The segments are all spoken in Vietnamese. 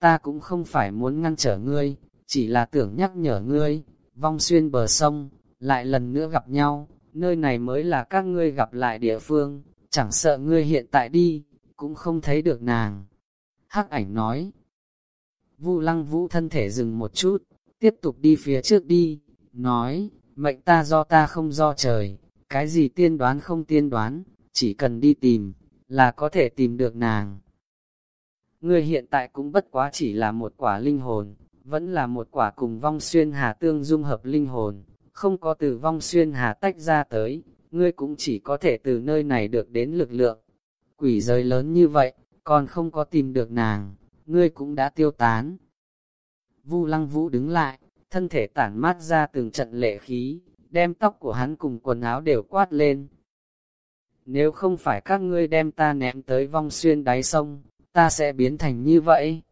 ta cũng không phải muốn ngăn trở ngươi, chỉ là tưởng nhắc nhở ngươi, vong xuyên bờ sông, lại lần nữa gặp nhau, nơi này mới là các ngươi gặp lại địa phương, chẳng sợ ngươi hiện tại đi, cũng không thấy được nàng. Hắc ảnh nói, Vu lăng vũ thân thể dừng một chút, tiếp tục đi phía trước đi, nói, mệnh ta do ta không do trời, cái gì tiên đoán không tiên đoán, chỉ cần đi tìm, là có thể tìm được nàng. Ngươi hiện tại cũng bất quá chỉ là một quả linh hồn, vẫn là một quả cùng vong xuyên hà tương dung hợp linh hồn, không có từ vong xuyên hà tách ra tới, ngươi cũng chỉ có thể từ nơi này được đến lực lượng. Quỷ giới lớn như vậy, còn không có tìm được nàng, ngươi cũng đã tiêu tán. Vu lăng vũ đứng lại, thân thể tản mát ra từng trận lệ khí, đem tóc của hắn cùng quần áo đều quát lên. Nếu không phải các ngươi đem ta ném tới vong xuyên đáy sông, ta sẽ biến thành như vậy.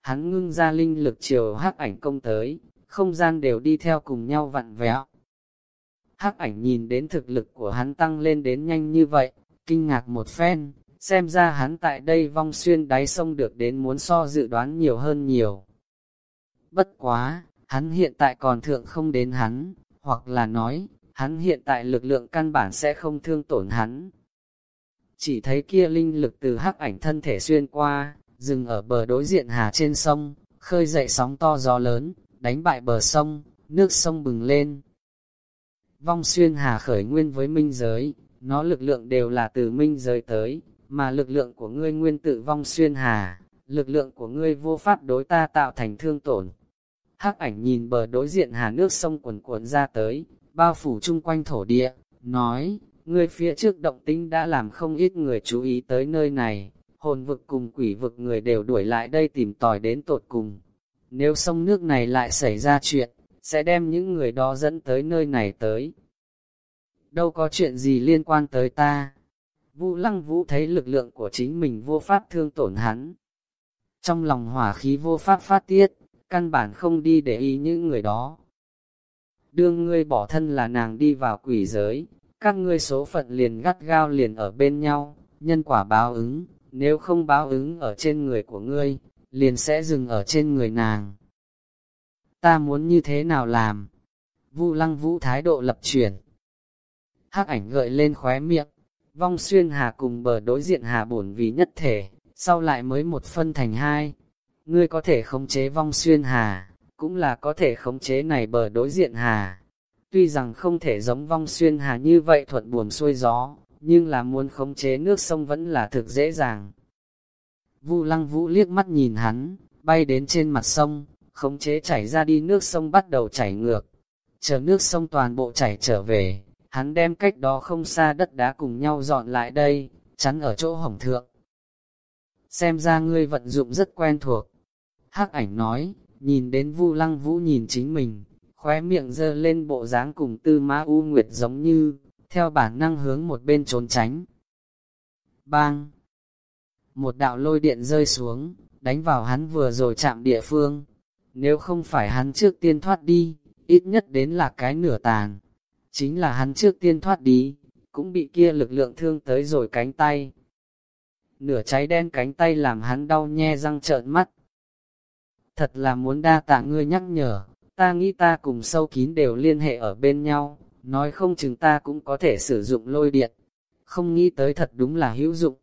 Hắn ngưng ra linh lực chiều hắc ảnh công tới, không gian đều đi theo cùng nhau vặn vẹo. Hắc ảnh nhìn đến thực lực của hắn tăng lên đến nhanh như vậy, kinh ngạc một phen, xem ra hắn tại đây vong xuyên đáy sông được đến muốn so dự đoán nhiều hơn nhiều. Bất quá, hắn hiện tại còn thượng không đến hắn, hoặc là nói, hắn hiện tại lực lượng căn bản sẽ không thương tổn hắn. Chỉ thấy kia linh lực từ hắc ảnh thân thể xuyên qua, dừng ở bờ đối diện hà trên sông, khơi dậy sóng to gió lớn, đánh bại bờ sông, nước sông bừng lên. Vong xuyên hà khởi nguyên với minh giới, nó lực lượng đều là từ minh giới tới, mà lực lượng của ngươi nguyên tự vong xuyên hà, lực lượng của ngươi vô pháp đối ta tạo thành thương tổn. Hắc ảnh nhìn bờ đối diện hà nước sông quần cuộn ra tới, bao phủ chung quanh thổ địa, nói, ngươi phía trước động tính đã làm không ít người chú ý tới nơi này, hồn vực cùng quỷ vực người đều đuổi lại đây tìm tòi đến tột cùng. Nếu sông nước này lại xảy ra chuyện, sẽ đem những người đó dẫn tới nơi này tới. Đâu có chuyện gì liên quan tới ta. Vũ lăng vũ thấy lực lượng của chính mình vô pháp thương tổn hắn. Trong lòng hỏa khí vô pháp phát tiết, căn bản không đi để ý những người đó. Đương ngươi bỏ thân là nàng đi vào quỷ giới, các ngươi số phận liền gắt gao liền ở bên nhau, nhân quả báo ứng, nếu không báo ứng ở trên người của ngươi, liền sẽ dừng ở trên người nàng. Ta muốn như thế nào làm? Vu lăng vũ thái độ lập chuyển. Hắc ảnh gợi lên khóe miệng, vong xuyên hà cùng bờ đối diện hà bổn vì nhất thể, sau lại mới một phân thành hai. Ngươi có thể khống chế vong xuyên hà, cũng là có thể khống chế này bờ đối diện hà. Tuy rằng không thể giống vong xuyên hà như vậy thuận buồm xuôi gió, nhưng là muốn khống chế nước sông vẫn là thực dễ dàng. Vu lăng vũ liếc mắt nhìn hắn, bay đến trên mặt sông, khống chế chảy ra đi nước sông bắt đầu chảy ngược. Chờ nước sông toàn bộ chảy trở về, hắn đem cách đó không xa đất đá cùng nhau dọn lại đây, chắn ở chỗ hỏng thượng. Xem ra ngươi vận dụng rất quen thuộc. Hắc ảnh nói, nhìn đến Vu Lăng Vũ nhìn chính mình, khóe miệng dơ lên bộ dáng cùng Tư Ma U Nguyệt giống như, theo bản năng hướng một bên trốn tránh. Bang! Một đạo lôi điện rơi xuống, đánh vào hắn vừa rồi chạm địa phương. Nếu không phải hắn trước tiên thoát đi, ít nhất đến là cái nửa tàn. Chính là hắn trước tiên thoát đi, cũng bị kia lực lượng thương tới rồi cánh tay. Nửa cháy đen cánh tay làm hắn đau nhe răng trợn mắt. Thật là muốn đa tạ ngươi nhắc nhở, ta nghĩ ta cùng sâu kín đều liên hệ ở bên nhau, nói không chừng ta cũng có thể sử dụng lôi điện. Không nghĩ tới thật đúng là hữu dụng.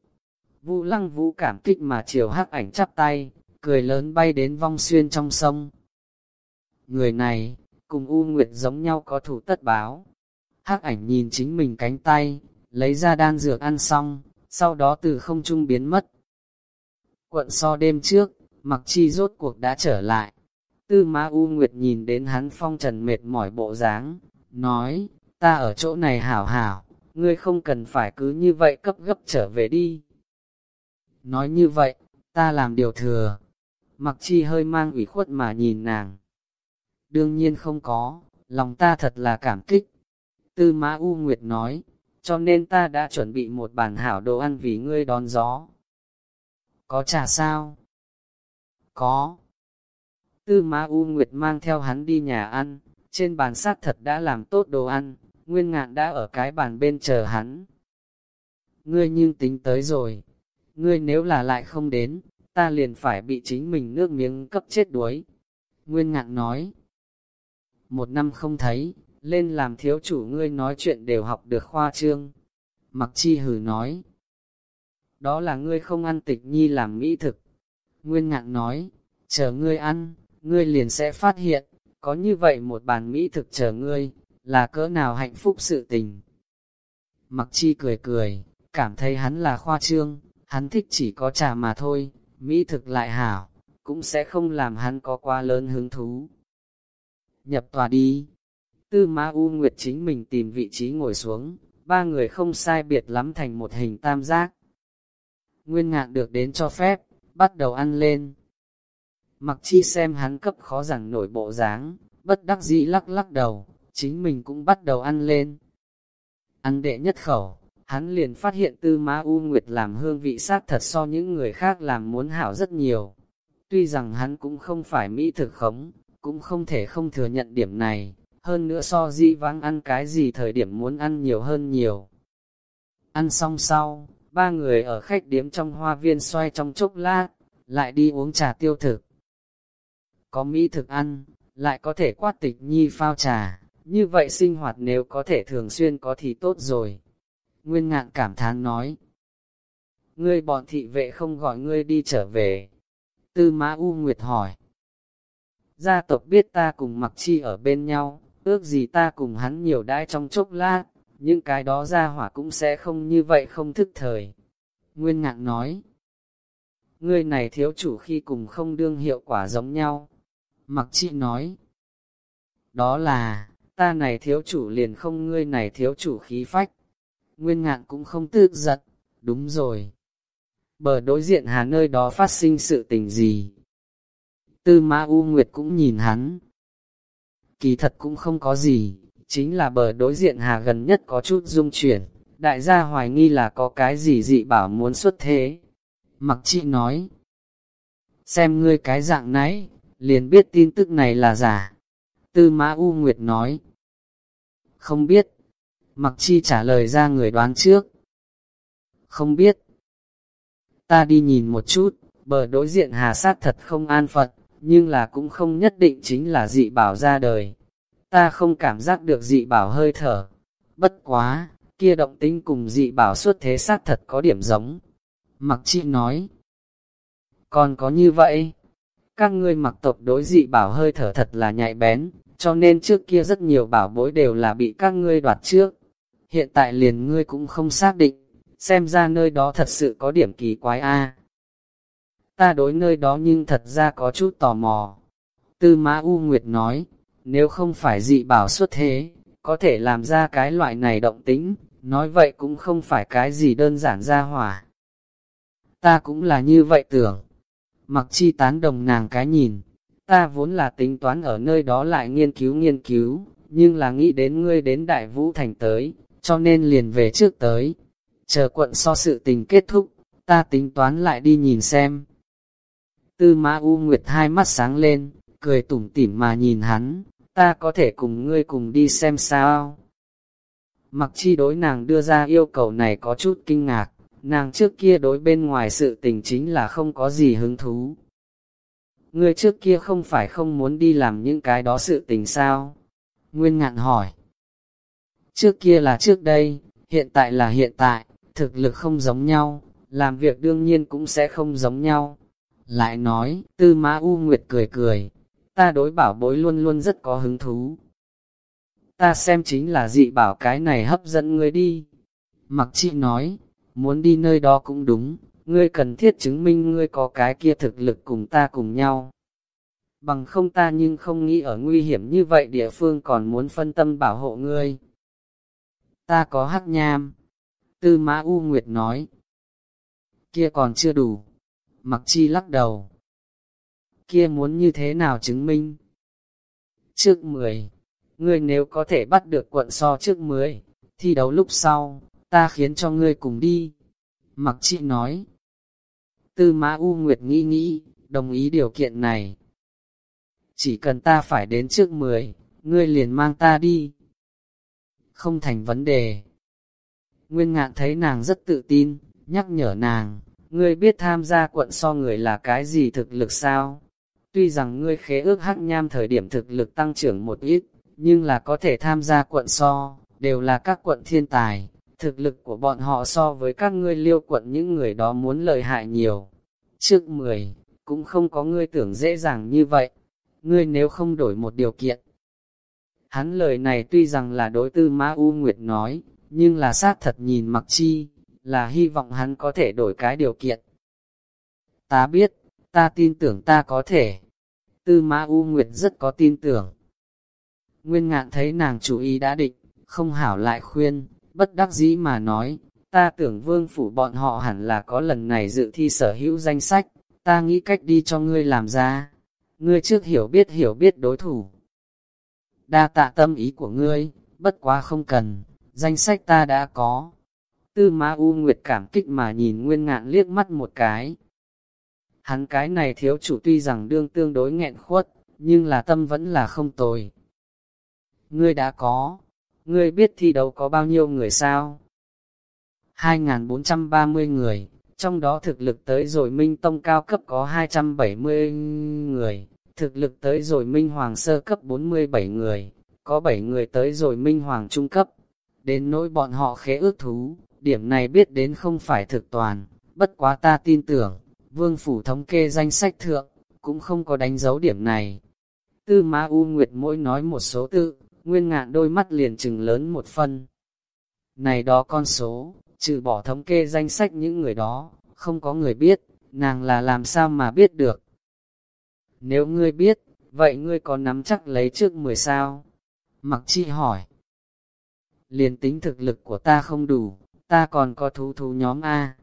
Vũ lăng vũ cảm kích mà chiều hắc ảnh chắp tay, cười lớn bay đến vong xuyên trong sông. Người này, cùng U Nguyệt giống nhau có thủ tất báo. Hắc ảnh nhìn chính mình cánh tay, lấy ra đan dược ăn xong, sau đó từ không trung biến mất. Quận so đêm trước, mặc chi rốt cuộc đã trở lại. Tư Ma U Nguyệt nhìn đến hắn phong trần mệt mỏi bộ dáng, nói, ta ở chỗ này hảo hảo, ngươi không cần phải cứ như vậy cấp gấp trở về đi. Nói như vậy, ta làm điều thừa. Mặc chi hơi mang ủy khuất mà nhìn nàng. Đương nhiên không có, lòng ta thật là cảm kích. Tư Mã U Nguyệt nói, cho nên ta đã chuẩn bị một bàn hảo đồ ăn vì ngươi đón gió. Có trà sao? Có. Tư Ma U Nguyệt mang theo hắn đi nhà ăn, trên bàn sát thật đã làm tốt đồ ăn, nguyên ngạn đã ở cái bàn bên chờ hắn. Ngươi nhưng tính tới rồi, ngươi nếu là lại không đến, ta liền phải bị chính mình nước miếng cấp chết đuối. Nguyên ngạn nói, một năm không thấy, lên làm thiếu chủ ngươi nói chuyện đều học được khoa trương. Mặc chi hử nói, đó là ngươi không ăn tịch nhi làm mỹ thực. Nguyên ngạn nói, chờ ngươi ăn, ngươi liền sẽ phát hiện, có như vậy một bàn mỹ thực chờ ngươi, là cỡ nào hạnh phúc sự tình. Mặc chi cười cười, cảm thấy hắn là khoa trương, hắn thích chỉ có trà mà thôi, mỹ thực lại hảo, cũng sẽ không làm hắn có quá lớn hứng thú. Nhập tòa đi. Tư Ma U Nguyệt chính mình tìm vị trí ngồi xuống, ba người không sai biệt lắm thành một hình tam giác. Nguyên ngạn được đến cho phép, bắt đầu ăn lên. Mặc chi xem hắn cấp khó rằng nổi bộ dáng, bất đắc dĩ lắc lắc đầu, chính mình cũng bắt đầu ăn lên. Ăn đệ nhất khẩu, hắn liền phát hiện tư Ma U Nguyệt làm hương vị sát thật so những người khác làm muốn hảo rất nhiều. Tuy rằng hắn cũng không phải mỹ thực khống, cũng không thể không thừa nhận điểm này, hơn nữa so di vãng ăn cái gì thời điểm muốn ăn nhiều hơn nhiều. Ăn xong sau, ba người ở khách điếm trong hoa viên xoay trong chốc lát, lại đi uống trà tiêu thực. Có mỹ thực ăn, lại có thể quát tịch nhi phao trà, như vậy sinh hoạt nếu có thể thường xuyên có thì tốt rồi. Nguyên ngạn cảm thán nói, ngươi bọn thị vệ không gọi ngươi đi trở về. Tư Mã U Nguyệt hỏi, gia tộc biết ta cùng mặc chi ở bên nhau, ước gì ta cùng hắn nhiều đãi trong chốc lát, những cái đó ra hỏa cũng sẽ không như vậy không thức thời. Nguyên ngạn nói, ngươi này thiếu chủ khi cùng không đương hiệu quả giống nhau. Mặc chị nói, đó là, ta này thiếu chủ liền không ngươi này thiếu chủ khí phách. Nguyên ngạn cũng không tự giật, đúng rồi. Bờ đối diện hà nơi đó phát sinh sự tình gì? Tư ma U Nguyệt cũng nhìn hắn. Kỳ thật cũng không có gì, chính là bờ đối diện hà gần nhất có chút dung chuyển, đại gia hoài nghi là có cái gì dị bảo muốn xuất thế. Mặc chị nói, xem ngươi cái dạng nấy, liền biết tin tức này là giả. Tư Mã U Nguyệt nói, không biết. Mặc chi trả lời ra người đoán trước. Không biết. Ta đi nhìn một chút, bờ đối diện hà sát thật không an phận, nhưng là cũng không nhất định chính là dị bảo ra đời. Ta không cảm giác được dị bảo hơi thở. Bất quá, kia động tính cùng dị bảo suốt thế sát thật có điểm giống. Mặc chi nói. Còn có như vậy, các ngươi mặc tộc đối dị bảo hơi thở thật là nhạy bén, cho nên trước kia rất nhiều bảo bối đều là bị các ngươi đoạt trước. Hiện tại liền ngươi cũng không xác định, xem ra nơi đó thật sự có điểm kỳ quái a ta đối nơi đó nhưng thật ra có chút tò mò. Tư Mã U Nguyệt nói, nếu không phải dị bảo xuất thế, có thể làm ra cái loại này động tính, nói vậy cũng không phải cái gì đơn giản ra hỏa. Ta cũng là như vậy tưởng. Mặc chi tán đồng nàng cái nhìn, ta vốn là tính toán ở nơi đó lại nghiên cứu nghiên cứu, nhưng là nghĩ đến ngươi đến Đại Vũ Thành tới, cho nên liền về trước tới. Chờ quận so sự tình kết thúc, ta tính toán lại đi nhìn xem. Tư Ma U Nguyệt hai mắt sáng lên, cười tủm tỉm mà nhìn hắn, ta có thể cùng ngươi cùng đi xem sao. Mặc chi đối nàng đưa ra yêu cầu này có chút kinh ngạc, nàng trước kia đối bên ngoài sự tình chính là không có gì hứng thú. Ngươi trước kia không phải không muốn đi làm những cái đó sự tình sao? Nguyên ngạn hỏi. Trước kia là trước đây, hiện tại là hiện tại, thực lực không giống nhau, làm việc đương nhiên cũng sẽ không giống nhau. Lại nói, tư mã U Nguyệt cười cười, ta đối bảo bối luôn luôn rất có hứng thú. Ta xem chính là dị bảo cái này hấp dẫn ngươi đi. Mặc chị nói, muốn đi nơi đó cũng đúng, ngươi cần thiết chứng minh ngươi có cái kia thực lực cùng ta cùng nhau. Bằng không ta nhưng không nghĩ ở nguy hiểm như vậy địa phương còn muốn phân tâm bảo hộ ngươi. Ta có hắc nham. Tư mã U Nguyệt nói. Kia còn chưa đủ, Mặc chi lắc đầu. Kia muốn như thế nào chứng minh? Trước 10. Ngươi nếu có thể bắt được quận so trước 10, thi đấu lúc sau, ta khiến cho ngươi cùng đi. Mặc chị nói. Tư mã U Nguyệt nghĩ nghĩ, đồng ý điều kiện này. Chỉ cần ta phải đến trước 10, ngươi liền mang ta đi. Không thành vấn đề. Nguyên ngạn thấy nàng rất tự tin, nhắc nhở nàng, ngươi biết tham gia quận so người là cái gì thực lực sao? Tuy rằng ngươi khế ước hắc nham thời điểm thực lực tăng trưởng một ít, nhưng là có thể tham gia quận so, đều là các quận thiên tài. Thực lực của bọn họ so với các ngươi liêu quận những người đó muốn lợi hại nhiều. Trước 10, cũng không có ngươi tưởng dễ dàng như vậy. Ngươi nếu không đổi một điều kiện. Hắn lời này tuy rằng là đối tư Ma U Nguyệt nói, nhưng là sát thật nhìn mặc chi, là hy vọng hắn có thể đổi cái điều kiện. Ta biết, ta tin tưởng ta có thể. Tư Ma U Nguyệt rất có tin tưởng. Nguyên ngạn thấy nàng chủ ý đã định, không hảo lại khuyên, bất đắc dĩ mà nói, ta tưởng vương phủ bọn họ hẳn là có lần này dự thi sở hữu danh sách, ta nghĩ cách đi cho ngươi làm ra. Ngươi trước hiểu biết hiểu biết đối thủ. Đa tạ tâm ý của ngươi, bất quá không cần, danh sách ta đã có. Tư Ma U Nguyệt cảm kích mà nhìn Nguyên Ngạn liếc mắt một cái. Hắn cái này thiếu chủ tuy rằng đương tương đối nghẹn khuất, nhưng là tâm vẫn là không tồi. Ngươi đã có, ngươi biết thi đấu có bao nhiêu người sao? 2.430 người, trong đó thực lực tới rồi Minh Tông cao cấp có 270 người, thực lực tới rồi Minh Hoàng sơ cấp 47 người, có 7 người tới rồi Minh Hoàng trung cấp. Đến nỗi bọn họ khế ước thú, điểm này biết đến không phải thực toàn, bất quá ta tin tưởng, vương phủ thống kê danh sách thượng, cũng không có đánh dấu điểm này. Tư Ma U Nguyệt mỗi nói một số tự, nguyên ngạn đôi mắt liền chừng lớn một phân. Này đó con số, trừ bỏ thống kê danh sách những người đó, không có người biết, nàng là làm sao mà biết được. Nếu ngươi biết, vậy ngươi có nắm chắc lấy trước 10 sao? Mặc chi hỏi. Liền tính thực lực của ta không đủ, ta còn có thú thú nhóm A.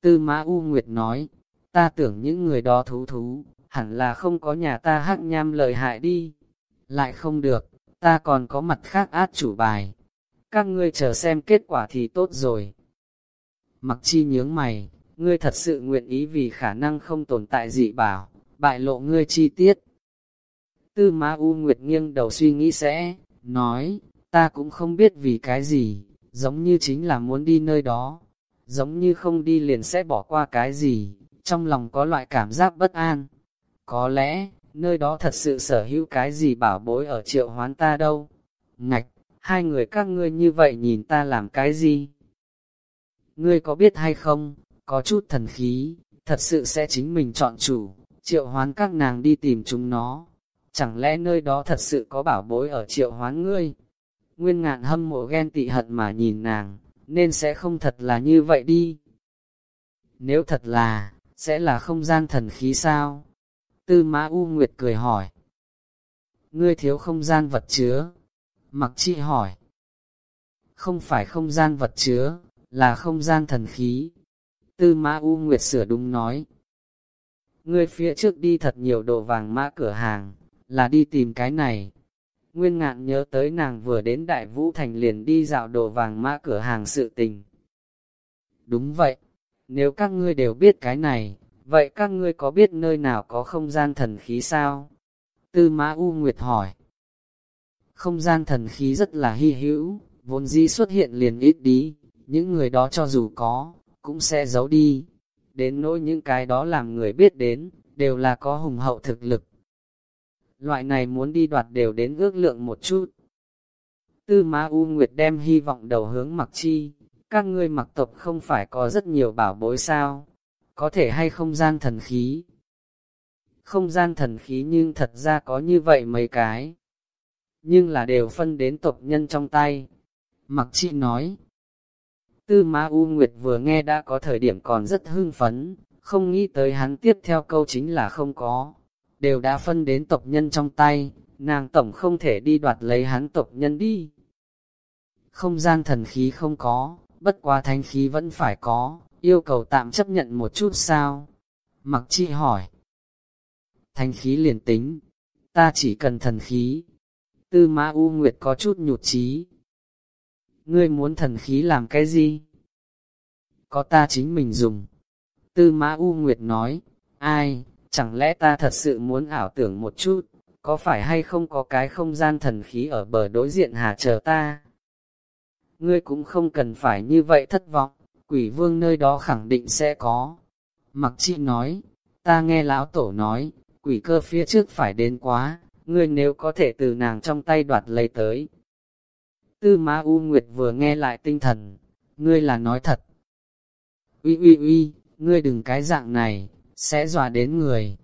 Tư Mã U Nguyệt nói, ta tưởng những người đó thú thú, hẳn là không có nhà ta hắc nham lợi hại đi. Lại không được, ta còn có mặt khác át chủ bài. Các ngươi chờ xem kết quả thì tốt rồi. Mặc chi nhướng mày, ngươi thật sự nguyện ý vì khả năng không tồn tại dị bảo, bại lộ ngươi chi tiết. Tư Ma U Nguyệt nghiêng đầu suy nghĩ sẽ, nói, ta cũng không biết vì cái gì, giống như chính là muốn đi nơi đó, giống như không đi liền sẽ bỏ qua cái gì, trong lòng có loại cảm giác bất an. Có lẽ, nơi đó thật sự sở hữu cái gì bảo bối ở triệu hoán ta đâu. Ngạch, hai người các ngươi như vậy nhìn ta làm cái gì? Ngươi có biết hay không, có chút thần khí, thật sự sẽ chính mình chọn chủ, triệu hoán các nàng đi tìm chúng nó. Chẳng lẽ nơi đó thật sự có bảo bối ở triệu hoán ngươi? Nguyên ngạn hâm mộ ghen tị hận mà nhìn nàng, nên sẽ không thật là như vậy đi. Nếu thật là, sẽ là không gian thần khí sao? Tư Mã U Nguyệt cười hỏi. Ngươi thiếu không gian vật chứa. Mặc chi hỏi. Không phải không gian vật chứa, là không gian thần khí. Tư Mã U Nguyệt sửa đúng nói. Ngươi phía trước đi thật nhiều đồ vàng mã cửa hàng, là đi tìm cái này. Nguyên ngạn nhớ tới nàng vừa đến Đại Vũ Thành liền đi dạo đồ vàng mã cửa hàng sự tình. Đúng vậy, nếu các ngươi đều biết cái này, vậy các ngươi có biết nơi nào có không gian thần khí sao? Tư Mã U Nguyệt hỏi. Không gian thần khí rất là hy hữu, vốn dĩ xuất hiện liền ít đi, những người đó cho dù có, cũng sẽ giấu đi. Đến nỗi những cái đó làm người biết đến, đều là có hùng hậu thực lực. Loại này muốn đi đoạt đều đến ước lượng một chút. Tư Ma U Nguyệt đem hy vọng đầu hướng mặc chi, các ngươi mặc tộc không phải có rất nhiều bảo bối sao, có thể hay không gian thần khí. Không gian thần khí nhưng thật ra có như vậy mấy cái, nhưng là đều phân đến tộc nhân trong tay. Mặc chi nói, Tư Ma U Nguyệt vừa nghe đã có thời điểm còn rất hưng phấn, không nghĩ tới hắn tiếp theo câu chính là không có, đều đã phân đến tộc nhân trong tay, nàng tổng không thể đi đoạt lấy hắn tộc nhân đi. Không gian thần khí không có, bất quá thanh khí vẫn phải có, yêu cầu tạm chấp nhận một chút sao? Mặc chi hỏi. Thanh khí liền tính, ta chỉ cần thần khí. Tư Ma U Nguyệt có chút nhụt chí, ngươi muốn thần khí làm cái gì? Có ta chính mình dùng. Tư Mã U Nguyệt nói, ai, chẳng lẽ ta thật sự muốn ảo tưởng một chút, có phải hay không có cái không gian thần khí ở bờ đối diện hà chờ ta? Ngươi cũng không cần phải như vậy thất vọng, quỷ vương nơi đó khẳng định sẽ có. Mặc chi nói, ta nghe lão tổ nói, quỷ cơ phía trước phải đến quá, ngươi nếu có thể từ nàng trong tay đoạt lấy tới. Tư Ma U Nguyệt vừa nghe lại tinh thần, ngươi là nói thật. Uy uy uy, ngươi đừng cái dạng này, sẽ dọa đến người.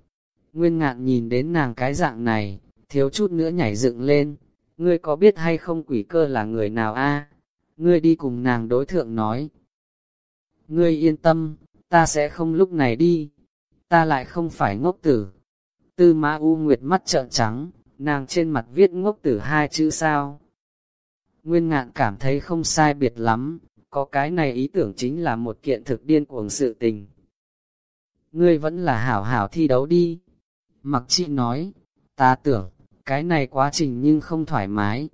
Nguyên ngạn nhìn đến nàng cái dạng này, thiếu chút nữa nhảy dựng lên. Ngươi có biết hay không quỷ cơ là người nào a? Ngươi đi cùng nàng đối thượng nói. Ngươi yên tâm, ta sẽ không lúc này đi. Ta lại không phải ngốc tử. Tư mã U Nguyệt mắt trợn trắng, nàng trên mặt viết ngốc tử hai chữ sao. Nguyên ngạn cảm thấy không sai biệt lắm, có cái này ý tưởng chính là một kiện thực điên cuồng sự tình. Ngươi vẫn là hảo hảo thi đấu đi. Mặc chị nói, ta tưởng, cái này quá trình nhưng không thoải mái.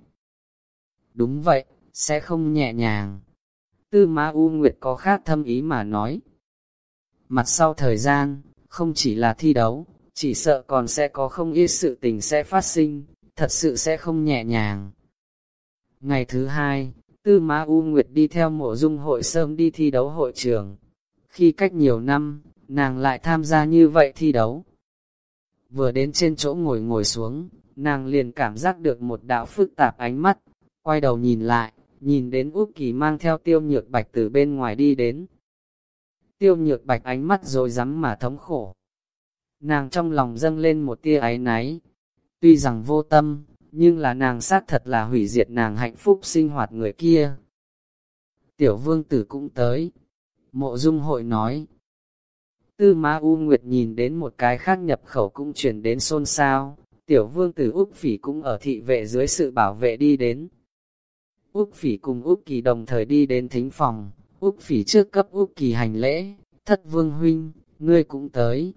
Đúng vậy, sẽ không nhẹ nhàng. Tư Ma U Nguyệt có khác thâm ý mà nói. Mặt sau thời gian, không chỉ là thi đấu, chỉ sợ còn sẽ có không ít sự tình sẽ phát sinh, thật sự sẽ không nhẹ nhàng. Ngày thứ hai, Tư Ma U Nguyệt đi theo mộ dung hội sớm đi thi đấu hội trường. Khi cách nhiều năm, nàng lại tham gia như vậy thi đấu. Vừa đến trên chỗ ngồi ngồi xuống, nàng liền cảm giác được một đạo phức tạp ánh mắt, quay đầu nhìn lại, nhìn đến Úc Kỳ mang theo tiêu nhược bạch từ bên ngoài đi đến. Tiêu nhược bạch ánh mắt rồi rắm mà thống khổ. Nàng trong lòng dâng lên một tia áy náy. Tuy rằng vô tâm, nhưng là nàng xác thật là hủy diệt nàng hạnh phúc sinh hoạt người kia. Tiểu vương tử cũng tới. Mộ dung hội nói. Tư Ma U Nguyệt nhìn đến một cái khác nhập khẩu cũng chuyển đến xôn xao. Tiểu vương tử Úc Phỉ cũng ở thị vệ dưới sự bảo vệ đi đến. Úc Phỉ cùng Úc Kỳ đồng thời đi đến thính phòng. Úc Phỉ trước cấp Úc Kỳ hành lễ. Thất vương huynh, ngươi cũng tới.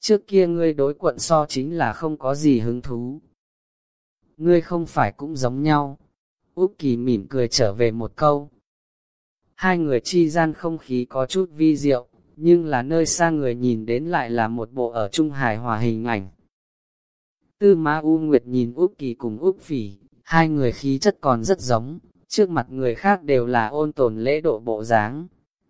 Trước kia ngươi đối quận so chính là không có gì hứng thú, ngươi không phải cũng giống nhau. Úc Kỳ mỉm cười trở về một câu. Hai người chi gian không khí có chút vi diệu, nhưng là nơi xa người nhìn đến lại là một bộ ở trung hài hòa hình ảnh. Tư Ma U Nguyệt nhìn Úc Kỳ cùng Úc Phỉ, hai người khí chất còn rất giống, trước mặt người khác đều là ôn tồn lễ độ bộ dáng.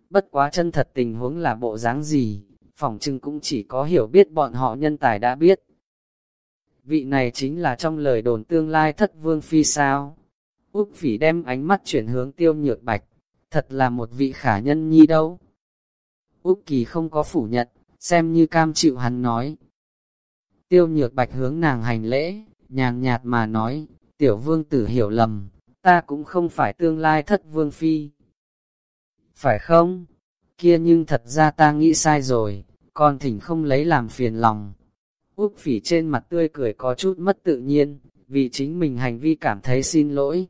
Bất quá chân thật tình huống là bộ dáng gì, phỏng chừng cũng chỉ có hiểu biết bọn họ nhân tài đã biết vị này chính là trong lời đồn tương lai thất vương phi sao. Úc phỉ đem ánh mắt chuyển hướng tiêu nhược bạch, thật là một vị khả nhân nhi đâu. Úc kỳ không có phủ nhận, xem như cam chịu hắn nói. Tiêu nhược bạch hướng nàng hành lễ, nhàn nhạt mà nói, tiểu vương tử hiểu lầm, ta cũng không phải tương lai thất vương phi. Phải không? Kia nhưng thật ra ta nghĩ sai rồi, con thỉnh không lấy làm phiền lòng. Úc phỉ trên mặt tươi cười có chút mất tự nhiên, vì chính mình hành vi cảm thấy xin lỗi.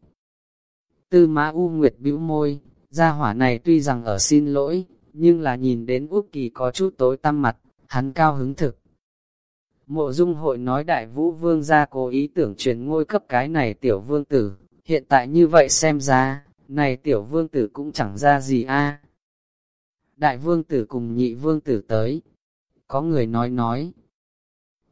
Tư mã U Nguyệt bĩu môi, gia hỏa này tuy rằng ở xin lỗi, nhưng là nhìn đến Úc Kỳ có chút tối tăm mặt, hắn cao hứng thực. Mộ dung hội nói đại vũ vương gia cố ý tưởng truyền ngôi cấp cái này tiểu vương tử, hiện tại như vậy xem ra, này tiểu vương tử cũng chẳng ra gì a. Đại vương tử cùng nhị vương tử tới. Có người nói nói,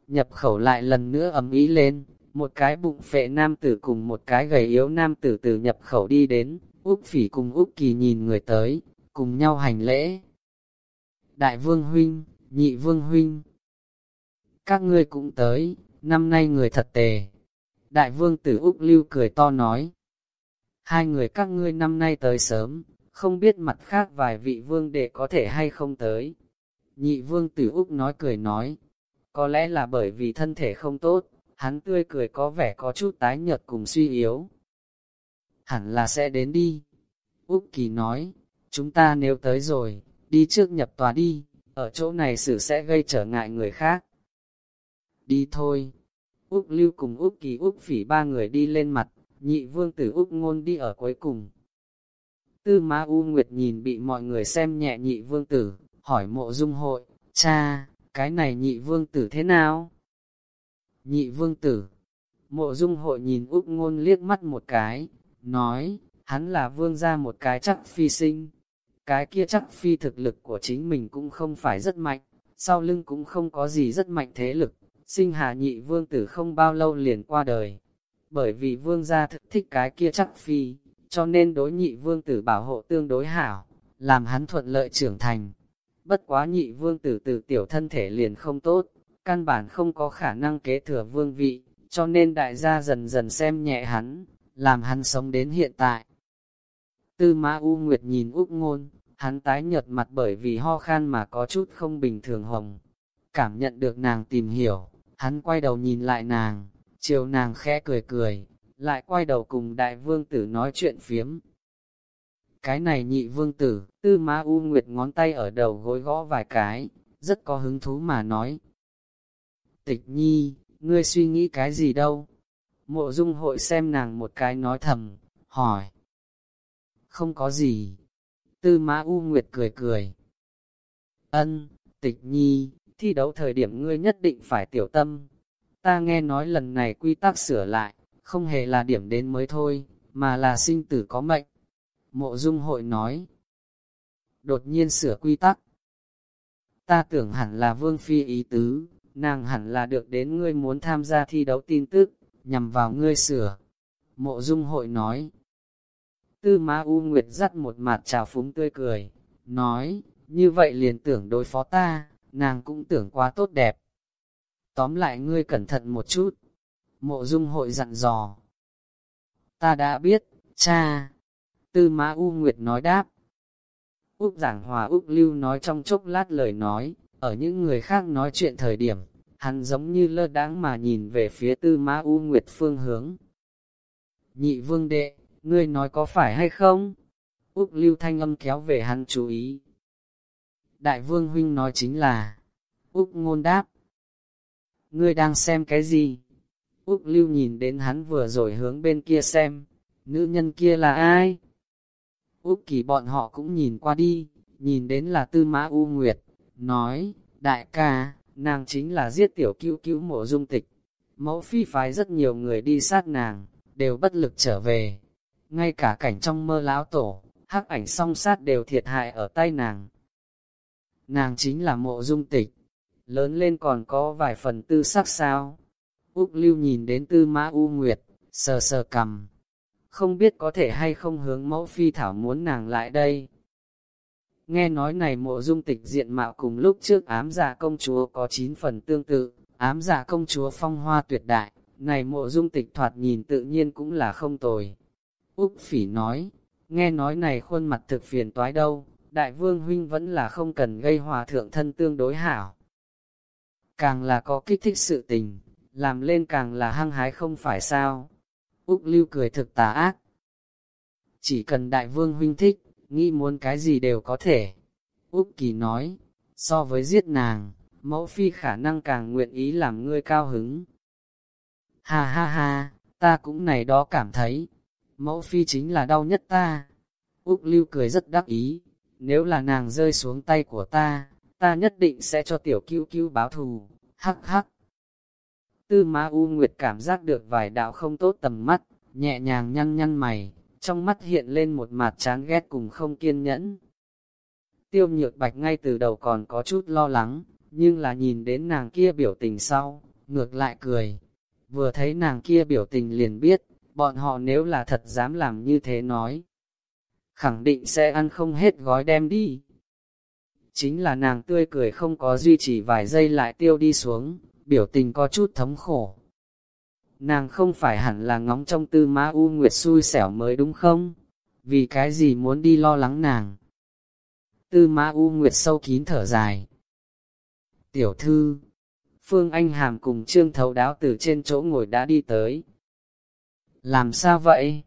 nhập khẩu lại lần nữa ấm ý lên, một cái bụng phệ nam tử cùng một cái gầy yếu nam tử từ nhập khẩu đi đến, Úc Phỉ cùng Úc Kỳ nhìn người tới, cùng nhau hành lễ. Đại vương huynh, nhị vương huynh, các ngươi cũng tới, năm nay người thật tề. Đại vương tử Úc Lưu cười to nói, hai người các ngươi năm nay tới sớm, không biết mặt khác vài vị vương đệ có thể hay không tới. Nhị vương tử Úc nói cười nói, có lẽ là bởi vì thân thể không tốt, hắn tươi cười có vẻ có chút tái nhợt cùng suy yếu. Hẳn là sẽ đến đi. Úc Kỳ nói, chúng ta nếu tới rồi, đi trước nhập tòa đi, ở chỗ này xử sẽ gây trở ngại người khác. Đi thôi. Úc Lưu cùng Úc Kỳ Úc Phỉ ba người đi lên mặt, nhị vương tử Úc Ngôn đi ở cuối cùng. Tư Ma U Nguyệt nhìn bị mọi người xem nhẹ nhị vương tử, hỏi mộ dung hội, cha, cái này nhị vương tử thế nào? Nhị vương tử, mộ dung hội nhìn Úc ngôn liếc mắt một cái, nói, hắn là vương gia một cái chắc phi sinh. Cái kia chắc phi thực lực của chính mình cũng không phải rất mạnh, sau lưng cũng không có gì rất mạnh thế lực, sinh hạ nhị vương tử không bao lâu liền qua đời. Bởi vì vương gia thực thích cái kia chắc phi, cho nên đối nhị vương tử bảo hộ tương đối hảo, làm hắn thuận lợi trưởng thành. bất quá nhị vương tử từ tiểu thân thể liền không tốt, căn bản không có khả năng kế thừa vương vị, cho nên đại gia dần dần xem nhẹ hắn, làm hắn sống đến hiện tại. Tư Mã U Nguyệt nhìn Úc Ngôn, hắn tái nhợt mặt bởi vì ho khan mà có chút không bình thường hồng. Cảm nhận được nàng tìm hiểu, hắn quay đầu nhìn lại nàng, chiều nàng khẽ cười cười, lại quay đầu cùng đại vương tử nói chuyện phiếm. Cái này nhị vương tử, tư ma u nguyệt ngón tay ở đầu gối gõ vài cái, rất có hứng thú mà nói. Tịch nhi, ngươi suy nghĩ cái gì đâu? Mộ dung hội xem nàng một cái nói thầm, hỏi. Không có gì. Tư mã U Nguyệt cười cười. Ân, tịch nhi, thi đấu thời điểm ngươi nhất định phải tiểu tâm. Ta nghe nói lần này quy tắc sửa lại, không hề là điểm đến mới thôi, mà là sinh tử có mệnh. Mộ dung hội nói. Đột nhiên sửa quy tắc. Ta tưởng hẳn là vương phi ý tứ, nàng hẳn là được đến ngươi muốn tham gia thi đấu tin tức, nhằm vào ngươi sửa. Mộ dung hội nói. Tư má U Nguyệt dắt một mặt trào phúng tươi cười, nói, như vậy liền tưởng đối phó ta, nàng cũng tưởng quá tốt đẹp. Tóm lại ngươi cẩn thận một chút. Mộ dung hội dặn dò. Ta đã biết, cha. Tư Ma U Nguyệt nói đáp. Úc giảng hòa Úc lưu nói trong chốc lát lời nói, ở những người khác nói chuyện thời điểm, hắn giống như lơ đáng mà nhìn về phía tư Ma U Nguyệt phương hướng. Nhị vương đệ, ngươi nói có phải hay không? Úc lưu thanh âm kéo về hắn chú ý. Đại vương huynh nói chính là, Úc ngôn đáp. Ngươi đang xem cái gì? Úc lưu nhìn đến hắn vừa rồi hướng bên kia xem, nữ nhân kia là ai? Úc kỳ bọn họ cũng nhìn qua đi, nhìn đến là tư mã U Nguyệt, nói, đại ca, nàng chính là giết tiểu cứu cứu mộ dung tịch. Mẫu phi phái rất nhiều người đi sát nàng, đều bất lực trở về. Ngay cả cảnh trong mơ lão tổ, hắc ảnh song sát đều thiệt hại ở tay nàng. Nàng chính là mộ dung tịch, lớn lên còn có vài phần tư sắc sao. Úc lưu nhìn đến tư mã U Nguyệt, sờ sờ cầm. Không biết có thể hay không hướng mẫu phi thảo muốn nàng lại đây. Nghe nói này mộ dung tịch diện mạo cùng lúc trước ám giả công chúa có 9 phần tương tự, ám giả công chúa phong hoa tuyệt đại, này mộ dung tịch thoạt nhìn tự nhiên cũng là không tồi. Úc phỉ nói, nghe nói này khuôn mặt thực phiền toái đâu, đại vương huynh vẫn là không cần gây hòa thượng thân tương đối hảo. Càng là có kích thích sự tình, làm lên càng là hăng hái không phải sao. Úc lưu cười thực tà ác. Chỉ cần đại vương huynh thích, nghĩ muốn cái gì đều có thể. Úc kỳ nói, so với giết nàng, mẫu phi khả năng càng nguyện ý làm ngươi cao hứng. Ha ha ha, ta cũng này đó cảm thấy, mẫu phi chính là đau nhất ta. Úc lưu cười rất đắc ý, nếu là nàng rơi xuống tay của ta, ta nhất định sẽ cho tiểu cứu cứu báo thù, hắc hắc. Tư Ma U Nguyệt cảm giác được vài đạo không tốt tầm mắt, nhẹ nhàng nhăn nhăn mày, trong mắt hiện lên một mặt chán ghét cùng không kiên nhẫn. Tiêu nhược bạch ngay từ đầu còn có chút lo lắng, nhưng là nhìn đến nàng kia biểu tình sau, ngược lại cười. Vừa thấy nàng kia biểu tình liền biết, bọn họ nếu là thật dám làm như thế nói, khẳng định sẽ ăn không hết gói đem đi. Chính là nàng tươi cười không có duy trì vài giây lại tiêu đi xuống, biểu tình có chút thống khổ. Nàng không phải hẳn là ngóng trong tư ma u nguyệt xui xẻo mới đúng không? Vì cái gì muốn đi lo lắng nàng? Tư ma u nguyệt sâu kín thở dài. Tiểu thư, Phương Anh Hàm cùng Trương Thấu Đáo từ trên chỗ ngồi đã đi tới. Làm sao vậy?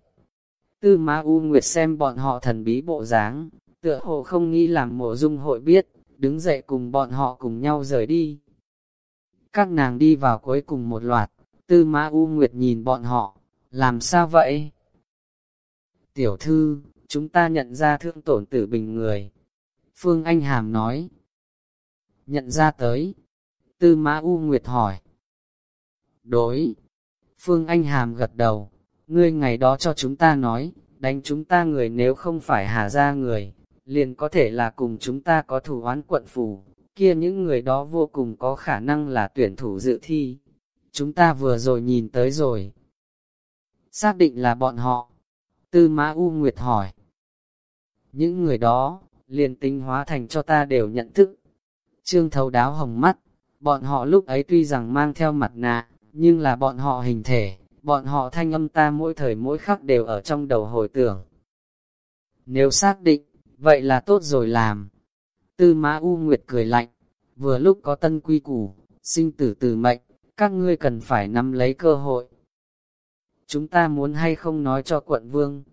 Tư Ma U Nguyệt xem bọn họ thần bí bộ dáng, tựa hồ không nghĩ làm mộ dung hội biết, đứng dậy cùng bọn họ cùng nhau rời đi. Các nàng đi vào cuối cùng một loạt, Tư Ma U Nguyệt nhìn bọn họ, làm sao vậy? Tiểu thư, chúng ta nhận ra thương tổn tử bình người. Phương Anh Hàm nói. Nhận ra tới. Tư Ma U Nguyệt hỏi. Đối. Phương Anh Hàm gật đầu, ngươi ngày đó cho chúng ta nói, đánh chúng ta người nếu không phải hà ra người, liền có thể là cùng chúng ta có thủ oán quận phủ, kia những người đó vô cùng có khả năng là tuyển thủ dự thi. Chúng ta vừa rồi nhìn tới rồi. Xác định là bọn họ. Tư Mã U Nguyệt hỏi. Những người đó, liền tinh hóa thành cho ta đều nhận thức. Trương thấu đáo hồng mắt, bọn họ lúc ấy tuy rằng mang theo mặt nạ, nhưng là bọn họ hình thể, bọn họ thanh âm ta mỗi thời mỗi khắc đều ở trong đầu hồi tưởng. Nếu xác định, vậy là tốt rồi làm. Tư Mã U Nguyệt cười lạnh, vừa lúc có tân quy củ, sinh tử từ mệnh, các ngươi cần phải nắm lấy cơ hội. Chúng ta muốn hay không nói cho quận vương.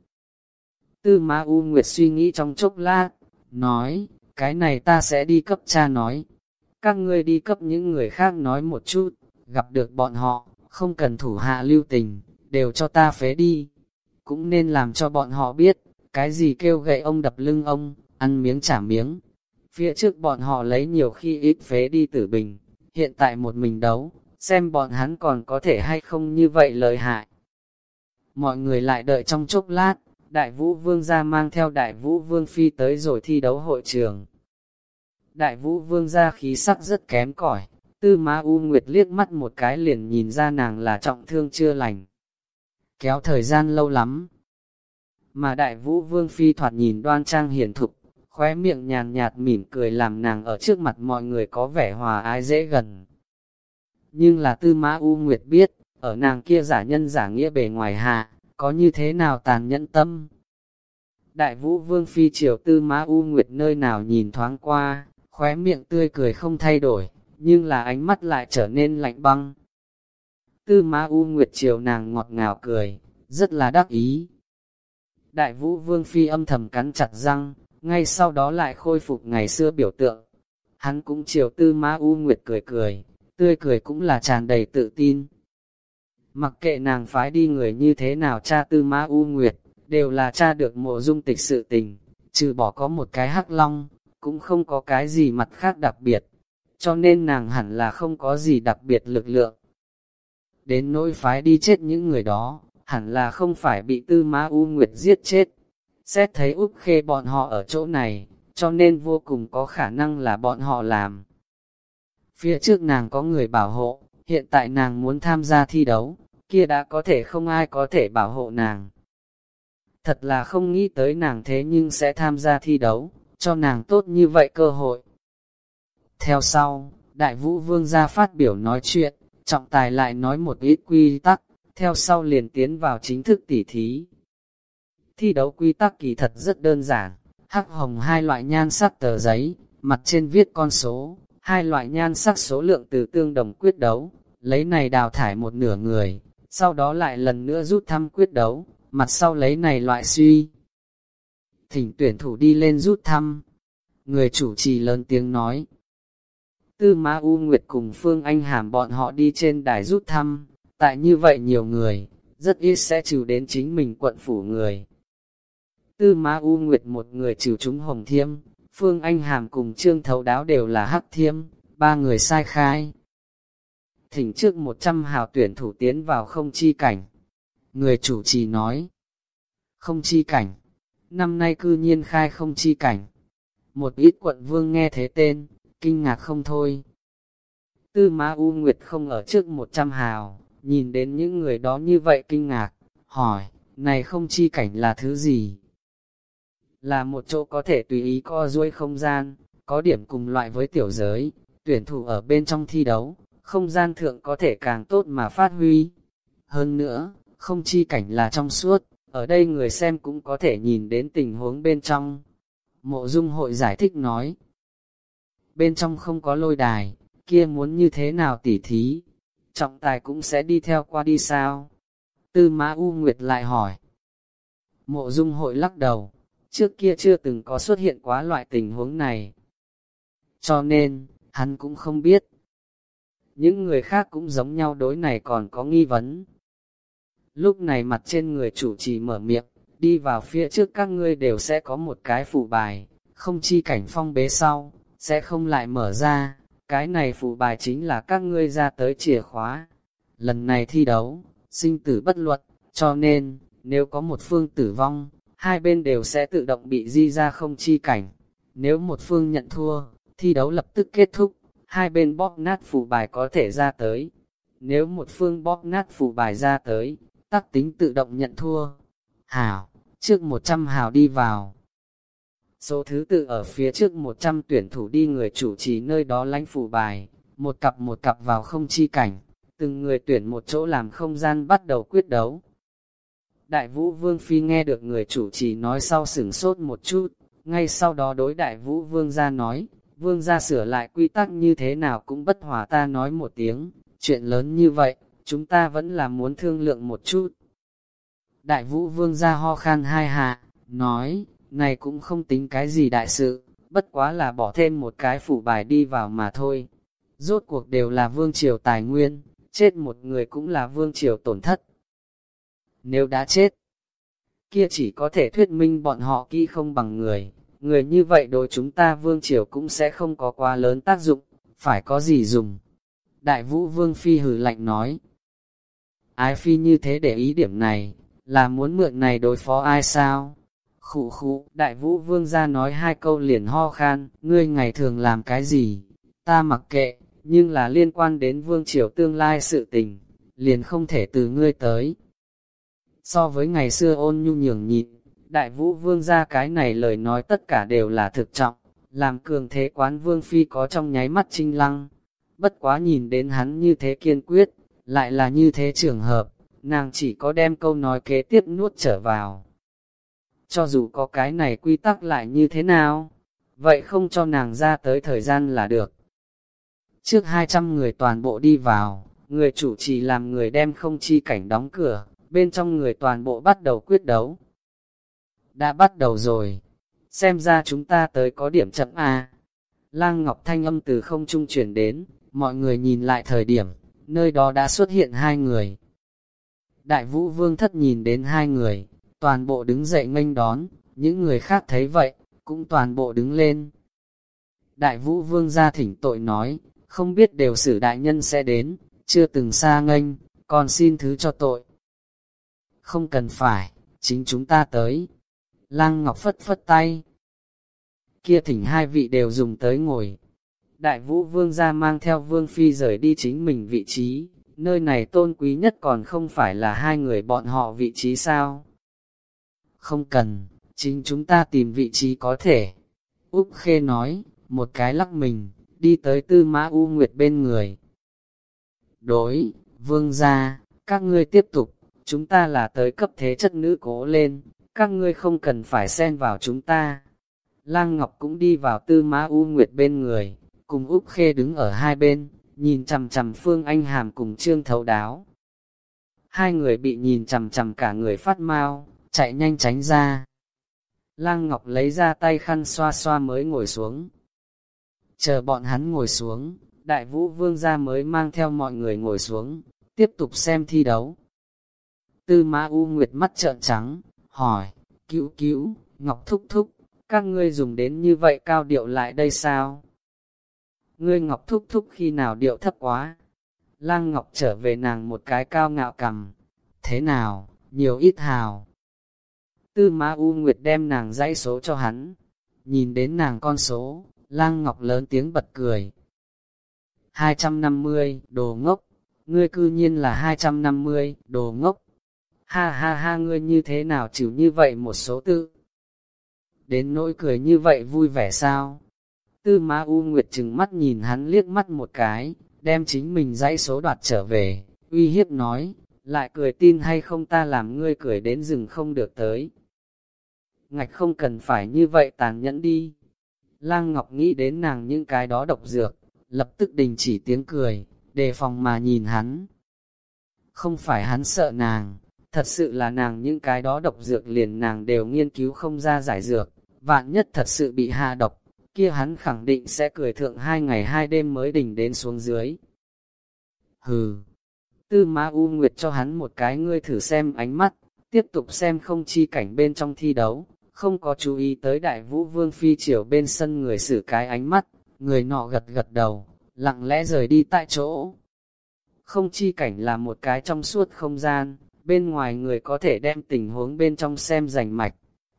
Tư Mã U Nguyệt suy nghĩ trong chốc lát, nói, cái này ta sẽ đi cấp cha nói. Các ngươi đi cấp những người khác nói một chút, gặp được bọn họ, không cần thủ hạ lưu tình, đều cho ta phế đi. Cũng nên làm cho bọn họ biết, cái gì kêu gậy ông đập lưng ông, ăn miếng trả miếng. Phía trước bọn họ lấy nhiều khi ít phế đi tử bình, hiện tại một mình đấu, xem bọn hắn còn có thể hay không như vậy lợi hại. Mọi người lại đợi trong chốc lát, Đại Vũ Vương ra mang theo Đại Vũ Vương Phi tới rồi thi đấu hội trường. Đại Vũ Vương ra khí sắc rất kém cỏi, tư má U Nguyệt liếc mắt một cái liền nhìn ra nàng là trọng thương chưa lành. Kéo thời gian lâu lắm. Mà Đại Vũ Vương Phi thoạt nhìn đoan trang hiền thục, khóe miệng nhàn nhạt mỉm cười làm nàng ở trước mặt mọi người có vẻ hòa ái dễ gần. Nhưng là tư mã U Nguyệt biết, ở nàng kia giả nhân giả nghĩa bề ngoài hạ, có như thế nào tàn nhẫn tâm. Đại vũ vương phi triều tư mã U Nguyệt nơi nào nhìn thoáng qua, khóe miệng tươi cười không thay đổi, nhưng là ánh mắt lại trở nên lạnh băng. Tư Ma U Nguyệt chiều nàng ngọt ngào cười, rất là đắc ý. Đại vũ vương phi âm thầm cắn chặt răng, ngay sau đó lại khôi phục ngày xưa biểu tượng. Hắn cũng chiều tư Ma U Nguyệt cười cười, tươi cười cũng là tràn đầy tự tin. Mặc kệ nàng phái đi người như thế nào cha tư Ma U Nguyệt, đều là cha được mộ dung tịch sự tình, trừ bỏ có một cái hắc long, cũng không có cái gì mặt khác đặc biệt, cho nên nàng hẳn là không có gì đặc biệt lực lượng. Đến nỗi phái đi chết những người đó, hẳn là không phải bị tư Ma U Nguyệt giết chết. Xét thấy Úc Khê bọn họ ở chỗ này, cho nên vô cùng có khả năng là bọn họ làm. Phía trước nàng có người bảo hộ, hiện tại nàng muốn tham gia thi đấu, kia đã có thể không ai có thể bảo hộ nàng. Thật là không nghĩ tới nàng thế nhưng sẽ tham gia thi đấu, cho nàng tốt như vậy cơ hội. Theo sau, Đại Vũ Vương ra phát biểu nói chuyện, trọng tài lại nói một ít quy tắc, theo sau liền tiến vào chính thức tỉ thí. Thi đấu quy tắc kỳ thật rất đơn giản, hắc hồng hai loại nhan sắc tờ giấy, mặt trên viết con số, hai loại nhan sắc số lượng từ tương đồng quyết đấu, lấy này đào thải một nửa người, sau đó lại lần nữa rút thăm quyết đấu, mặt sau lấy này loại suy. Thỉnh tuyển thủ đi lên rút thăm, người chủ trì lớn tiếng nói. Tư Ma U Nguyệt cùng Phương Anh Hàm bọn họ đi trên đài rút thăm, tại như vậy nhiều người, rất ít sẽ trừ đến chính mình quận phủ người. Tư Ma U Nguyệt một người trừ chúng hồng thiêm, Phương Anh Hàm cùng Trương Thấu Đáo đều là hắc thiêm, ba người sai khai. Thỉnh trước 100 hào tuyển thủ tiến vào không chi cảnh. Người chủ trì nói, không chi cảnh, năm nay cư nhiên khai không chi cảnh. Một ít quận vương nghe thế tên, kinh ngạc không thôi. Tư Ma U Nguyệt không ở trước 100 hào, nhìn đến những người đó như vậy kinh ngạc, hỏi, này không chi cảnh là thứ gì? là một chỗ có thể tùy ý co duỗi không gian, có điểm cùng loại với tiểu giới, tuyển thủ ở bên trong thi đấu, không gian thượng có thể càng tốt mà phát huy. Hơn nữa, không chi cảnh là trong suốt, ở đây người xem cũng có thể nhìn đến tình huống bên trong. Mộ dung hội giải thích nói, bên trong không có lôi đài, kia muốn như thế nào tỉ thí, trọng tài cũng sẽ đi theo qua đi sao? Tư Mã U Nguyệt lại hỏi. Mộ dung hội lắc đầu, trước kia chưa từng có xuất hiện quá loại tình huống này. Cho nên, hắn cũng không biết. Những người khác cũng giống nhau đối này còn có nghi vấn. Lúc này mặt trên người chủ trì mở miệng, đi vào phía trước các ngươi đều sẽ có một cái phụ bài, không chi cảnh phong bế sau, sẽ không lại mở ra. Cái này phụ bài chính là các ngươi ra tới chìa khóa. Lần này thi đấu, sinh tử bất luật, cho nên, nếu có một phương tử vong, hai bên đều sẽ tự động bị di ra không chi cảnh. Nếu một phương nhận thua, thi đấu lập tức kết thúc, hai bên bóp nát phụ bài có thể ra tới. Nếu một phương bóp nát phụ bài ra tới, tắc tính tự động nhận thua. Hảo, trước 100 hào đi vào. Số thứ tự ở phía trước 100 tuyển thủ đi người chủ trì nơi đó lãnh phủ bài, một cặp một cặp vào không chi cảnh, từng người tuyển một chỗ làm không gian bắt đầu quyết đấu. Đại vũ vương phi nghe được người chủ trì nói sau sửng sốt một chút, ngay sau đó đối đại vũ vương gia nói, vương gia sửa lại quy tắc như thế nào cũng bất hòa ta nói một tiếng, chuyện lớn như vậy, chúng ta vẫn là muốn thương lượng một chút. Đại vũ vương gia ho khan hai hạ, nói, này cũng không tính cái gì đại sự, bất quá là bỏ thêm một cái phủ bài đi vào mà thôi. Rốt cuộc đều là vương triều tài nguyên, chết một người cũng là vương triều tổn thất. Nếu đã chết, kia chỉ có thể thuyết minh bọn họ kỹ không bằng người, người như vậy đối chúng ta vương triều cũng sẽ không có quá lớn tác dụng, phải có gì dùng. Đại vũ vương phi hử lạnh nói, ai phi như thế để ý điểm này, là muốn mượn này đối phó ai sao? Khụ khụ, đại vũ vương ra nói hai câu liền ho khan, ngươi ngày thường làm cái gì? Ta mặc kệ, nhưng là liên quan đến vương triều tương lai sự tình, liền không thể từ ngươi tới. So với ngày xưa ôn nhu nhường nhịn, đại vũ vương ra cái này lời nói tất cả đều là thực trọng, làm cường thế quán vương phi có trong nháy mắt trinh lăng. Bất quá nhìn đến hắn như thế kiên quyết, lại là như thế trường hợp, nàng chỉ có đem câu nói kế tiếp nuốt trở vào. Cho dù có cái này quy tắc lại như thế nào, vậy không cho nàng ra tới thời gian là được. Trước 200 người toàn bộ đi vào, người chủ trì làm người đem không chi cảnh đóng cửa, bên trong người toàn bộ bắt đầu quyết đấu. Đã bắt đầu rồi, xem ra chúng ta tới có điểm chậm à. Lang Ngọc Thanh âm từ không trung chuyển đến, mọi người nhìn lại thời điểm, nơi đó đã xuất hiện hai người. Đại vũ vương thất nhìn đến hai người, toàn bộ đứng dậy nghênh đón, những người khác thấy vậy, cũng toàn bộ đứng lên. Đại vũ vương ra thỉnh tội nói, không biết đều sử đại nhân sẽ đến, chưa từng xa nghênh, còn xin thứ cho tội. Không cần phải, chính chúng ta tới. Lăng Ngọc phất phất tay. Kia thỉnh hai vị đều dùng tới ngồi. Đại vũ vương ra mang theo vương phi rời đi chính mình vị trí, nơi này tôn quý nhất còn không phải là hai người bọn họ vị trí sao. Không cần, chính chúng ta tìm vị trí có thể. Úc Khê nói, một cái lắc mình, đi tới tư mã U Nguyệt bên người. Đối, vương gia, các ngươi tiếp tục, chúng ta là tới cấp thế chất nữ cố lên, các ngươi không cần phải xen vào chúng ta. Lang Ngọc cũng đi vào tư mã U Nguyệt bên người, cùng Úc Khê đứng ở hai bên, nhìn chằm chằm Phương Anh Hàm cùng Trương Thấu Đáo. Hai người bị nhìn chằm chằm cả người phát mau, chạy nhanh tránh ra. Lang Ngọc lấy ra tay khăn xoa xoa mới ngồi xuống. Chờ bọn hắn ngồi xuống, đại vũ vương gia mới mang theo mọi người ngồi xuống, tiếp tục xem thi đấu. Tư mã U Nguyệt mắt trợn trắng, hỏi, cứu cứu, Ngọc thúc thúc, các ngươi dùng đến như vậy cao điệu lại đây sao? Ngươi Ngọc thúc thúc khi nào điệu thấp quá? Lang Ngọc trở về nàng một cái cao ngạo cầm. Thế nào, nhiều ít hào. Tư Ma U Nguyệt đem nàng dãy số cho hắn. Nhìn đến nàng con số, Lang Ngọc lớn tiếng bật cười. 250, đồ ngốc. Ngươi cư nhiên là 250, đồ ngốc. Ha ha ha ngươi như thế nào chịu như vậy một số tự. Đến nỗi cười như vậy vui vẻ sao? Tư Ma U Nguyệt chừng mắt nhìn hắn liếc mắt một cái, đem chính mình dãy số đoạt trở về, uy hiếp nói, lại cười tin hay không ta làm ngươi cười đến rừng không được tới. Ngạch không cần phải như vậy tàn nhẫn đi. Lang Ngọc nghĩ đến nàng những cái đó độc dược, lập tức đình chỉ tiếng cười, đề phòng mà nhìn hắn. Không phải hắn sợ nàng, thật sự là nàng những cái đó độc dược liền nàng đều nghiên cứu không ra giải dược, vạn nhất thật sự bị hạ độc, kia hắn khẳng định sẽ cười thượng hai ngày hai đêm mới đỉnh đến xuống dưới. Hừ, tư ma u nguyệt cho hắn một cái ngươi thử xem ánh mắt, tiếp tục xem không chi cảnh bên trong thi đấu, không có chú ý tới đại vũ vương phi triều bên sân người xử cái ánh mắt, người nọ gật gật đầu, lặng lẽ rời đi tại chỗ. Không chi cảnh là một cái trong suốt không gian, bên ngoài người có thể đem tình huống bên trong xem rành mạch.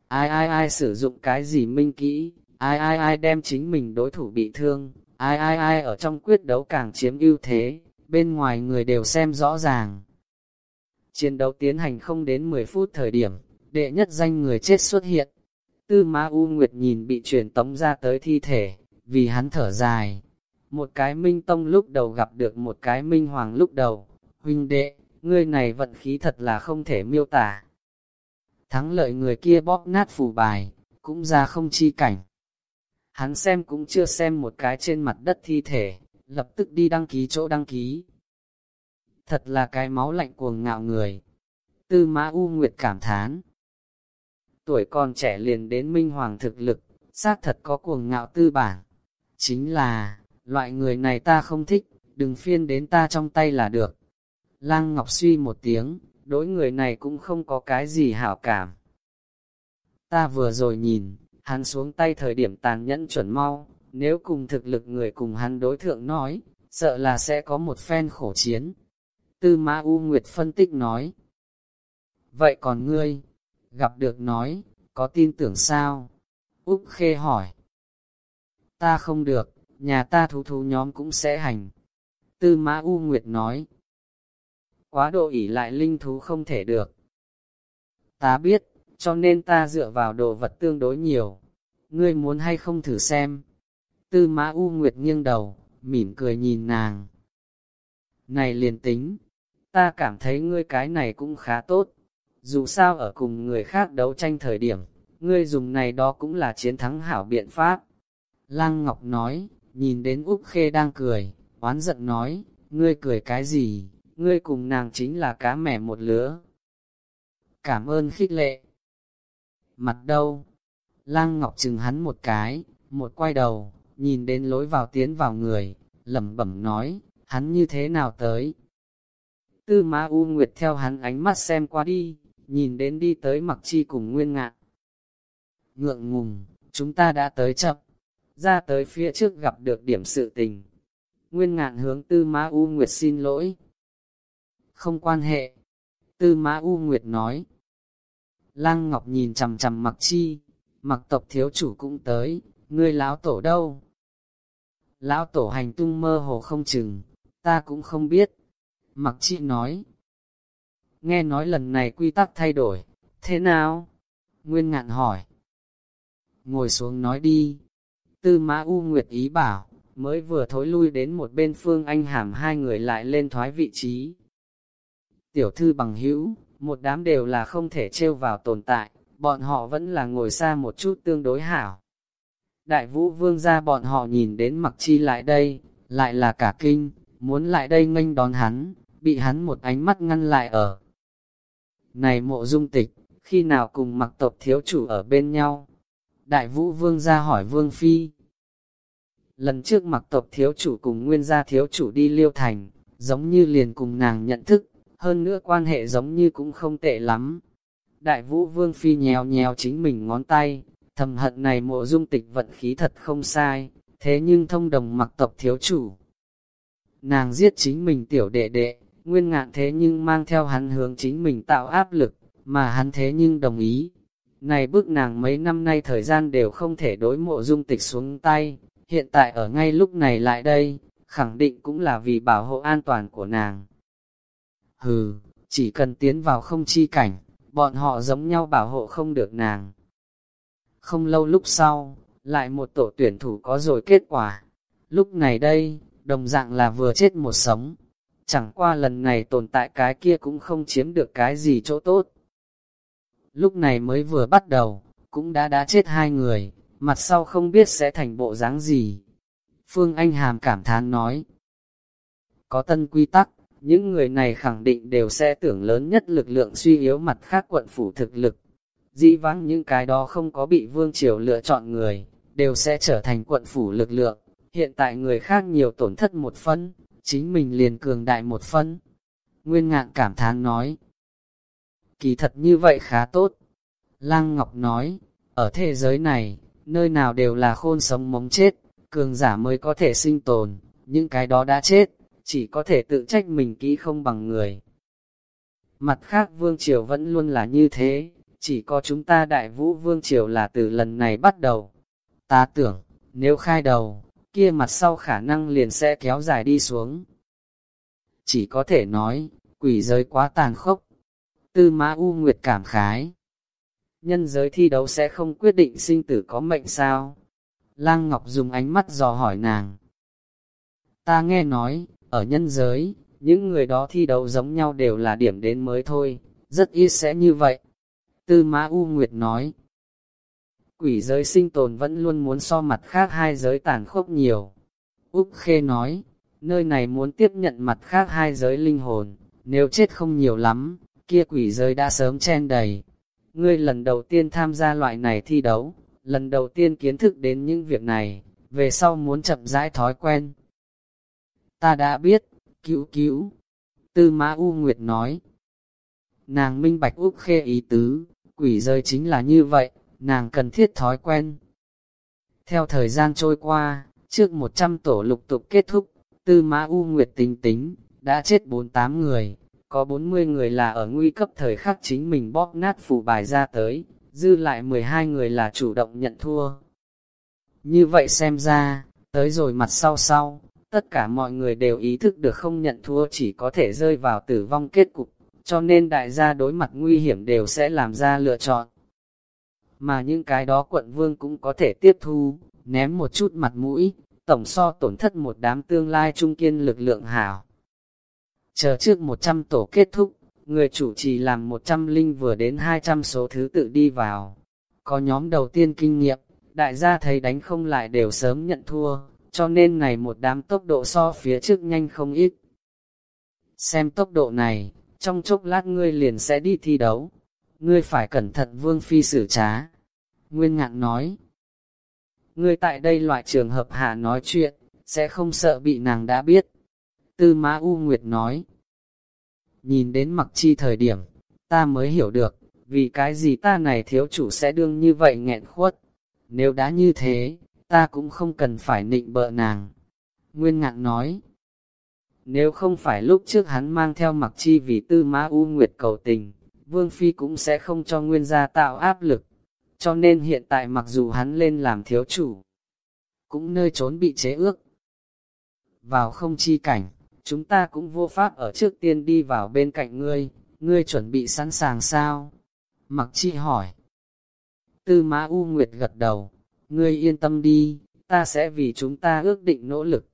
Ai ai ai sử dụng cái gì minh kỹ, ai ai ai đem chính mình đối thủ bị thương, ai ai ai ở trong quyết đấu càng chiếm ưu thế, bên ngoài người đều xem rõ ràng. Chiến đấu tiến hành không đến 10 phút thời điểm, đệ nhất danh người chết xuất hiện. Tư Ma U Nguyệt nhìn bị truyền tống ra tới thi thể, vì hắn thở dài. Một cái minh tông lúc đầu gặp được một cái minh hoàng lúc đầu. Huynh đệ, ngươi này vận khí thật là không thể miêu tả. Thắng lợi người kia bóp nát phủ bài, cũng ra không chi cảnh. Hắn xem cũng chưa xem một cái trên mặt đất thi thể, lập tức đi đăng ký chỗ đăng ký. Thật là cái máu lạnh cuồng ngạo người. Tư Mã U Nguyệt cảm thán. Tuổi còn trẻ liền đến minh hoàng thực lực, xác thật có cuồng ngạo tư bản. Chính là, loại người này ta không thích, đừng phiên đến ta trong tay là được. Lăng Ngọc suy một tiếng, đối người này cũng không có cái gì hảo cảm. Ta vừa rồi nhìn, hắn xuống tay thời điểm tàn nhẫn chuẩn mau, nếu cùng thực lực người cùng hắn đối thượng nói, sợ là sẽ có một phen khổ chiến. Tư Mã U Nguyệt phân tích nói. Vậy còn ngươi, gặp được nói, có tin tưởng sao? Úc Khê hỏi. Ta không được, nhà ta thú thú nhóm cũng sẽ hành. Tư Mã U Nguyệt nói. Quá độ ỉ lại linh thú không thể được. Ta biết, cho nên ta dựa vào đồ vật tương đối nhiều. Ngươi muốn hay không thử xem? Tư Mã U Nguyệt nghiêng đầu, mỉm cười nhìn nàng. Này liền tính, ta cảm thấy ngươi cái này cũng khá tốt. Dù sao ở cùng người khác đấu tranh thời điểm, ngươi dùng này đó cũng là chiến thắng hảo biện pháp. Lăng Ngọc nói, nhìn đến Úc Khê đang cười, oán giận nói, ngươi cười cái gì, ngươi cùng nàng chính là cá mẻ một lứa. Cảm ơn khích lệ. Mặt đâu? Lăng Ngọc chừng hắn một cái, một quay đầu, nhìn đến lối vào tiến vào người, lẩm bẩm nói, hắn như thế nào tới? Tư Ma U Nguyệt theo hắn ánh mắt xem qua đi, nhìn đến đi tới mặc chi cùng nguyên ngạn. Ngượng ngùng, chúng ta đã tới chậm, ra tới phía trước gặp được điểm sự tình. Nguyên ngạn hướng Tư Ma U Nguyệt xin lỗi. Không quan hệ. Tư Ma U Nguyệt nói. Lăng Ngọc nhìn chằm chằm mặc chi, mặc tộc thiếu chủ cũng tới, ngươi lão tổ đâu? Lão tổ hành tung mơ hồ không chừng, ta cũng không biết. Mặc chi nói, nghe nói lần này quy tắc thay đổi, thế nào? Nguyên ngạn hỏi. Ngồi xuống nói đi. Tư mã U Nguyệt ý bảo, mới vừa thối lui đến một bên phương anh hàm hai người lại lên thoái vị trí. Tiểu thư bằng hữu, một đám đều là không thể trêu vào tồn tại, bọn họ vẫn là ngồi xa một chút tương đối hảo. Đại vũ vương ra bọn họ nhìn đến mặc chi lại đây, lại là cả kinh, muốn lại đây nghênh đón hắn, bị hắn một ánh mắt ngăn lại ở. Này mộ dung tịch, khi nào cùng mặc tộc thiếu chủ ở bên nhau? Đại vũ vương ra hỏi vương phi. Lần trước mặc tộc thiếu chủ cùng nguyên gia thiếu chủ đi liêu thành, giống như liền cùng nàng nhận thức, hơn nữa quan hệ giống như cũng không tệ lắm. Đại vũ vương phi nhèo nhèo chính mình ngón tay, thầm hận này mộ dung tịch vận khí thật không sai, thế nhưng thông đồng mặc tộc thiếu chủ. Nàng giết chính mình tiểu đệ đệ, nguyên ngạn thế nhưng mang theo hắn hướng chính mình tạo áp lực, mà hắn thế nhưng đồng ý. Này bước nàng mấy năm nay thời gian đều không thể đối mộ dung tịch xuống tay, hiện tại ở ngay lúc này lại đây, khẳng định cũng là vì bảo hộ an toàn của nàng. Hừ, chỉ cần tiến vào không chi cảnh, bọn họ giống nhau bảo hộ không được nàng. Không lâu lúc sau, lại một tổ tuyển thủ có rồi kết quả. Lúc này đây, đồng dạng là vừa chết một sống. Chẳng qua lần này tồn tại cái kia cũng không chiếm được cái gì chỗ tốt. Lúc này mới vừa bắt đầu, cũng đã đã chết hai người, mặt sau không biết sẽ thành bộ dáng gì. Phương Anh Hàm cảm thán nói. Có tân quy tắc, những người này khẳng định đều sẽ tưởng lớn nhất lực lượng suy yếu mặt khác quận phủ thực lực. Dĩ vãng những cái đó không có bị vương triều lựa chọn người, đều sẽ trở thành quận phủ lực lượng. Hiện tại người khác nhiều tổn thất một phân, chính mình liền cường đại một phân. Nguyên ngạn cảm thán nói. Kỳ thật như vậy khá tốt. Lăng Ngọc nói, ở thế giới này, nơi nào đều là khôn sống mống chết, cường giả mới có thể sinh tồn, những cái đó đã chết, chỉ có thể tự trách mình kỹ không bằng người. Mặt khác Vương Triều vẫn luôn là như thế, chỉ có chúng ta Đại Vũ Vương Triều là từ lần này bắt đầu. Ta tưởng, nếu khai đầu, kia mặt sau khả năng liền sẽ kéo dài đi xuống. Chỉ có thể nói, quỷ giới quá tàn khốc. Tư Mã U Nguyệt cảm khái. nhân giới thi đấu sẽ không quyết định sinh tử có mệnh sao? Lang Ngọc dùng ánh mắt dò hỏi nàng. Ta nghe nói, ở nhân giới, những người đó thi đấu giống nhau đều là điểm đến mới thôi, rất ít sẽ như vậy. Tư Mã U Nguyệt nói, quỷ giới sinh tồn vẫn luôn muốn so mặt khác hai giới tàn khốc nhiều. Úc Khê nói, nơi này muốn tiếp nhận mặt khác hai giới linh hồn, nếu chết không nhiều lắm, kia quỷ giới đã sớm chen đầy. Ngươi lần đầu tiên tham gia loại này thi đấu, lần đầu tiên kiến thức đến những việc này, về sau muốn chậm rãi thói quen. Ta đã biết, cứu cứu. Tư Mã U Nguyệt nói. Nàng minh bạch Úc Khê ý tứ, quỷ rơi chính là như vậy, nàng cần thiết thói quen. Theo thời gian trôi qua, trước 100 tổ lục tục kết thúc, Tư Mã U Nguyệt tính tính, đã chết 48 người, có 40 người là ở nguy cấp thời khắc chính mình bóp nát phủ bài ra tới, dư lại 12 người là chủ động nhận thua. Như vậy xem ra, tới rồi mặt sau sau, tất cả mọi người đều ý thức được không nhận thua chỉ có thể rơi vào tử vong kết cục, cho nên đại gia đối mặt nguy hiểm đều sẽ làm ra lựa chọn. Mà những cái đó quận vương cũng có thể tiếp thu, ném một chút mặt mũi, tổng so tổn thất một đám tương lai trung kiên lực lượng hảo. Chờ trước 100 tổ kết thúc, người chủ trì làm 100 linh vừa đến 200 số thứ tự đi vào. Có nhóm đầu tiên kinh nghiệm, đại gia thấy đánh không lại đều sớm nhận thua, cho nên này một đám tốc độ so phía trước nhanh không ít. Xem tốc độ này, trong chốc lát ngươi liền sẽ đi thi đấu. Ngươi phải cẩn thận vương phi xử trá. Nguyên ngạn nói. Ngươi tại đây loại trường hợp hạ nói chuyện, sẽ không sợ bị nàng đã biết. Tư Mã U Nguyệt nói. Nhìn đến mặc chi thời điểm, ta mới hiểu được, vì cái gì ta này thiếu chủ sẽ đương như vậy nghẹn khuất. Nếu đã như thế, ta cũng không cần phải nịnh bợ nàng. Nguyên ngạn nói, nếu không phải lúc trước hắn mang theo mặc chi vì tư mã u nguyệt cầu tình, Vương Phi cũng sẽ không cho Nguyên gia tạo áp lực. Cho nên hiện tại mặc dù hắn lên làm thiếu chủ, cũng nơi trốn bị chế ước. Vào không chi cảnh, chúng ta cũng vô pháp ở trước tiên đi vào bên cạnh ngươi, ngươi chuẩn bị sẵn sàng sao? Mặc chi hỏi. Tư mã U Nguyệt gật đầu, ngươi yên tâm đi, ta sẽ vì chúng ta ước định nỗ lực.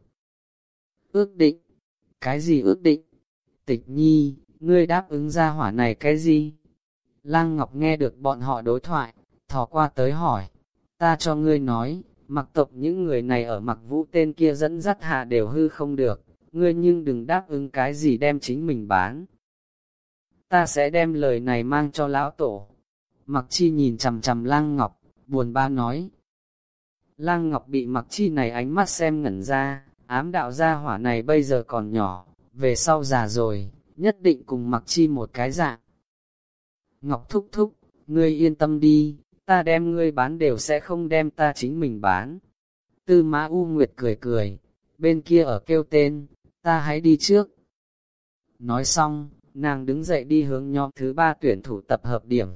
Ước định? Cái gì ước định? Tịch nhi, ngươi đáp ứng ra hỏa này cái gì? Lăng Ngọc nghe được bọn họ đối thoại, thò qua tới hỏi, ta cho ngươi nói, mặc tộc những người này ở mặc vũ tên kia dẫn dắt hạ đều hư không được, ngươi nhưng đừng đáp ứng cái gì đem chính mình bán. Ta sẽ đem lời này mang cho lão tổ. Mặc chi nhìn chầm chầm lang ngọc, buồn ba nói, Lăng Ngọc bị mặc chi này ánh mắt xem ngẩn ra, ám đạo gia hỏa này bây giờ còn nhỏ, về sau già rồi, nhất định cùng mặc chi một cái dạng. Ngọc thúc thúc, ngươi yên tâm đi, ta đem ngươi bán đều sẽ không đem ta chính mình bán. Tư mã U Nguyệt cười cười, bên kia ở kêu tên, ta hãy đi trước. Nói xong, nàng đứng dậy đi hướng nhóm thứ ba tuyển thủ tập hợp điểm.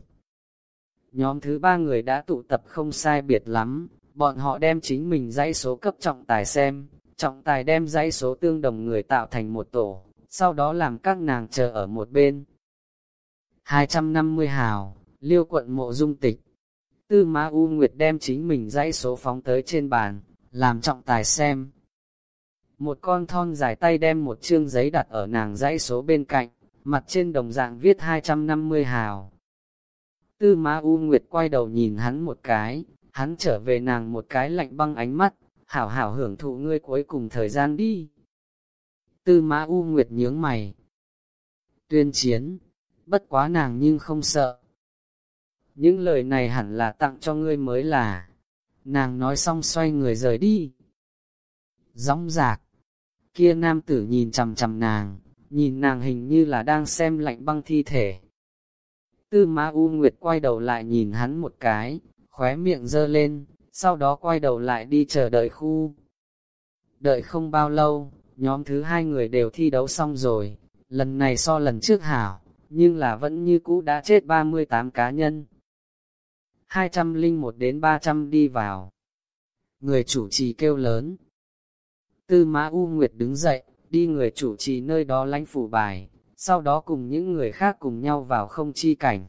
Nhóm thứ ba người đã tụ tập không sai biệt lắm, bọn họ đem chính mình dãy số cấp trọng tài xem, trọng tài đem dãy số tương đồng người tạo thành một tổ, sau đó làm các nàng chờ ở một bên. 250 hào, liêu quận mộ dung tịch. Tư Ma U Nguyệt đem chính mình dãy số phóng tới trên bàn, làm trọng tài xem. Một con thon dài tay đem một chương giấy đặt ở nàng dãy số bên cạnh, mặt trên đồng dạng viết 250 hào. Tư Ma U Nguyệt quay đầu nhìn hắn một cái, hắn trở về nàng một cái lạnh băng ánh mắt, hảo hảo hưởng thụ ngươi cuối cùng thời gian đi. Tư mã U Nguyệt nhướng mày. Tuyên chiến, bất quá nàng nhưng không sợ. Những lời này hẳn là tặng cho ngươi mới là. Nàng nói xong xoay người rời đi. Rõng rạc, kia nam tử nhìn chầm chầm nàng, nhìn nàng hình như là đang xem lạnh băng thi thể. Tư mã U Nguyệt quay đầu lại nhìn hắn một cái, khóe miệng dơ lên, sau đó quay đầu lại đi chờ đợi khu. Đợi không bao lâu, nhóm thứ hai người đều thi đấu xong rồi, lần này so lần trước hảo, nhưng là vẫn như cũ đã chết 38 cá nhân. 201 đến 300 đi vào. Người chủ trì kêu lớn. Tư Mã U Nguyệt đứng dậy, đi người chủ trì nơi đó lãnh phủ bài, sau đó cùng những người khác cùng nhau vào không chi cảnh.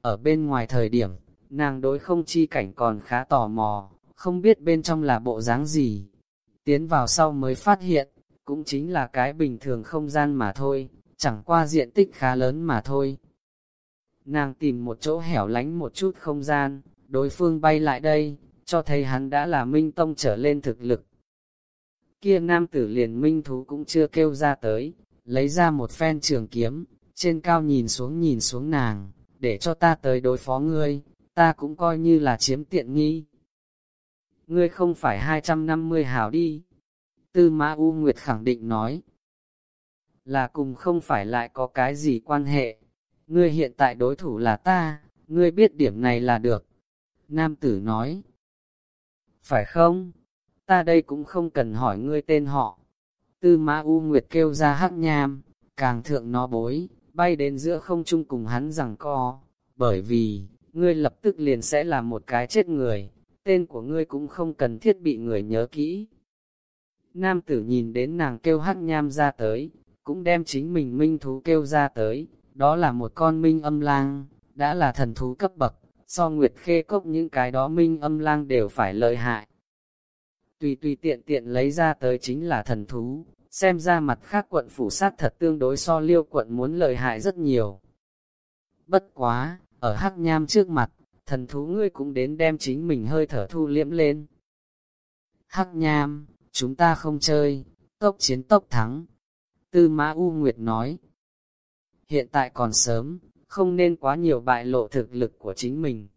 Ở bên ngoài thời điểm, nàng đối không chi cảnh còn khá tò mò, không biết bên trong là bộ dáng gì. Tiến vào sau mới phát hiện, cũng chính là cái bình thường không gian mà thôi, chẳng qua diện tích khá lớn mà thôi. Nàng tìm một chỗ hẻo lánh một chút không gian, đối phương bay lại đây, cho thấy hắn đã là minh tông trở lên thực lực. Kia nam tử liền minh thú cũng chưa kêu ra tới, lấy ra một phen trường kiếm, trên cao nhìn xuống nhìn xuống nàng, để cho ta tới đối phó ngươi, ta cũng coi như là chiếm tiện nghi. Ngươi không phải 250 hảo đi. Tư Mã U Nguyệt khẳng định nói. Là cùng không phải lại có cái gì quan hệ. Ngươi hiện tại đối thủ là ta, ngươi biết điểm này là được. Nam tử nói. Phải không? Ta đây cũng không cần hỏi ngươi tên họ. Tư Mã U Nguyệt kêu ra hắc nham, càng thượng nó bối, bay đến giữa không trung cùng hắn rằng co, bởi vì, ngươi lập tức liền sẽ là một cái chết người, tên của ngươi cũng không cần thiết bị người nhớ kỹ. Nam tử nhìn đến nàng kêu hắc nham ra tới, cũng đem chính mình minh thú kêu ra tới, đó là một con minh âm lang, đã là thần thú cấp bậc, so nguyệt khê cốc những cái đó minh âm lang đều phải lợi hại. Tùy tùy tiện tiện lấy ra tới chính là thần thú, xem ra mặt khác quận phủ sát thật tương đối so liêu quận muốn lợi hại rất nhiều. Bất quá, ở hắc nham trước mặt, thần thú ngươi cũng đến đem chính mình hơi thở thu liễm lên. Hắc nham, chúng ta không chơi, tốc chiến tốc thắng. Tư Mã U Nguyệt nói, hiện tại còn sớm, không nên quá nhiều bại lộ thực lực của chính mình.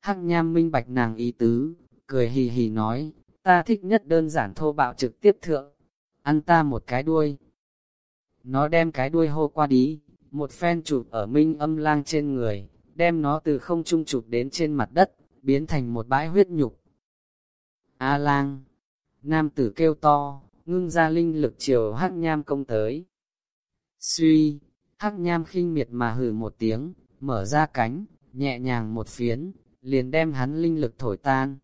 Hắc nham minh bạch nàng ý tứ, cười hì hì nói, ta thích nhất đơn giản thô bạo trực tiếp thượng, ăn ta một cái đuôi. Nó đem cái đuôi hô qua đi, một phen chụp ở minh âm lang trên người, đem nó từ không trung chụp đến trên mặt đất, biến thành một bãi huyết nhục. A lang, nam tử kêu to, ngưng ra linh lực chiều hắc nham công tới. Suy, hắc nham khinh miệt mà hử một tiếng, mở ra cánh, nhẹ nhàng một phiến, liền đem hắn linh lực thổi tan.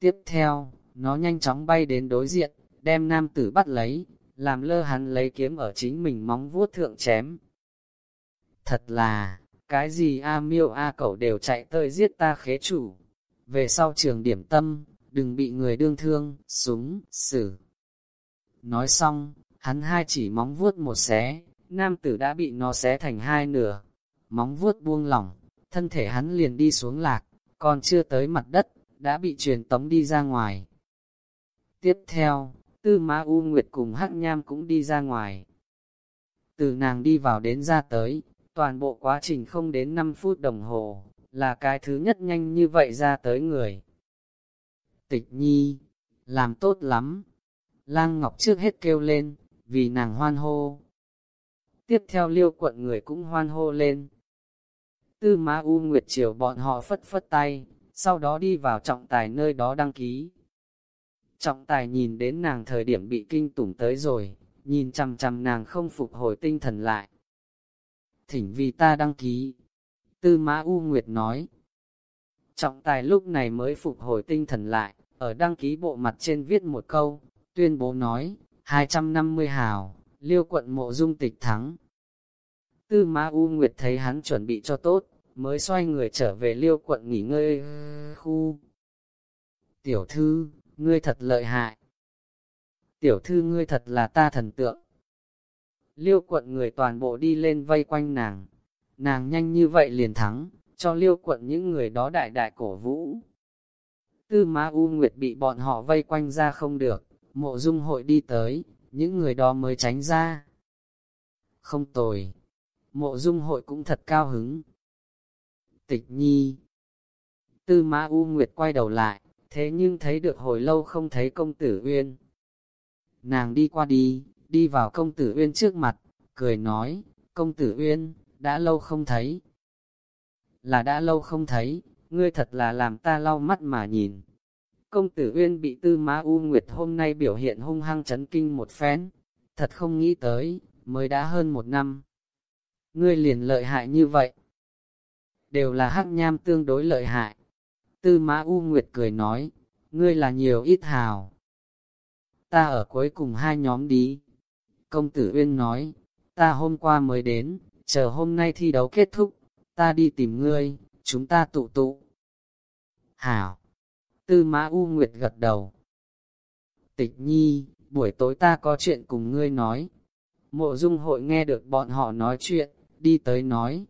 Tiếp theo, nó nhanh chóng bay đến đối diện, đem nam tử bắt lấy, làm lơ hắn lấy kiếm ở chính mình móng vuốt thượng chém. Thật là, cái gì A miêu A cẩu đều chạy tới giết ta khế chủ. Về sau trường điểm tâm, đừng bị người đương thương, súng, xử. Nói xong, hắn hai chỉ móng vuốt một xé, nam tử đã bị nó xé thành hai nửa. Móng vuốt buông lỏng, thân thể hắn liền đi xuống lạc, còn chưa tới mặt đất, đã bị truyền tống đi ra ngoài. Tiếp theo, Tư Mã U Nguyệt cùng Hắc Nham cũng đi ra ngoài. Từ nàng đi vào đến ra tới, toàn bộ quá trình không đến 5 phút đồng hồ, là cái thứ nhất nhanh như vậy ra tới người. Tịch nhi, làm tốt lắm. Lang Ngọc trước hết kêu lên, vì nàng hoan hô. Tiếp theo liêu quận người cũng hoan hô lên. Tư ma U Nguyệt chiều bọn họ phất phất tay, sau đó đi vào trọng tài nơi đó đăng ký. Trọng tài nhìn đến nàng thời điểm bị kinh tủng tới rồi, nhìn chằm chằm nàng không phục hồi tinh thần lại. Thỉnh vì ta đăng ký. Tư Mã U Nguyệt nói. Trọng tài lúc này mới phục hồi tinh thần lại, ở đăng ký bộ mặt trên viết một câu, tuyên bố nói, 250 hào, liêu quận mộ dung tịch thắng. Tư Mã U Nguyệt thấy hắn chuẩn bị cho tốt, mới xoay người trở về liêu quận nghỉ ngơi khu. Tiểu thư, ngươi thật lợi hại. Tiểu thư ngươi thật là ta thần tượng. Liêu quận người toàn bộ đi lên vây quanh nàng. Nàng nhanh như vậy liền thắng, cho liêu quận những người đó đại đại cổ vũ. Tư Ma U Nguyệt bị bọn họ vây quanh ra không được, mộ dung hội đi tới, những người đó mới tránh ra. Không tồi, mộ dung hội cũng thật cao hứng. Tịch nhi Tư Ma U Nguyệt quay đầu lại, thế nhưng thấy được hồi lâu không thấy công tử Uyên. Nàng đi qua đi, đi vào công tử Uyên trước mặt, cười nói, công tử Uyên, đã lâu không thấy. Là đã lâu không thấy, ngươi thật là làm ta lau mắt mà nhìn. Công tử Uyên bị tư má U Nguyệt hôm nay biểu hiện hung hăng chấn kinh một phen, thật không nghĩ tới, mới đã hơn một năm. Ngươi liền lợi hại như vậy. Đều là hắc nham tương đối lợi hại. Tư Mã U Nguyệt cười nói, ngươi là nhiều ít hào. Ta ở cuối cùng hai nhóm đi. Công tử Uyên nói, ta hôm qua mới đến, chờ hôm nay thi đấu kết thúc, ta đi tìm ngươi, chúng ta tụ tụ. Hảo! Tư Mã U Nguyệt gật đầu. Tịch nhi, buổi tối ta có chuyện cùng ngươi nói. Mộ dung hội nghe được bọn họ nói chuyện, đi tới nói.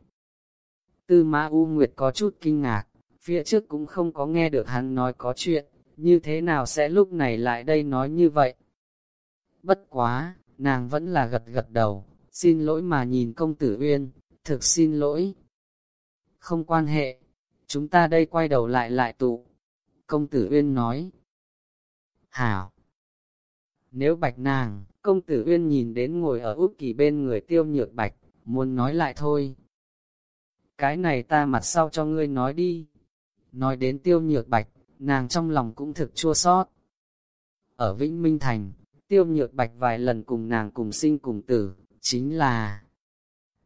Tư Mã U Nguyệt có chút kinh ngạc, phía trước cũng không có nghe được hắn nói có chuyện, như thế nào sẽ lúc này lại đây nói như vậy. Bất quá, nàng vẫn là gật gật đầu, xin lỗi mà nhìn công tử Uyên, thực xin lỗi. Không quan hệ, chúng ta đây quay đầu lại lại tụ. Công tử Uyên nói. Hảo! Nếu bạch nàng, công tử Uyên nhìn đến ngồi ở út kỳ bên người tiêu nhược bạch, muốn nói lại thôi. Cái này ta mặt sau cho ngươi nói đi. Nói đến tiêu nhược bạch, nàng trong lòng cũng thực chua sót. Ở Vĩnh Minh Thành, tiêu nhược bạch vài lần cùng nàng cùng sinh cùng tử, chính là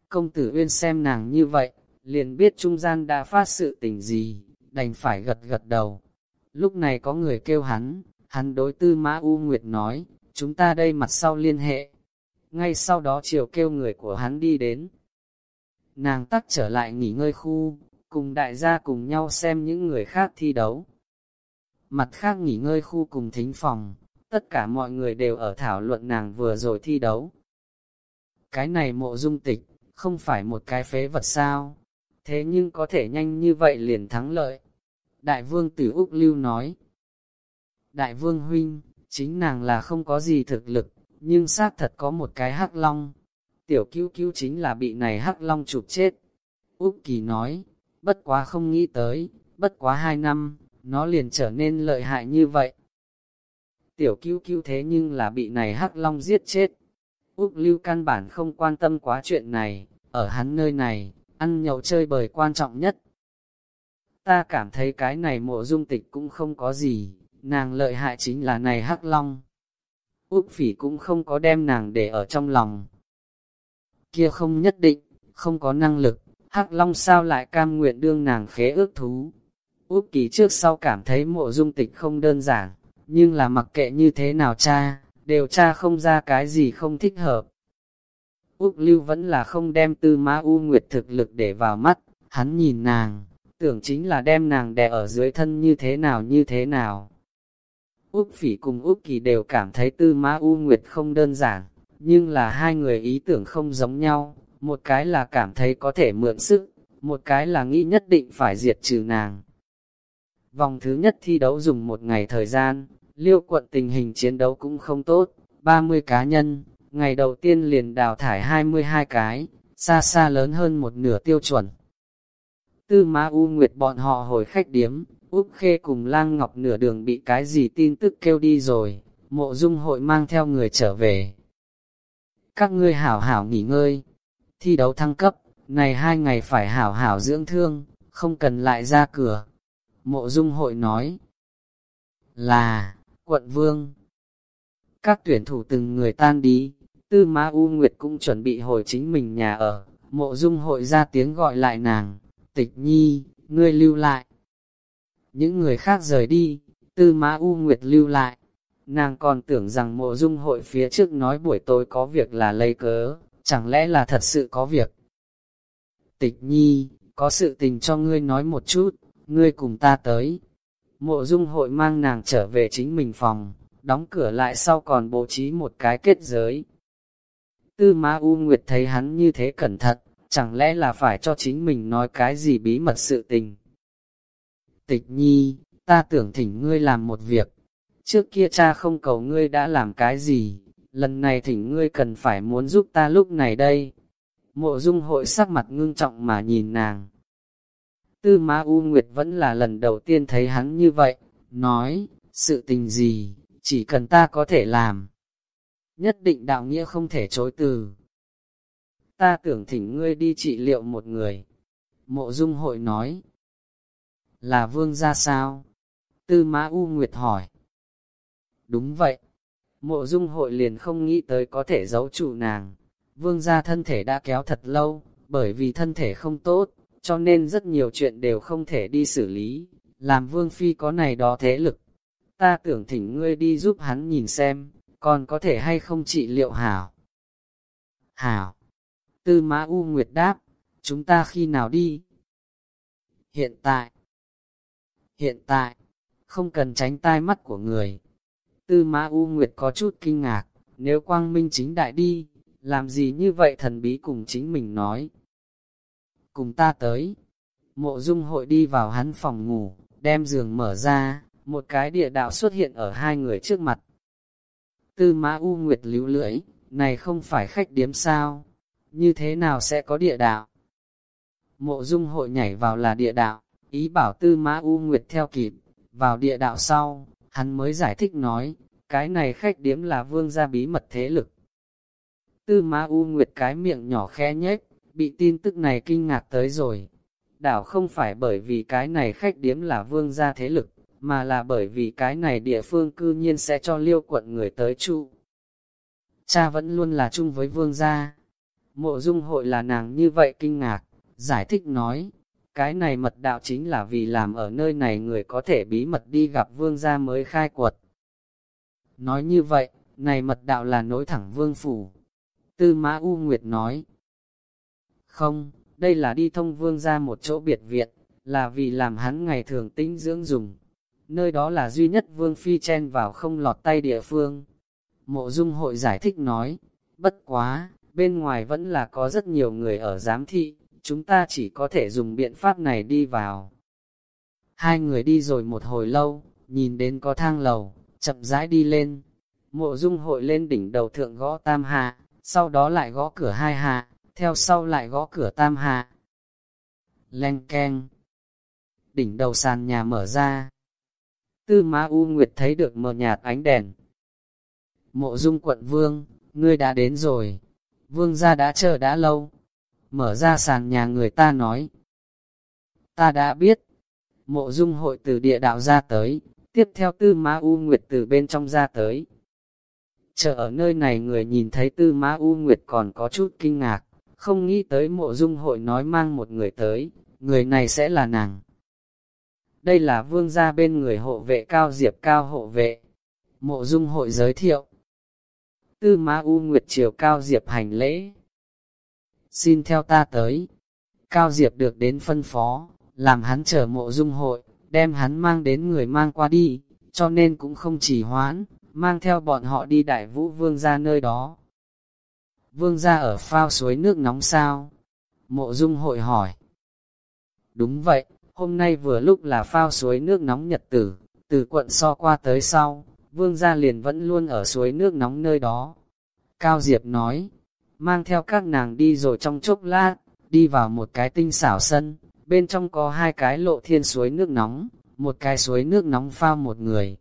công tử Uyên xem nàng như vậy, liền biết trung gian đã phát sự tình gì, đành phải gật gật đầu. Lúc này có người kêu hắn, hắn đối tư mã U Nguyệt nói, chúng ta đây mặt sau liên hệ. Ngay sau đó chiều kêu người của hắn đi đến. Nàng tắt trở lại nghỉ ngơi khu, cùng đại gia cùng nhau xem những người khác thi đấu. Mặt khác nghỉ ngơi khu cùng thính phòng, tất cả mọi người đều ở thảo luận nàng vừa rồi thi đấu. Cái này mộ dung tịch, không phải một cái phế vật sao, thế nhưng có thể nhanh như vậy liền thắng lợi. Đại vương tử Úc Lưu nói, Đại vương huynh, chính nàng là không có gì thực lực, nhưng xác thật có một cái hắc long. Tiểu cứu cứu chính là bị này hắc long chụp chết. Úc Kỳ nói, bất quá không nghĩ tới, bất quá hai năm, nó liền trở nên lợi hại như vậy. Tiểu cứu cứu thế nhưng là bị này hắc long giết chết. Úc Lưu căn bản không quan tâm quá chuyện này, ở hắn nơi này, ăn nhậu chơi bời quan trọng nhất. Ta cảm thấy cái này mộ dung tịch cũng không có gì, nàng lợi hại chính là này hắc long. Úc phỉ cũng không có đem nàng để ở trong lòng. Kia không nhất định, không có năng lực, hắc long sao lại cam nguyện đương nàng khế ước thú. Úc kỳ trước sau cảm thấy mộ dung tịch không đơn giản, nhưng là mặc kệ như thế nào cha, đều cha không ra cái gì không thích hợp. Úc lưu vẫn là không đem tư ma u nguyệt thực lực để vào mắt, hắn nhìn nàng, tưởng chính là đem nàng đè ở dưới thân như thế nào như thế nào. Úc Phỉ cùng Úc Kỳ đều cảm thấy Tư ma U Nguyệt không đơn giản, nhưng là hai người ý tưởng không giống nhau, một cái là cảm thấy có thể mượn sức, một cái là nghĩ nhất định phải diệt trừ nàng. Vòng thứ nhất thi đấu dùng một ngày thời gian, liêu quận tình hình chiến đấu cũng không tốt, 30 cá nhân, ngày đầu tiên liền đào thải 22 cái, xa xa lớn hơn một nửa tiêu chuẩn. Tư ma U Nguyệt bọn họ hồi khách điếm, Úc Khê cùng Lang Ngọc nửa đường bị cái gì tin tức kêu đi rồi, mộ dung hội mang theo người trở về. Các ngươi hảo hảo nghỉ ngơi, thi đấu thăng cấp, này hai ngày phải hảo hảo dưỡng thương, không cần lại ra cửa. Mộ dung hội nói là, quận vương. Các tuyển thủ từng người tan đi, tư Ma U Nguyệt cũng chuẩn bị hồi chính mình nhà ở, mộ dung hội ra tiếng gọi lại nàng, tịch nhi, ngươi lưu lại những người khác rời đi, tư Ma U Nguyệt lưu lại. Nàng còn tưởng rằng mộ dung hội phía trước nói buổi tối có việc là lấy cớ, chẳng lẽ là thật sự có việc. Tịch nhi, có sự tình cho ngươi nói một chút, ngươi cùng ta tới. Mộ dung hội mang nàng trở về chính mình phòng, đóng cửa lại sau còn bố trí một cái kết giới. Tư Ma U Nguyệt thấy hắn như thế cẩn thận, chẳng lẽ là phải cho chính mình nói cái gì bí mật sự tình. Tịch nhi, ta tưởng thỉnh ngươi làm một việc. Trước kia cha không cầu ngươi đã làm cái gì, lần này thỉnh ngươi cần phải muốn giúp ta lúc này đây. Mộ dung hội sắc mặt ngưng trọng mà nhìn nàng. Tư Ma U Nguyệt vẫn là lần đầu tiên thấy hắn như vậy, nói, sự tình gì, chỉ cần ta có thể làm. Nhất định đạo nghĩa không thể chối từ. Ta tưởng thỉnh ngươi đi trị liệu một người. Mộ dung hội nói, là vương gia sao? Tư Ma U Nguyệt hỏi. Đúng vậy. Mộ dung hội liền không nghĩ tới có thể giấu chủ nàng. Vương gia thân thể đã kéo thật lâu, bởi vì thân thể không tốt, cho nên rất nhiều chuyện đều không thể đi xử lý. Làm vương phi có này đó thế lực. Ta tưởng thỉnh ngươi đi giúp hắn nhìn xem, còn có thể hay không trị liệu hảo. Hảo. Tư Mã U Nguyệt đáp, chúng ta khi nào đi? Hiện tại, hiện tại, không cần tránh tai mắt của người. Tư Mã U Nguyệt có chút kinh ngạc, nếu quang minh chính đại đi, làm gì như vậy thần bí cùng chính mình nói. Cùng ta tới, mộ dung hội đi vào hắn phòng ngủ, đem giường mở ra, một cái địa đạo xuất hiện ở hai người trước mặt. Tư Mã U Nguyệt líu lưỡi, này không phải khách điếm sao, như thế nào sẽ có địa đạo? Mộ dung hội nhảy vào là địa đạo, ý bảo Tư Mã U Nguyệt theo kịp, vào địa đạo sau, hắn mới giải thích nói, cái này khách điếm là vương gia bí mật thế lực. Tư Ma U Nguyệt cái miệng nhỏ khe nhếch, bị tin tức này kinh ngạc tới rồi. Đảo không phải bởi vì cái này khách điếm là vương gia thế lực, mà là bởi vì cái này địa phương cư nhiên sẽ cho liêu quận người tới trụ. Cha vẫn luôn là chung với vương gia. Mộ dung hội là nàng như vậy kinh ngạc, giải thích nói, cái này mật đạo chính là vì làm ở nơi này người có thể bí mật đi gặp vương gia mới khai quật. Nói như vậy, này mật đạo là nối thẳng vương phủ. Tư Mã U Nguyệt nói. Không, đây là đi thông vương ra một chỗ biệt viện, là vì làm hắn ngày thường tĩnh dưỡng dùng. Nơi đó là duy nhất vương phi chen vào không lọt tay địa phương. Mộ dung hội giải thích nói, bất quá, bên ngoài vẫn là có rất nhiều người ở giám thị, chúng ta chỉ có thể dùng biện pháp này đi vào. Hai người đi rồi một hồi lâu, nhìn đến có thang lầu, chậm rãi đi lên. Mộ dung hội lên đỉnh đầu thượng gõ tam hạ, sau đó lại gõ cửa hai hạ, theo sau lại gõ cửa tam hạ. leng keng. Đỉnh đầu sàn nhà mở ra. Tư Ma U Nguyệt thấy được mờ nhạt ánh đèn. Mộ dung quận vương, ngươi đã đến rồi. Vương gia đã chờ đã lâu. Mở ra sàn nhà người ta nói. Ta đã biết. Mộ dung hội từ địa đạo ra tới, Tiếp theo tư Ma U Nguyệt từ bên trong ra tới. Chờ ở nơi này người nhìn thấy tư Ma U Nguyệt còn có chút kinh ngạc, không nghĩ tới mộ dung hội nói mang một người tới, người này sẽ là nàng. Đây là vương gia bên người hộ vệ cao diệp cao hộ vệ. Mộ dung hội giới thiệu. Tư Ma U Nguyệt triều cao diệp hành lễ. Xin theo ta tới. Cao diệp được đến phân phó, làm hắn chờ mộ dung hội đem hắn mang đến người mang qua đi, cho nên cũng không chỉ hoãn, mang theo bọn họ đi đại vũ vương ra nơi đó. Vương ra ở phao suối nước nóng sao? Mộ dung hội hỏi. Đúng vậy, hôm nay vừa lúc là phao suối nước nóng nhật tử, từ quận so qua tới sau, vương gia liền vẫn luôn ở suối nước nóng nơi đó. Cao Diệp nói, mang theo các nàng đi rồi trong chốc lát, đi vào một cái tinh xảo sân, bên trong có hai cái lộ thiên suối nước nóng, một cái suối nước nóng phao một người.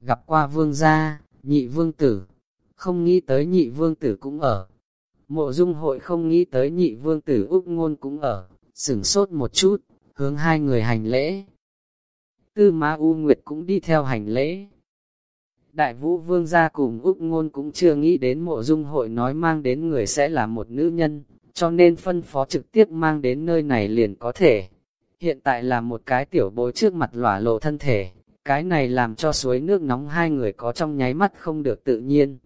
Gặp qua vương gia, nhị vương tử, không nghĩ tới nhị vương tử cũng ở. Mộ dung hội không nghĩ tới nhị vương tử Úc Ngôn cũng ở, sửng sốt một chút, hướng hai người hành lễ. Tư Ma U Nguyệt cũng đi theo hành lễ. Đại vũ vương gia cùng Úc Ngôn cũng chưa nghĩ đến mộ dung hội nói mang đến người sẽ là một nữ nhân, cho nên phân phó trực tiếp mang đến nơi này liền có thể. Hiện tại là một cái tiểu bối trước mặt lỏa lộ thân thể, cái này làm cho suối nước nóng hai người có trong nháy mắt không được tự nhiên.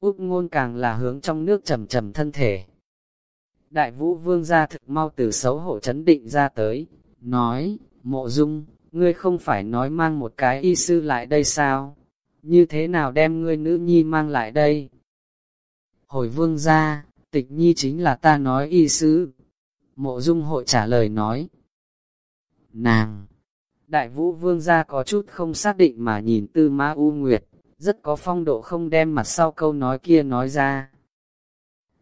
Úc ngôn càng là hướng trong nước trầm trầm thân thể. Đại vũ vương gia thực mau từ xấu hổ chấn định ra tới, nói, mộ dung, ngươi không phải nói mang một cái y sư lại đây sao? Như thế nào đem ngươi nữ nhi mang lại đây? Hồi vương gia, tịch nhi chính là ta nói y sư. Mộ dung hội trả lời nói. Nàng! Đại vũ vương gia có chút không xác định mà nhìn tư ma u nguyệt, rất có phong độ không đem mặt sau câu nói kia nói ra.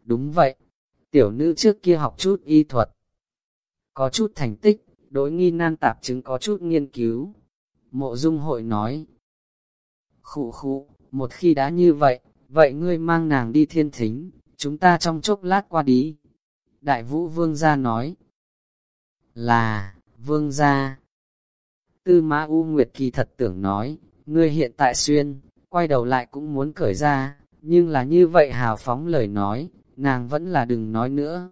Đúng vậy, tiểu nữ trước kia học chút y thuật. Có chút thành tích, đối nghi nan tạp chứng có chút nghiên cứu. Mộ dung hội nói. Khụ khụ, một khi đã như vậy, vậy ngươi mang nàng đi thiên thính, chúng ta trong chốc lát qua đi. Đại vũ vương gia nói, là, vương gia. Tư mã U Nguyệt kỳ thật tưởng nói, ngươi hiện tại xuyên, quay đầu lại cũng muốn cởi ra, nhưng là như vậy hào phóng lời nói, nàng vẫn là đừng nói nữa.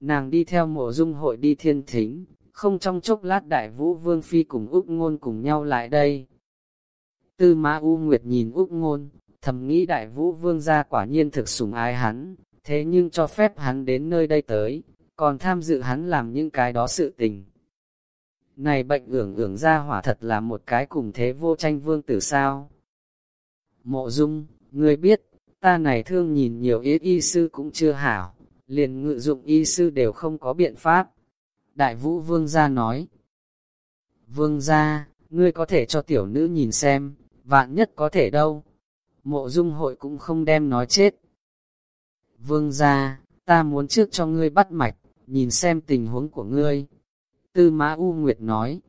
Nàng đi theo mộ dung hội đi thiên thính, không trong chốc lát đại vũ vương phi cùng Úc Ngôn cùng nhau lại đây. Tư ma U Nguyệt nhìn Úc Ngôn, thầm nghĩ đại vũ vương gia quả nhiên thực sủng ái hắn, thế nhưng cho phép hắn đến nơi đây tới, còn tham dự hắn làm những cái đó sự tình. Này bệnh ưởng ưởng ra hỏa thật là một cái cùng thế vô tranh vương tử sao. Mộ dung, ngươi biết, ta này thương nhìn nhiều ít y sư cũng chưa hảo, liền ngự dụng y sư đều không có biện pháp. Đại vũ vương gia nói, Vương gia, ngươi có thể cho tiểu nữ nhìn xem, vạn nhất có thể đâu. Mộ dung hội cũng không đem nói chết. Vương gia, ta muốn trước cho ngươi bắt mạch, nhìn xem tình huống của ngươi. Tư Mã U Nguyệt nói.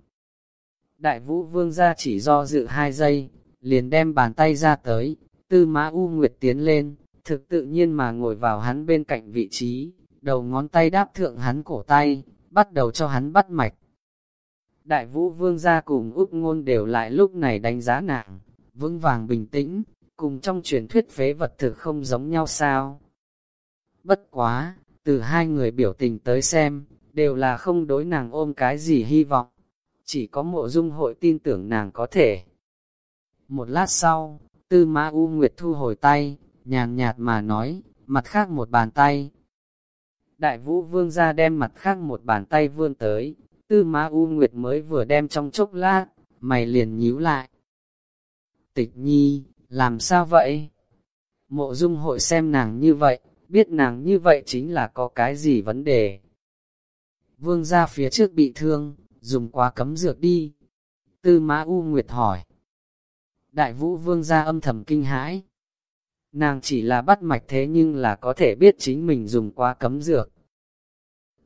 Đại vũ vương gia chỉ do dự hai giây, liền đem bàn tay ra tới. Tư Mã U Nguyệt tiến lên, thực tự nhiên mà ngồi vào hắn bên cạnh vị trí, đầu ngón tay đáp thượng hắn cổ tay, bắt đầu cho hắn bắt mạch. Đại vũ vương gia cùng Úc Ngôn đều lại lúc này đánh giá nàng, vững vàng bình tĩnh, cùng trong truyền thuyết phế vật thực không giống nhau sao. Bất quá, từ hai người biểu tình tới xem, đều là không đối nàng ôm cái gì hy vọng, chỉ có mộ dung hội tin tưởng nàng có thể. Một lát sau, tư mã U Nguyệt thu hồi tay, nhàn nhạt mà nói, mặt khác một bàn tay. Đại vũ vương ra đem mặt khác một bàn tay vươn tới, tư mã U Nguyệt mới vừa đem trong chốc lát, mày liền nhíu lại. Tịch nhi, làm sao vậy? Mộ dung hội xem nàng như vậy, biết nàng như vậy chính là có cái gì vấn đề. Vương ra phía trước bị thương, dùng quá cấm dược đi. Tư mã U Nguyệt hỏi. Đại vũ vương ra âm thầm kinh hãi. Nàng chỉ là bắt mạch thế nhưng là có thể biết chính mình dùng quá cấm dược.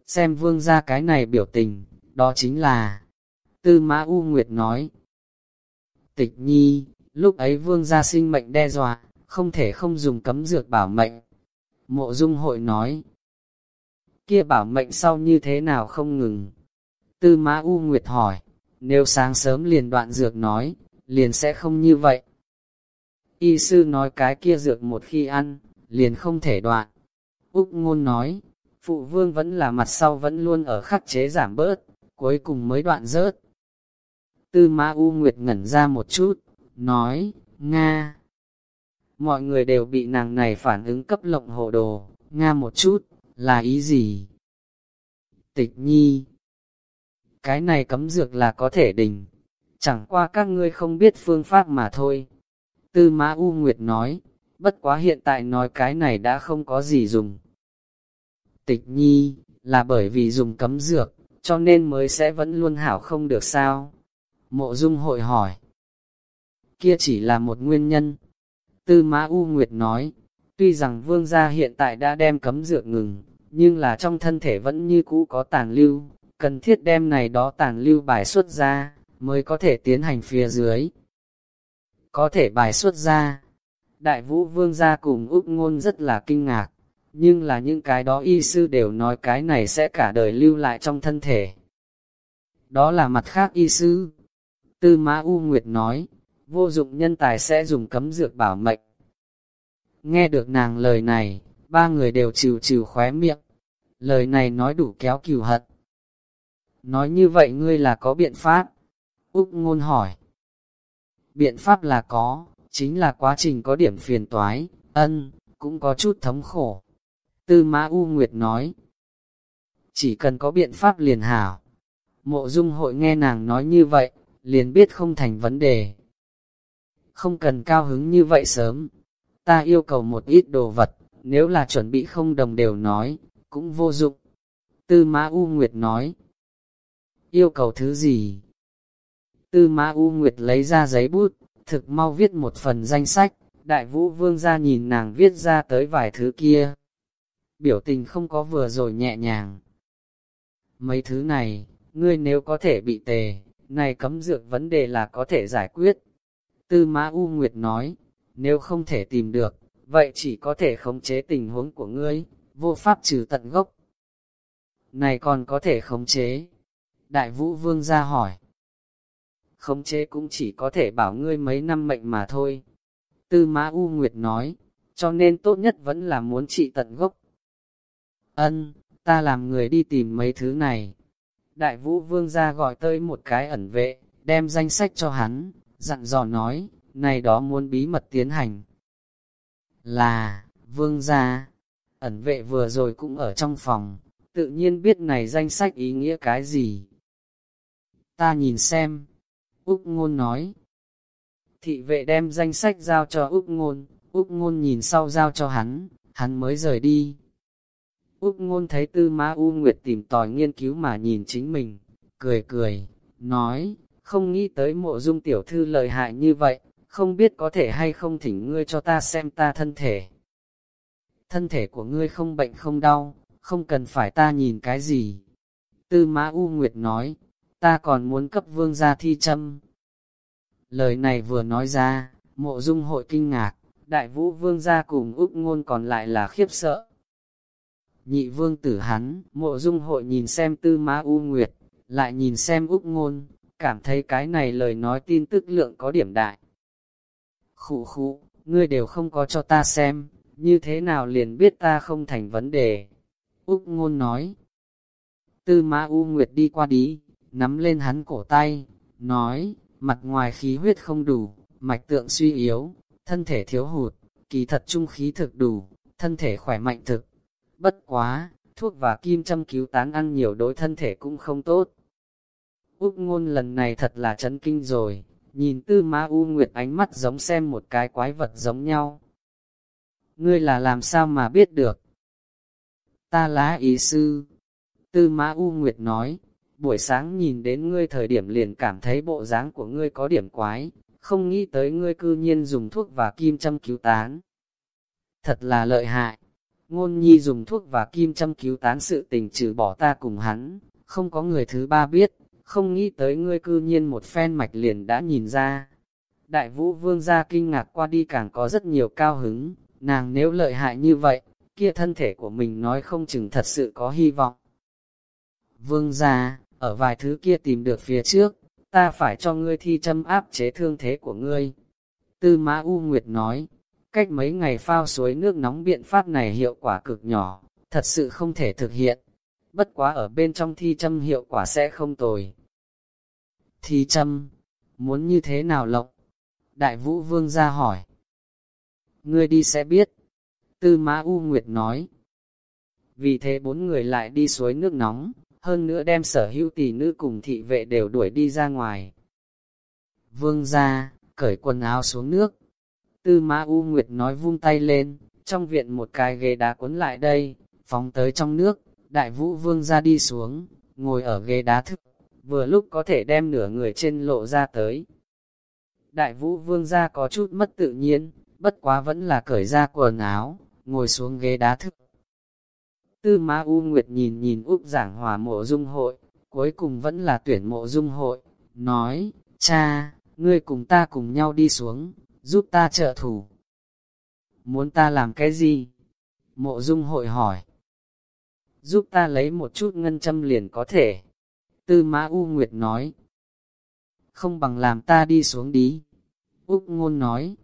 Xem vương ra cái này biểu tình, đó chính là... Tư mã U Nguyệt nói. Tịch nhi, lúc ấy vương gia sinh mệnh đe dọa, không thể không dùng cấm dược bảo mệnh. Mộ dung hội nói. Kia bảo mệnh sau như thế nào không ngừng. Tư mã U Nguyệt hỏi, nếu sáng sớm liền đoạn dược nói, liền sẽ không như vậy. Y sư nói cái kia dược một khi ăn, liền không thể đoạn. Úc ngôn nói, phụ vương vẫn là mặt sau vẫn luôn ở khắc chế giảm bớt, cuối cùng mới đoạn rớt. Tư Ma U Nguyệt ngẩn ra một chút, nói, Nga. Mọi người đều bị nàng này phản ứng cấp lộng hồ đồ, Nga một chút, là ý gì? Tịch nhi. Cái này cấm dược là có thể đình, chẳng qua các ngươi không biết phương pháp mà thôi. Tư Mã U Nguyệt nói, bất quá hiện tại nói cái này đã không có gì dùng. Tịch nhi, là bởi vì dùng cấm dược, cho nên mới sẽ vẫn luôn hảo không được sao? Mộ dung hội hỏi. Kia chỉ là một nguyên nhân. Tư Mã U Nguyệt nói, tuy rằng vương gia hiện tại đã đem cấm dược ngừng, nhưng là trong thân thể vẫn như cũ có tàn lưu, cần thiết đem này đó tàn lưu bài xuất ra, mới có thể tiến hành phía dưới. Có thể bài xuất ra. Đại vũ vương gia cùng Úc Ngôn rất là kinh ngạc, nhưng là những cái đó y sư đều nói cái này sẽ cả đời lưu lại trong thân thể. Đó là mặt khác y sư. Tư Mã U Nguyệt nói, vô dụng nhân tài sẽ dùng cấm dược bảo mệnh. Nghe được nàng lời này, ba người đều trừ trừ khóe miệng. Lời này nói đủ kéo cừu hận. Nói như vậy ngươi là có biện pháp? Úc ngôn hỏi. Biện pháp là có, chính là quá trình có điểm phiền toái, ân, cũng có chút thống khổ. Tư Mã U Nguyệt nói, chỉ cần có biện pháp liền hảo. Mộ dung hội nghe nàng nói như vậy, liền biết không thành vấn đề. Không cần cao hứng như vậy sớm. Ta yêu cầu một ít đồ vật, nếu là chuẩn bị không đồng đều nói, cũng vô dụng. Tư Mã U Nguyệt nói, yêu cầu thứ gì? Tư Mã U Nguyệt lấy ra giấy bút, thực mau viết một phần danh sách, đại vũ vương ra nhìn nàng viết ra tới vài thứ kia biểu tình không có vừa rồi nhẹ nhàng. Mấy thứ này, ngươi nếu có thể bị tề, này cấm dược vấn đề là có thể giải quyết. Tư Mã U Nguyệt nói, nếu không thể tìm được, vậy chỉ có thể khống chế tình huống của ngươi, vô pháp trừ tận gốc. Này còn có thể khống chế. Đại Vũ Vương ra hỏi. Khống chế cũng chỉ có thể bảo ngươi mấy năm mệnh mà thôi. Tư Mã U Nguyệt nói, cho nên tốt nhất vẫn là muốn trị tận gốc. Ân, ta làm người đi tìm mấy thứ này. Đại vũ vương ra gọi tới một cái ẩn vệ, đem danh sách cho hắn, dặn dò nói, này đó muốn bí mật tiến hành. Là, vương gia, ẩn vệ vừa rồi cũng ở trong phòng, tự nhiên biết này danh sách ý nghĩa cái gì. Ta nhìn xem. Úc Ngôn nói. Thị vệ đem danh sách giao cho Úc Ngôn, Úc Ngôn nhìn sau giao cho hắn, hắn mới rời đi. Úc Ngôn thấy Tư Ma U Nguyệt tìm tòi nghiên cứu mà nhìn chính mình, cười cười, nói, không nghĩ tới mộ dung tiểu thư lợi hại như vậy, không biết có thể hay không thỉnh ngươi cho ta xem ta thân thể. Thân thể của ngươi không bệnh không đau, không cần phải ta nhìn cái gì. Tư Mã U Nguyệt nói, ta còn muốn cấp vương gia thi châm. Lời này vừa nói ra, mộ dung hội kinh ngạc, đại vũ vương gia cùng Úc ngôn còn lại là khiếp sợ. Nhị vương tử hắn, mộ dung hội nhìn xem tư má U Nguyệt, lại nhìn xem Úc ngôn, cảm thấy cái này lời nói tin tức lượng có điểm đại. Khụ khụ, ngươi đều không có cho ta xem, như thế nào liền biết ta không thành vấn đề. Úc ngôn nói. Tư mã U Nguyệt đi qua đi, nắm lên hắn cổ tay, nói, mặt ngoài khí huyết không đủ, mạch tượng suy yếu, thân thể thiếu hụt, kỳ thật trung khí thực đủ, thân thể khỏe mạnh thực. Bất quá, thuốc và kim châm cứu tán ăn nhiều đối thân thể cũng không tốt. Úc ngôn lần này thật là chấn kinh rồi, nhìn tư ma u nguyệt ánh mắt giống xem một cái quái vật giống nhau. Ngươi là làm sao mà biết được? Ta lá ý sư. Tư mã u nguyệt nói, buổi sáng nhìn đến ngươi thời điểm liền cảm thấy bộ dáng của ngươi có điểm quái, không nghĩ tới ngươi cư nhiên dùng thuốc và kim châm cứu tán. Thật là lợi hại, ngôn nhi dùng thuốc và kim châm cứu tán sự tình trừ bỏ ta cùng hắn, không có người thứ ba biết, không nghĩ tới ngươi cư nhiên một phen mạch liền đã nhìn ra. Đại vũ vương gia kinh ngạc qua đi càng có rất nhiều cao hứng, nàng nếu lợi hại như vậy, kia thân thể của mình nói không chừng thật sự có hy vọng. Vương gia, ở vài thứ kia tìm được phía trước, ta phải cho ngươi thi châm áp chế thương thế của ngươi. Tư Mã U Nguyệt nói, cách mấy ngày phao suối nước nóng biện pháp này hiệu quả cực nhỏ, thật sự không thể thực hiện. Bất quá ở bên trong thi châm hiệu quả sẽ không tồi. Thi châm, muốn như thế nào lộng? Đại vũ vương ra hỏi. Ngươi đi sẽ biết. Tư Mã U Nguyệt nói. Vì thế bốn người lại đi suối nước nóng, hơn nữa đem sở hữu tỷ nữ cùng thị vệ đều đuổi đi ra ngoài. Vương ra, cởi quần áo xuống nước. Tư Mã U Nguyệt nói vung tay lên, trong viện một cái ghế đá cuốn lại đây, phóng tới trong nước, đại vũ vương ra đi xuống, ngồi ở ghế đá thức, vừa lúc có thể đem nửa người trên lộ ra tới. Đại vũ vương ra có chút mất tự nhiên, bất quá vẫn là cởi ra quần áo, ngồi xuống ghế đá thức. Tư Ma U Nguyệt nhìn nhìn Úc giảng hòa mộ dung hội, cuối cùng vẫn là tuyển mộ dung hội, nói, cha, ngươi cùng ta cùng nhau đi xuống, giúp ta trợ thủ. Muốn ta làm cái gì? Mộ dung hội hỏi. Giúp ta lấy một chút ngân châm liền có thể. Tư Mã U Nguyệt nói. Không bằng làm ta đi xuống đi. Úc ngôn nói.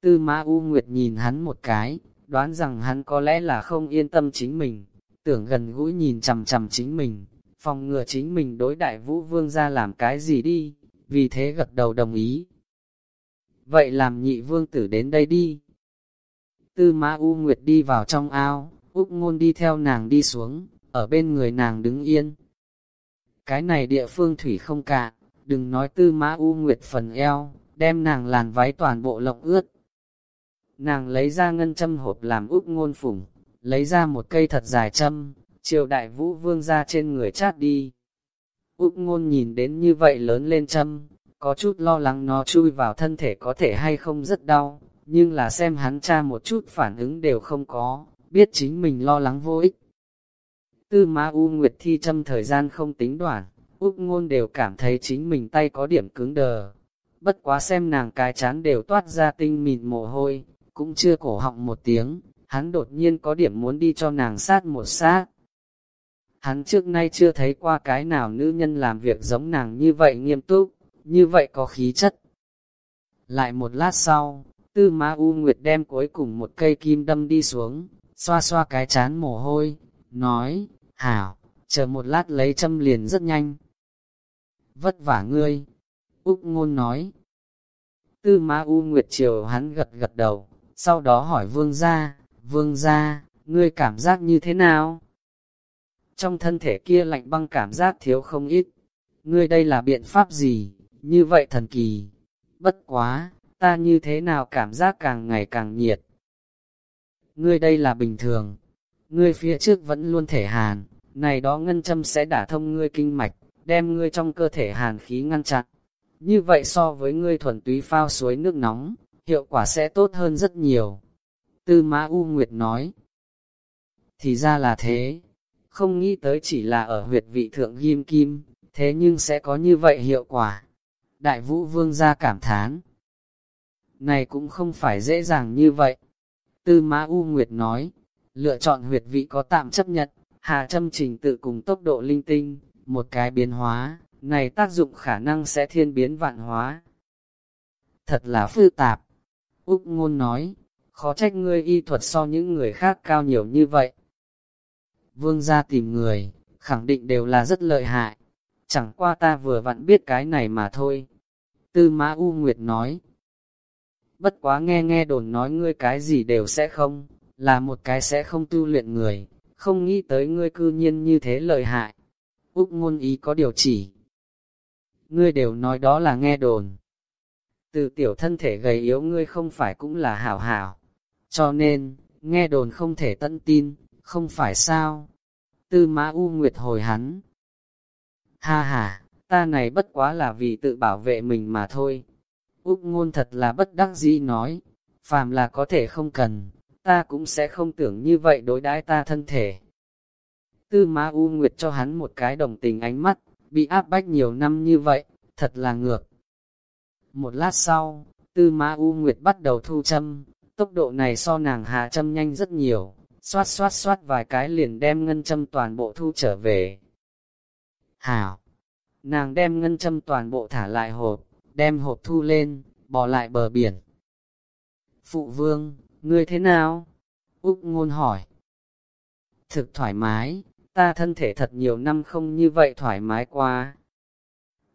Tư Mã U Nguyệt nhìn hắn một cái, đoán rằng hắn có lẽ là không yên tâm chính mình, tưởng gần gũi nhìn chằm chằm chính mình, phòng ngừa chính mình đối đại vũ vương ra làm cái gì đi, vì thế gật đầu đồng ý. Vậy làm nhị vương tử đến đây đi. Tư mã U Nguyệt đi vào trong ao, Úc ngôn đi theo nàng đi xuống, ở bên người nàng đứng yên. Cái này địa phương thủy không cạn, đừng nói tư mã U Nguyệt phần eo, đem nàng làn váy toàn bộ lộng ướt, Nàng lấy ra ngân châm hộp làm úp ngôn phủng, lấy ra một cây thật dài châm, triều đại vũ vương ra trên người chát đi. Úc ngôn nhìn đến như vậy lớn lên châm, có chút lo lắng nó chui vào thân thể có thể hay không rất đau, nhưng là xem hắn cha một chút phản ứng đều không có, biết chính mình lo lắng vô ích. Tư Ma U Nguyệt thi châm thời gian không tính đoạn, Úc ngôn đều cảm thấy chính mình tay có điểm cứng đờ. Bất quá xem nàng cái chán đều toát ra tinh mịn mồ hôi, cũng chưa cổ họng một tiếng, hắn đột nhiên có điểm muốn đi cho nàng sát một sát. Hắn trước nay chưa thấy qua cái nào nữ nhân làm việc giống nàng như vậy nghiêm túc, như vậy có khí chất. Lại một lát sau, tư ma U Nguyệt đem cuối cùng một cây kim đâm đi xuống, xoa xoa cái chán mồ hôi, nói, hảo, chờ một lát lấy châm liền rất nhanh. Vất vả ngươi, Úc ngôn nói. Tư ma U Nguyệt chiều hắn gật gật đầu, sau đó hỏi vương gia, vương gia, ngươi cảm giác như thế nào? trong thân thể kia lạnh băng cảm giác thiếu không ít. Ngươi đây là biện pháp gì? Như vậy thần kỳ. Bất quá, ta như thế nào cảm giác càng ngày càng nhiệt. Ngươi đây là bình thường. Ngươi phía trước vẫn luôn thể hàn, này đó ngân châm sẽ đả thông ngươi kinh mạch, đem ngươi trong cơ thể hàn khí ngăn chặn. Như vậy so với ngươi thuần túy phao suối nước nóng, hiệu quả sẽ tốt hơn rất nhiều. Tư Mã U Nguyệt nói. Thì ra là thế, không nghĩ tới chỉ là ở huyệt vị thượng ghim kim, thế nhưng sẽ có như vậy hiệu quả. Đại vũ vương gia cảm thán. Này cũng không phải dễ dàng như vậy. Tư Mã U Nguyệt nói, lựa chọn huyệt vị có tạm chấp nhận, hà châm trình tự cùng tốc độ linh tinh, một cái biến hóa, này tác dụng khả năng sẽ thiên biến vạn hóa. Thật là phức tạp. Úc ngôn nói, khó trách ngươi y thuật so những người khác cao nhiều như vậy. Vương gia tìm người, khẳng định đều là rất lợi hại. Chẳng qua ta vừa vặn biết cái này mà thôi. Tư Mã U Nguyệt nói. Bất quá nghe nghe đồn nói ngươi cái gì đều sẽ không, là một cái sẽ không tu luyện người, không nghĩ tới ngươi cư nhiên như thế lợi hại. Úc ngôn ý có điều chỉ. Ngươi đều nói đó là nghe đồn. Từ tiểu thân thể gầy yếu ngươi không phải cũng là hảo hảo. Cho nên, nghe đồn không thể tận tin, không phải sao? Tư mã U Nguyệt hồi hắn. Ha ha, ta này bất quá là vì tự bảo vệ mình mà thôi. Úc ngôn thật là bất đắc dĩ nói, phàm là có thể không cần, ta cũng sẽ không tưởng như vậy đối đãi ta thân thể. Tư Mã U Nguyệt cho hắn một cái đồng tình ánh mắt, bị áp bách nhiều năm như vậy, thật là ngược. Một lát sau, Tư Mã U Nguyệt bắt đầu thu châm, tốc độ này so nàng hạ châm nhanh rất nhiều, xoát xoát xoát vài cái liền đem ngân châm toàn bộ thu trở về. Hảo! Nàng đem ngân châm toàn bộ thả lại hộp, đem hộp thu lên, bỏ lại bờ biển. Phụ vương, ngươi thế nào? Úc ngôn hỏi. Thực thoải mái, ta thân thể thật nhiều năm không như vậy thoải mái qua.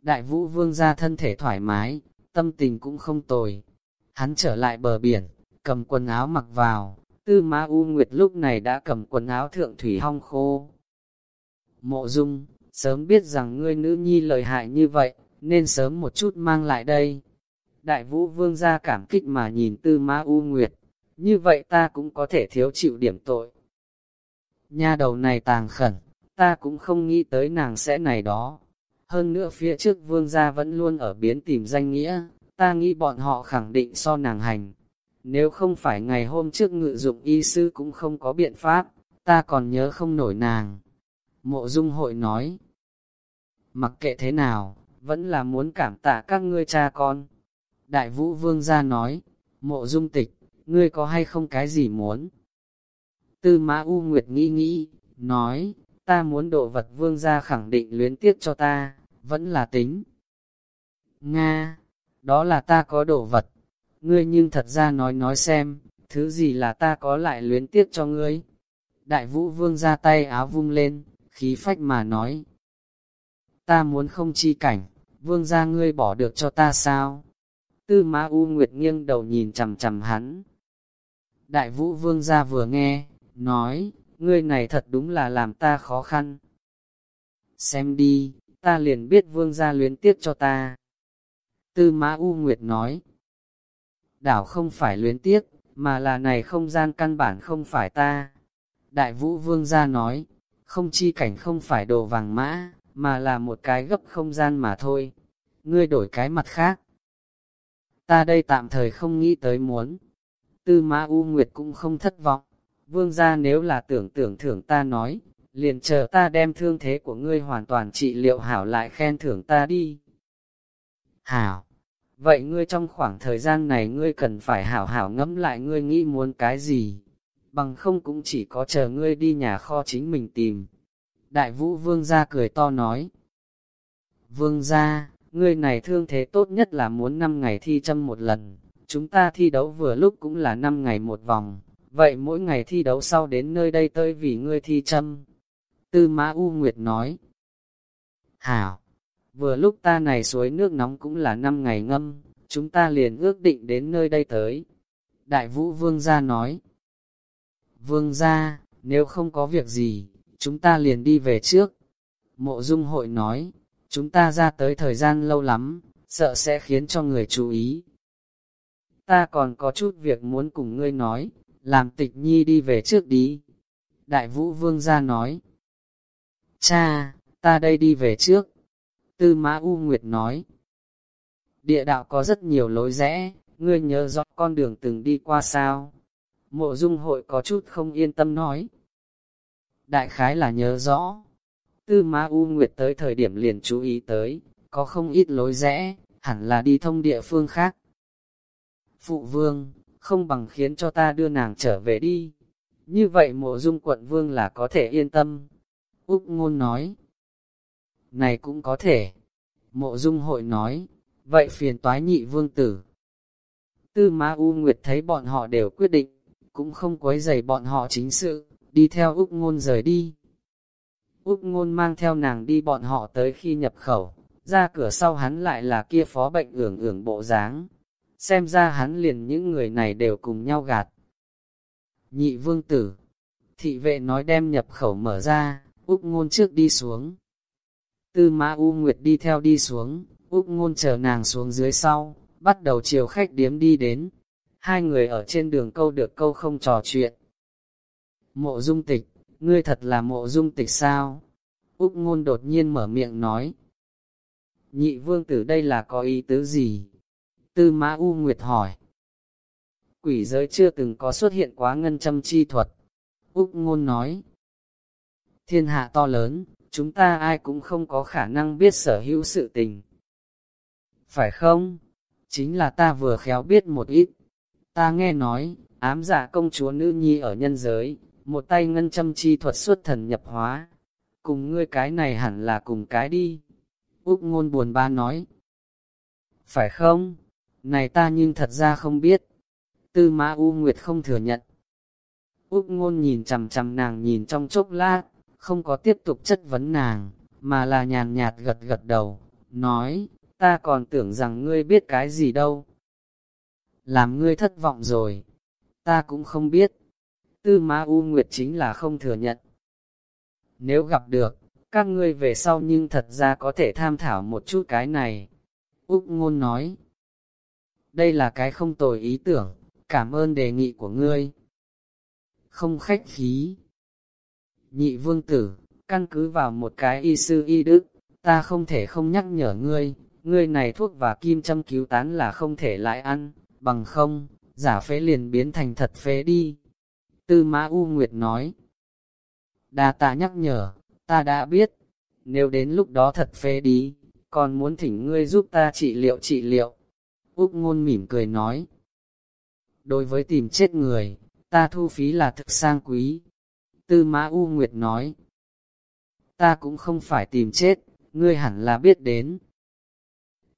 Đại vũ vương ra thân thể thoải mái, tâm tình cũng không tồi. Hắn trở lại bờ biển, cầm quần áo mặc vào, tư ma u nguyệt lúc này đã cầm quần áo thượng thủy hong khô. Mộ dung, sớm biết rằng ngươi nữ nhi lợi hại như vậy, nên sớm một chút mang lại đây. Đại vũ vương ra cảm kích mà nhìn tư ma u nguyệt, như vậy ta cũng có thể thiếu chịu điểm tội. Nha đầu này tàng khẩn, ta cũng không nghĩ tới nàng sẽ này đó. Hơn nữa phía trước vương gia vẫn luôn ở biến tìm danh nghĩa, ta nghĩ bọn họ khẳng định so nàng hành. Nếu không phải ngày hôm trước ngự dụng y sư cũng không có biện pháp, ta còn nhớ không nổi nàng. Mộ dung hội nói, mặc kệ thế nào, vẫn là muốn cảm tạ các ngươi cha con. Đại vũ vương gia nói, mộ dung tịch, ngươi có hay không cái gì muốn? Tư mã U Nguyệt nghĩ nghĩ, nói, ta muốn độ vật vương gia khẳng định luyến tiếc cho ta, vẫn là tính. Nga, đó là ta có đồ vật, ngươi nhưng thật ra nói nói xem, thứ gì là ta có lại luyến tiếc cho ngươi. Đại vũ vương ra tay áo vung lên, khí phách mà nói. Ta muốn không chi cảnh, vương ra ngươi bỏ được cho ta sao? Tư mã U Nguyệt nghiêng đầu nhìn chằm chằm hắn. Đại vũ vương ra vừa nghe, nói, ngươi này thật đúng là làm ta khó khăn. Xem đi, ta liền biết vương gia luyến tiếc cho ta. Tư mã U Nguyệt nói, đảo không phải luyến tiếc, mà là này không gian căn bản không phải ta. Đại vũ vương gia nói, không chi cảnh không phải đồ vàng mã, mà là một cái gấp không gian mà thôi. Ngươi đổi cái mặt khác. Ta đây tạm thời không nghĩ tới muốn. Tư mã U Nguyệt cũng không thất vọng. Vương gia nếu là tưởng tưởng thưởng ta nói, liền chờ ta đem thương thế của ngươi hoàn toàn trị liệu hảo lại khen thưởng ta đi. Hảo, vậy ngươi trong khoảng thời gian này ngươi cần phải hảo hảo ngẫm lại ngươi nghĩ muốn cái gì, bằng không cũng chỉ có chờ ngươi đi nhà kho chính mình tìm. Đại vũ vương gia cười to nói, Vương gia, ngươi này thương thế tốt nhất là muốn 5 ngày thi châm một lần, chúng ta thi đấu vừa lúc cũng là 5 ngày một vòng, vậy mỗi ngày thi đấu sau đến nơi đây tới vì ngươi thi châm. Tư Mã U Nguyệt nói, Hảo, vừa lúc ta này suối nước nóng cũng là 5 ngày ngâm, chúng ta liền ước định đến nơi đây tới. Đại vũ vương gia nói, Vương gia, nếu không có việc gì, chúng ta liền đi về trước. Mộ dung hội nói, chúng ta ra tới thời gian lâu lắm, sợ sẽ khiến cho người chú ý. Ta còn có chút việc muốn cùng ngươi nói, làm tịch nhi đi về trước đi. Đại vũ vương gia nói, cha, ta đây đi về trước. Tư mã U Nguyệt nói, địa đạo có rất nhiều lối rẽ, ngươi nhớ rõ con đường từng đi qua sao. Mộ dung hội có chút không yên tâm nói. Đại khái là nhớ rõ. Tư Ma U Nguyệt tới thời điểm liền chú ý tới, có không ít lối rẽ, hẳn là đi thông địa phương khác. Phụ vương, không bằng khiến cho ta đưa nàng trở về đi. Như vậy mộ dung quận vương là có thể yên tâm. Úc ngôn nói. Này cũng có thể. Mộ dung hội nói, vậy phiền toái nhị vương tử. Tư Ma U Nguyệt thấy bọn họ đều quyết định, cũng không quấy rầy bọn họ chính sự, đi theo Úc Ngôn rời đi. Úc Ngôn mang theo nàng đi bọn họ tới khi nhập khẩu, ra cửa sau hắn lại là kia phó bệnh ưởng ưởng bộ dáng. Xem ra hắn liền những người này đều cùng nhau gạt. Nhị vương tử, thị vệ nói đem nhập khẩu mở ra, Úc Ngôn trước đi xuống. Tư Mã U Nguyệt đi theo đi xuống, Úc Ngôn chờ nàng xuống dưới sau, bắt đầu chiều khách điếm đi đến. Hai người ở trên đường câu được câu không trò chuyện. Mộ dung tịch, ngươi thật là mộ dung tịch sao? Úc ngôn đột nhiên mở miệng nói. Nhị vương tử đây là có ý tứ gì? Tư mã U Nguyệt hỏi. Quỷ giới chưa từng có xuất hiện quá ngân châm chi thuật. Úc ngôn nói. Thiên hạ to lớn, chúng ta ai cũng không có khả năng biết sở hữu sự tình. Phải không? Chính là ta vừa khéo biết một ít. Ta nghe nói, ám giả công chúa nữ nhi ở nhân giới, một tay ngân châm chi thuật xuất thần nhập hóa. Cùng ngươi cái này hẳn là cùng cái đi. Úc ngôn buồn ba nói. Phải không? Này ta nhưng thật ra không biết. Tư mã U Nguyệt không thừa nhận. Úc ngôn nhìn chằm chằm nàng nhìn trong chốc lát, không có tiếp tục chất vấn nàng, mà là nhàn nhạt gật gật đầu, nói, ta còn tưởng rằng ngươi biết cái gì đâu. Làm ngươi thất vọng rồi, ta cũng không biết. Tư Ma U Nguyệt chính là không thừa nhận. Nếu gặp được, các ngươi về sau nhưng thật ra có thể tham thảo một chút cái này. Úc Ngôn nói, đây là cái không tồi ý tưởng, cảm ơn đề nghị của ngươi. Không khách khí. Nhị vương tử, căn cứ vào một cái y sư y đức, ta không thể không nhắc nhở ngươi, ngươi này thuốc và kim châm cứu tán là không thể lại ăn, bằng không, giả phế liền biến thành thật phế đi. Tư Mã U Nguyệt nói, đa ta nhắc nhở, ta đã biết, nếu đến lúc đó thật phế đi, còn muốn thỉnh ngươi giúp ta trị liệu trị liệu. Úc ngôn mỉm cười nói, đối với tìm chết người, ta thu phí là thực sang quý. Tư Mã U Nguyệt nói, ta cũng không phải tìm chết, ngươi hẳn là biết đến.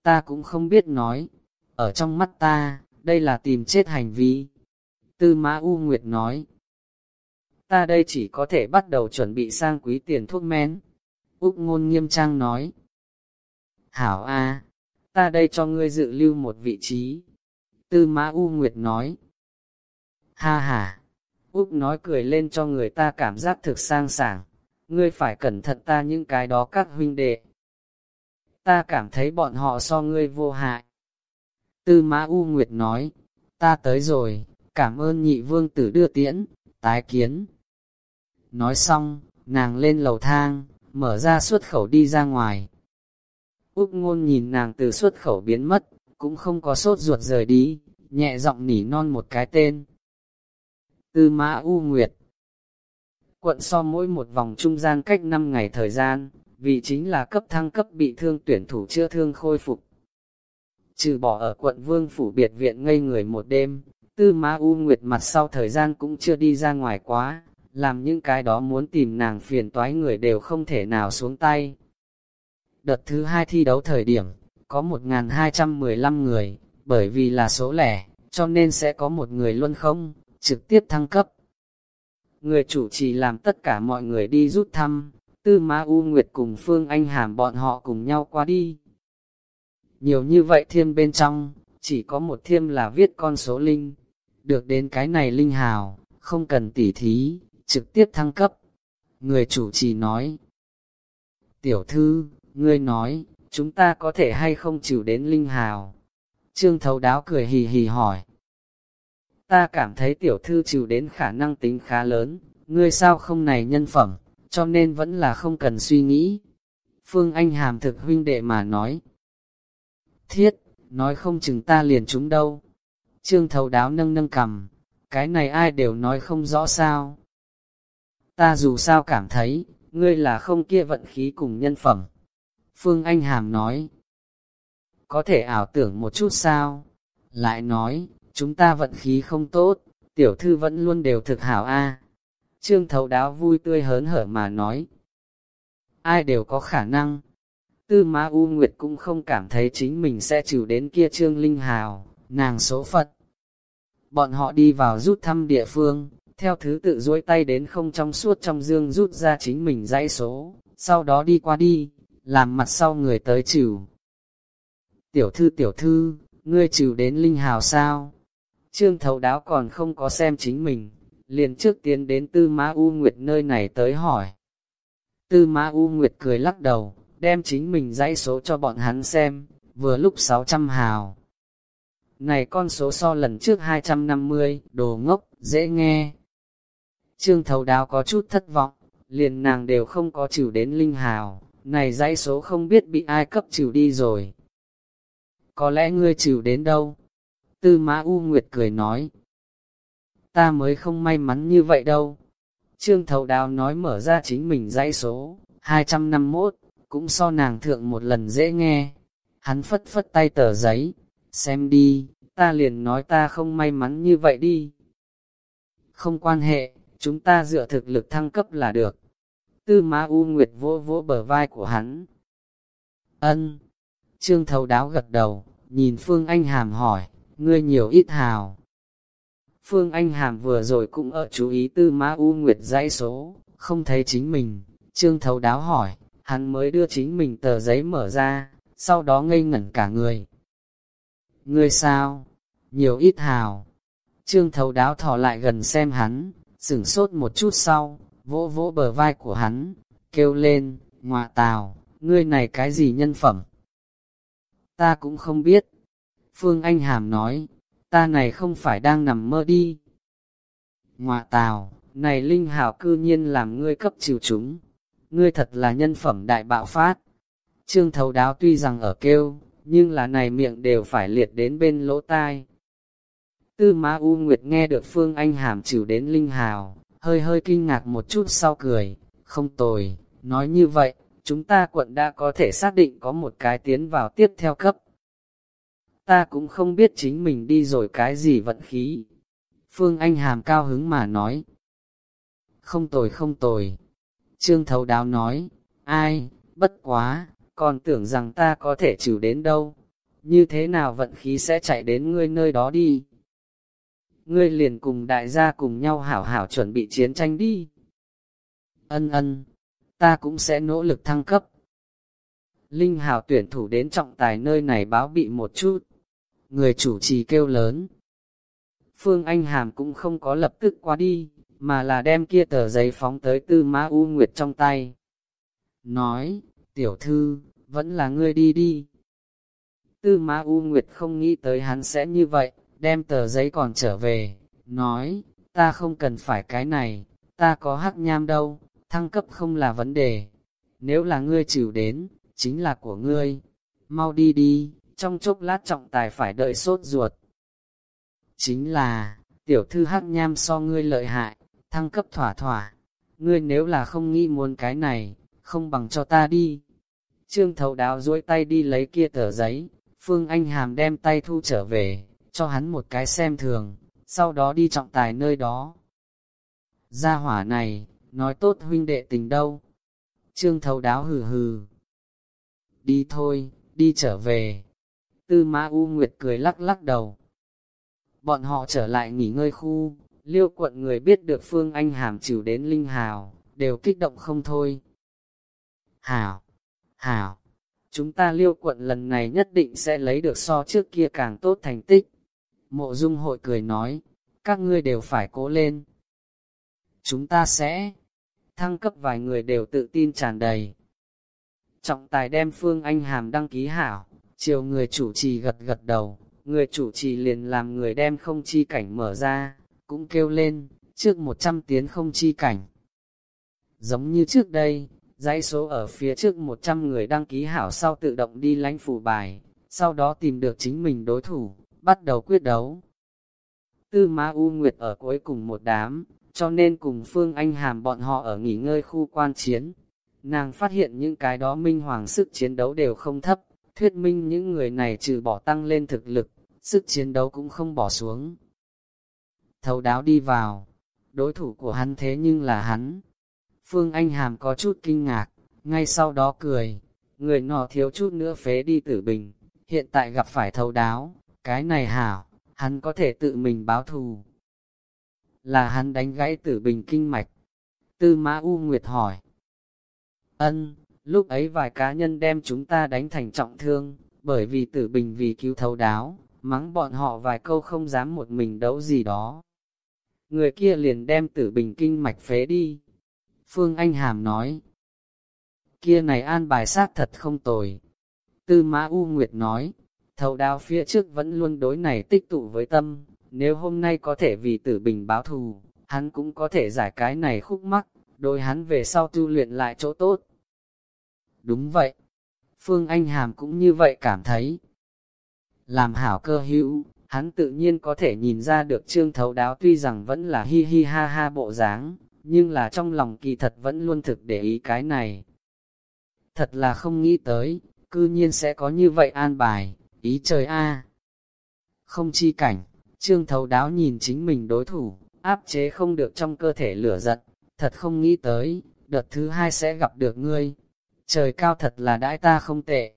Ta cũng không biết nói, ở trong mắt ta, đây là tìm chết hành vi. Tư Mã U Nguyệt nói, ta đây chỉ có thể bắt đầu chuẩn bị sang quý tiền thuốc men. Úc ngôn nghiêm trang nói, Hảo A, ta đây cho ngươi dự lưu một vị trí. Tư Mã U Nguyệt nói, Ha ha, Úc nói cười lên cho người ta cảm giác thực sang sảng, ngươi phải cẩn thận ta những cái đó các huynh đệ. Ta cảm thấy bọn họ so ngươi vô hại. Tư Mã U Nguyệt nói, ta tới rồi, cảm ơn nhị vương tử đưa tiễn, tái kiến. Nói xong, nàng lên lầu thang, mở ra xuất khẩu đi ra ngoài. Úc ngôn nhìn nàng từ xuất khẩu biến mất, cũng không có sốt ruột rời đi, nhẹ giọng nỉ non một cái tên. Tư Mã U Nguyệt Quận so mỗi một vòng trung gian cách 5 ngày thời gian, vì chính là cấp thăng cấp bị thương tuyển thủ chưa thương khôi phục. Trừ bỏ ở quận Vương Phủ Biệt Viện ngây người một đêm, Tư Mã U Nguyệt mặt sau thời gian cũng chưa đi ra ngoài quá, làm những cái đó muốn tìm nàng phiền toái người đều không thể nào xuống tay. Đợt thứ hai thi đấu thời điểm, có 1.215 người, bởi vì là số lẻ, cho nên sẽ có một người luôn không, trực tiếp thăng cấp. Người chủ trì làm tất cả mọi người đi rút thăm, Tư Ma U Nguyệt cùng Phương Anh Hàm bọn họ cùng nhau qua đi. Nhiều như vậy thiêm bên trong, chỉ có một thiêm là viết con số linh. Được đến cái này linh hào, không cần tỉ thí, trực tiếp thăng cấp. Người chủ trì nói, Tiểu thư, ngươi nói, chúng ta có thể hay không chịu đến linh hào? Trương thấu đáo cười hì hì hỏi. Ta cảm thấy tiểu thư chịu đến khả năng tính khá lớn, ngươi sao không này nhân phẩm, cho nên vẫn là không cần suy nghĩ. Phương Anh hàm thực huynh đệ mà nói. Thiết, nói không chừng ta liền chúng đâu. Trương thấu đáo nâng nâng cầm, cái này ai đều nói không rõ sao. Ta dù sao cảm thấy, ngươi là không kia vận khí cùng nhân phẩm. Phương Anh Hàm nói, có thể ảo tưởng một chút sao? Lại nói, chúng ta vận khí không tốt, tiểu thư vẫn luôn đều thực hảo a. Trương thấu đáo vui tươi hớn hở mà nói, ai đều có khả năng. Tư Ma U Nguyệt cũng không cảm thấy chính mình sẽ chịu đến kia Trương Linh Hào, nàng số Phật. Bọn họ đi vào rút thăm địa phương, theo thứ tự duỗi tay đến không trong suốt trong dương rút ra chính mình dãy số, sau đó đi qua đi, làm mặt sau người tới chịu. Tiểu thư tiểu thư, ngươi chịu đến linh hào sao? Trương thấu đáo còn không có xem chính mình, liền trước tiến đến tư mã U Nguyệt nơi này tới hỏi. Tư mã U Nguyệt cười lắc đầu, đem chính mình dãy số cho bọn hắn xem, vừa lúc 600 hào. Này con số so lần trước 250, đồ ngốc, dễ nghe. Trương thấu đáo có chút thất vọng, liền nàng đều không có chịu đến linh hào, này dãy số không biết bị ai cấp chịu đi rồi. Có lẽ ngươi chịu đến đâu? Tư mã U Nguyệt cười nói. Ta mới không may mắn như vậy đâu. Trương Thầu đào nói mở ra chính mình dãy số, 251, cũng so nàng thượng một lần dễ nghe. Hắn phất phất tay tờ giấy, xem đi, ta liền nói ta không may mắn như vậy đi. Không quan hệ, chúng ta dựa thực lực thăng cấp là được. Tư Ma U Nguyệt vỗ vỗ bờ vai của hắn. Ân. Trương Thầu đáo gật đầu, nhìn Phương Anh Hàm hỏi, ngươi nhiều ít hào. Phương Anh Hàm vừa rồi cũng ở chú ý Tư Ma U Nguyệt dãy số, không thấy chính mình. Trương thấu đáo hỏi, hắn mới đưa chính mình tờ giấy mở ra, sau đó ngây ngẩn cả người. Ngươi sao? Nhiều ít hào. Trương thấu đáo thỏ lại gần xem hắn, sửng sốt một chút sau, vỗ vỗ bờ vai của hắn, kêu lên, ngọa tào, ngươi này cái gì nhân phẩm? Ta cũng không biết. Phương Anh Hàm nói, ta này không phải đang nằm mơ đi. Ngoạ tào, này linh hào cư nhiên làm ngươi cấp chịu chúng. Ngươi thật là nhân phẩm đại bạo phát. Trương thấu đáo tuy rằng ở kêu, nhưng là này miệng đều phải liệt đến bên lỗ tai. Tư Ma U Nguyệt nghe được Phương Anh Hàm chịu đến linh hào, hơi hơi kinh ngạc một chút sau cười, không tồi, nói như vậy, chúng ta quận đã có thể xác định có một cái tiến vào tiếp theo cấp. Ta cũng không biết chính mình đi rồi cái gì vận khí. Phương Anh Hàm cao hứng mà nói. Không tồi không tồi. Trương Thấu Đáo nói, ai, bất quá, còn tưởng rằng ta có thể chịu đến đâu. Như thế nào vận khí sẽ chạy đến ngươi nơi đó đi ngươi liền cùng đại gia cùng nhau hảo hảo chuẩn bị chiến tranh đi. Ân ân, ta cũng sẽ nỗ lực thăng cấp. Linh hảo tuyển thủ đến trọng tài nơi này báo bị một chút. Người chủ trì kêu lớn. Phương Anh Hàm cũng không có lập tức qua đi, mà là đem kia tờ giấy phóng tới tư mã U Nguyệt trong tay. Nói, tiểu thư, vẫn là ngươi đi đi. Tư mã U Nguyệt không nghĩ tới hắn sẽ như vậy, đem tờ giấy còn trở về, nói, ta không cần phải cái này, ta có hắc nham đâu, thăng cấp không là vấn đề. Nếu là ngươi chịu đến, chính là của ngươi. Mau đi đi, trong chốc lát trọng tài phải đợi sốt ruột. Chính là, tiểu thư hắc nham so ngươi lợi hại, thăng cấp thỏa thỏa. Ngươi nếu là không nghĩ muốn cái này, không bằng cho ta đi. Trương thấu đáo duỗi tay đi lấy kia tờ giấy, Phương Anh Hàm đem tay thu trở về, cho hắn một cái xem thường, sau đó đi trọng tài nơi đó. Gia hỏa này, nói tốt huynh đệ tình đâu. Trương thấu đáo hừ hừ. Đi thôi, đi trở về. Tư Ma U Nguyệt cười lắc lắc đầu. Bọn họ trở lại nghỉ ngơi khu, liêu quận người biết được Phương Anh Hàm chịu đến Linh Hào, đều kích động không thôi. Hảo, hảo, chúng ta liêu quận lần này nhất định sẽ lấy được so trước kia càng tốt thành tích. Mộ dung hội cười nói, các ngươi đều phải cố lên. Chúng ta sẽ, thăng cấp vài người đều tự tin tràn đầy. Trọng tài đem Phương Anh Hàm đăng ký hảo, chiều người chủ trì gật gật đầu, người chủ trì liền làm người đem không chi cảnh mở ra, cũng kêu lên, trước 100 tiếng không chi cảnh. Giống như trước đây, dãy số ở phía trước 100 người đăng ký hảo sau tự động đi lánh phủ bài, sau đó tìm được chính mình đối thủ, bắt đầu quyết đấu. Tư Ma U Nguyệt ở cuối cùng một đám, cho nên cùng Phương Anh Hàm bọn họ ở nghỉ ngơi khu quan chiến. Nàng phát hiện những cái đó minh hoàng sức chiến đấu đều không thấp, thuyết minh những người này trừ bỏ tăng lên thực lực, sức chiến đấu cũng không bỏ xuống. Thấu đáo đi vào, đối thủ của hắn thế nhưng là hắn. Phương Anh Hàm có chút kinh ngạc, ngay sau đó cười, người nọ thiếu chút nữa phế đi tử bình, hiện tại gặp phải thấu đáo, cái này hảo, hắn có thể tự mình báo thù. Là hắn đánh gãy tử bình kinh mạch. Tư Mã U Nguyệt hỏi. Ân, lúc ấy vài cá nhân đem chúng ta đánh thành trọng thương, bởi vì tử bình vì cứu thấu đáo, mắng bọn họ vài câu không dám một mình đấu gì đó. Người kia liền đem tử bình kinh mạch phế đi. Phương Anh Hàm nói. Kia này an bài sát thật không tồi. Tư Mã U Nguyệt nói, thấu đáo phía trước vẫn luôn đối này tích tụ với tâm, nếu hôm nay có thể vì tử bình báo thù, hắn cũng có thể giải cái này khúc mắc, đôi hắn về sau tu luyện lại chỗ tốt. Đúng vậy. Phương Anh Hàm cũng như vậy cảm thấy. Làm hảo cơ hữu, hắn tự nhiên có thể nhìn ra được trương thấu đáo tuy rằng vẫn là hi hi ha ha bộ dáng, nhưng là trong lòng kỳ thật vẫn luôn thực để ý cái này. Thật là không nghĩ tới, cư nhiên sẽ có như vậy an bài, ý trời a Không chi cảnh, trương thấu đáo nhìn chính mình đối thủ, áp chế không được trong cơ thể lửa giận, thật không nghĩ tới, đợt thứ hai sẽ gặp được ngươi, trời cao thật là đãi ta không tệ.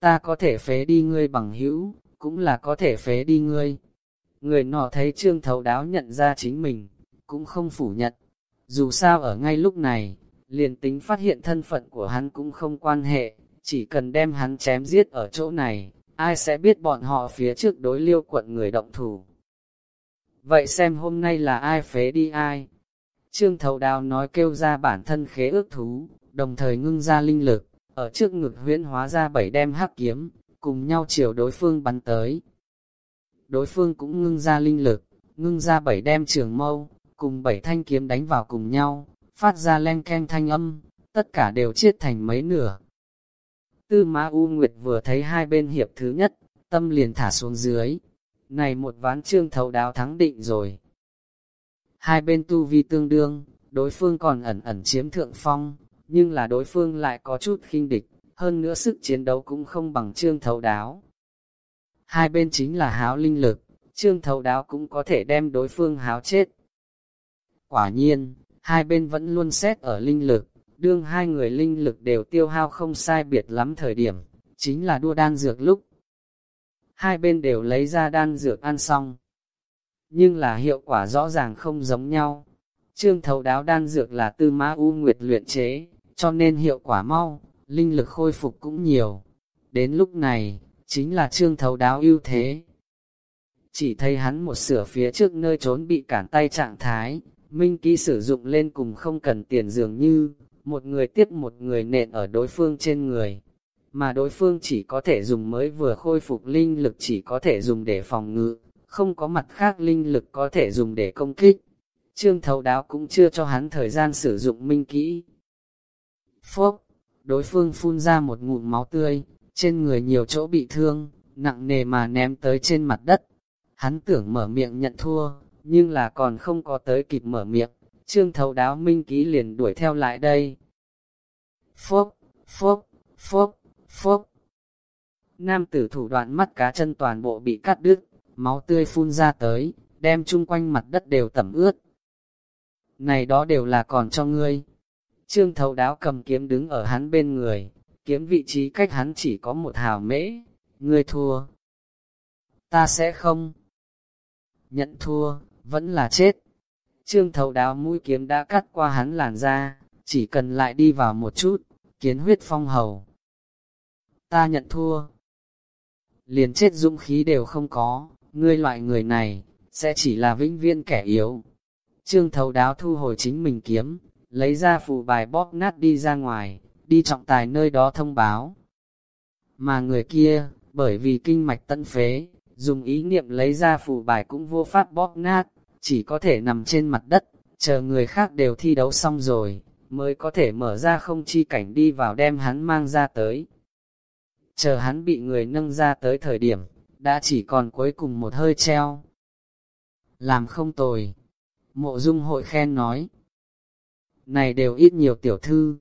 Ta có thể phế đi ngươi bằng hữu, cũng là có thể phế đi ngươi. Người nọ thấy trương thấu đáo nhận ra chính mình, cũng không phủ nhận. Dù sao ở ngay lúc này, liền tính phát hiện thân phận của hắn cũng không quan hệ, chỉ cần đem hắn chém giết ở chỗ này, ai sẽ biết bọn họ phía trước đối liêu quận người động thủ. Vậy xem hôm nay là ai phế đi ai? Trương Thấu Đào nói kêu ra bản thân khế ước thú, đồng thời ngưng ra linh lực, ở trước ngực huyễn hóa ra bảy đem hắc kiếm, cùng nhau chiều đối phương bắn tới. Đối phương cũng ngưng ra linh lực, ngưng ra bảy đem trường mâu, cùng bảy thanh kiếm đánh vào cùng nhau, phát ra len keng thanh âm, tất cả đều chiết thành mấy nửa. Tư Ma U Nguyệt vừa thấy hai bên hiệp thứ nhất, tâm liền thả xuống dưới. Này một ván trương thấu đáo thắng định rồi. Hai bên tu vi tương đương, đối phương còn ẩn ẩn chiếm thượng phong, nhưng là đối phương lại có chút khinh địch, hơn nữa sức chiến đấu cũng không bằng trương thấu đáo. Hai bên chính là háo linh lực, trương thấu đáo cũng có thể đem đối phương háo chết. Quả nhiên, hai bên vẫn luôn xét ở linh lực, đương hai người linh lực đều tiêu hao không sai biệt lắm thời điểm, chính là đua đan dược lúc. Hai bên đều lấy ra đan dược ăn xong, nhưng là hiệu quả rõ ràng không giống nhau. Trương thấu đáo đan dược là tư mã u nguyệt luyện chế, cho nên hiệu quả mau, linh lực khôi phục cũng nhiều. Đến lúc này, chính là trương thấu đáo ưu thế. Chỉ thấy hắn một sửa phía trước nơi trốn bị cản tay trạng thái, minh kỹ sử dụng lên cùng không cần tiền dường như, một người tiếp một người nện ở đối phương trên người. Mà đối phương chỉ có thể dùng mới vừa khôi phục linh lực chỉ có thể dùng để phòng ngự, không có mặt khác linh lực có thể dùng để công kích. Trương thấu đáo cũng chưa cho hắn thời gian sử dụng minh kỹ. Phốc, đối phương phun ra một ngụm máu tươi, trên người nhiều chỗ bị thương, nặng nề mà ném tới trên mặt đất. Hắn tưởng mở miệng nhận thua, nhưng là còn không có tới kịp mở miệng, trương thấu đáo minh ký liền đuổi theo lại đây. Phốc, phốc, phốc, phốc. Nam tử thủ đoạn mắt cá chân toàn bộ bị cắt đứt, máu tươi phun ra tới, đem chung quanh mặt đất đều tẩm ướt. Này đó đều là còn cho ngươi. Trương thấu đáo cầm kiếm đứng ở hắn bên người, kiếm vị trí cách hắn chỉ có một hào mễ, ngươi thua. Ta sẽ không. Nhận thua, vẫn là chết. Trương thấu đáo mũi kiếm đã cắt qua hắn làn da, chỉ cần lại đi vào một chút, kiến huyết phong hầu. Ta nhận thua. Liền chết dũng khí đều không có, ngươi loại người này, sẽ chỉ là vĩnh viên kẻ yếu. Trương thấu đáo thu hồi chính mình kiếm, lấy ra phù bài bóp nát đi ra ngoài, đi trọng tài nơi đó thông báo. Mà người kia, bởi vì kinh mạch tận phế, dùng ý niệm lấy ra phù bài cũng vô pháp bóp nát, chỉ có thể nằm trên mặt đất, chờ người khác đều thi đấu xong rồi, mới có thể mở ra không chi cảnh đi vào đem hắn mang ra tới. Chờ hắn bị người nâng ra tới thời điểm, đã chỉ còn cuối cùng một hơi treo. Làm không tồi. Mộ dung hội khen nói. Này đều ít nhiều tiểu thư.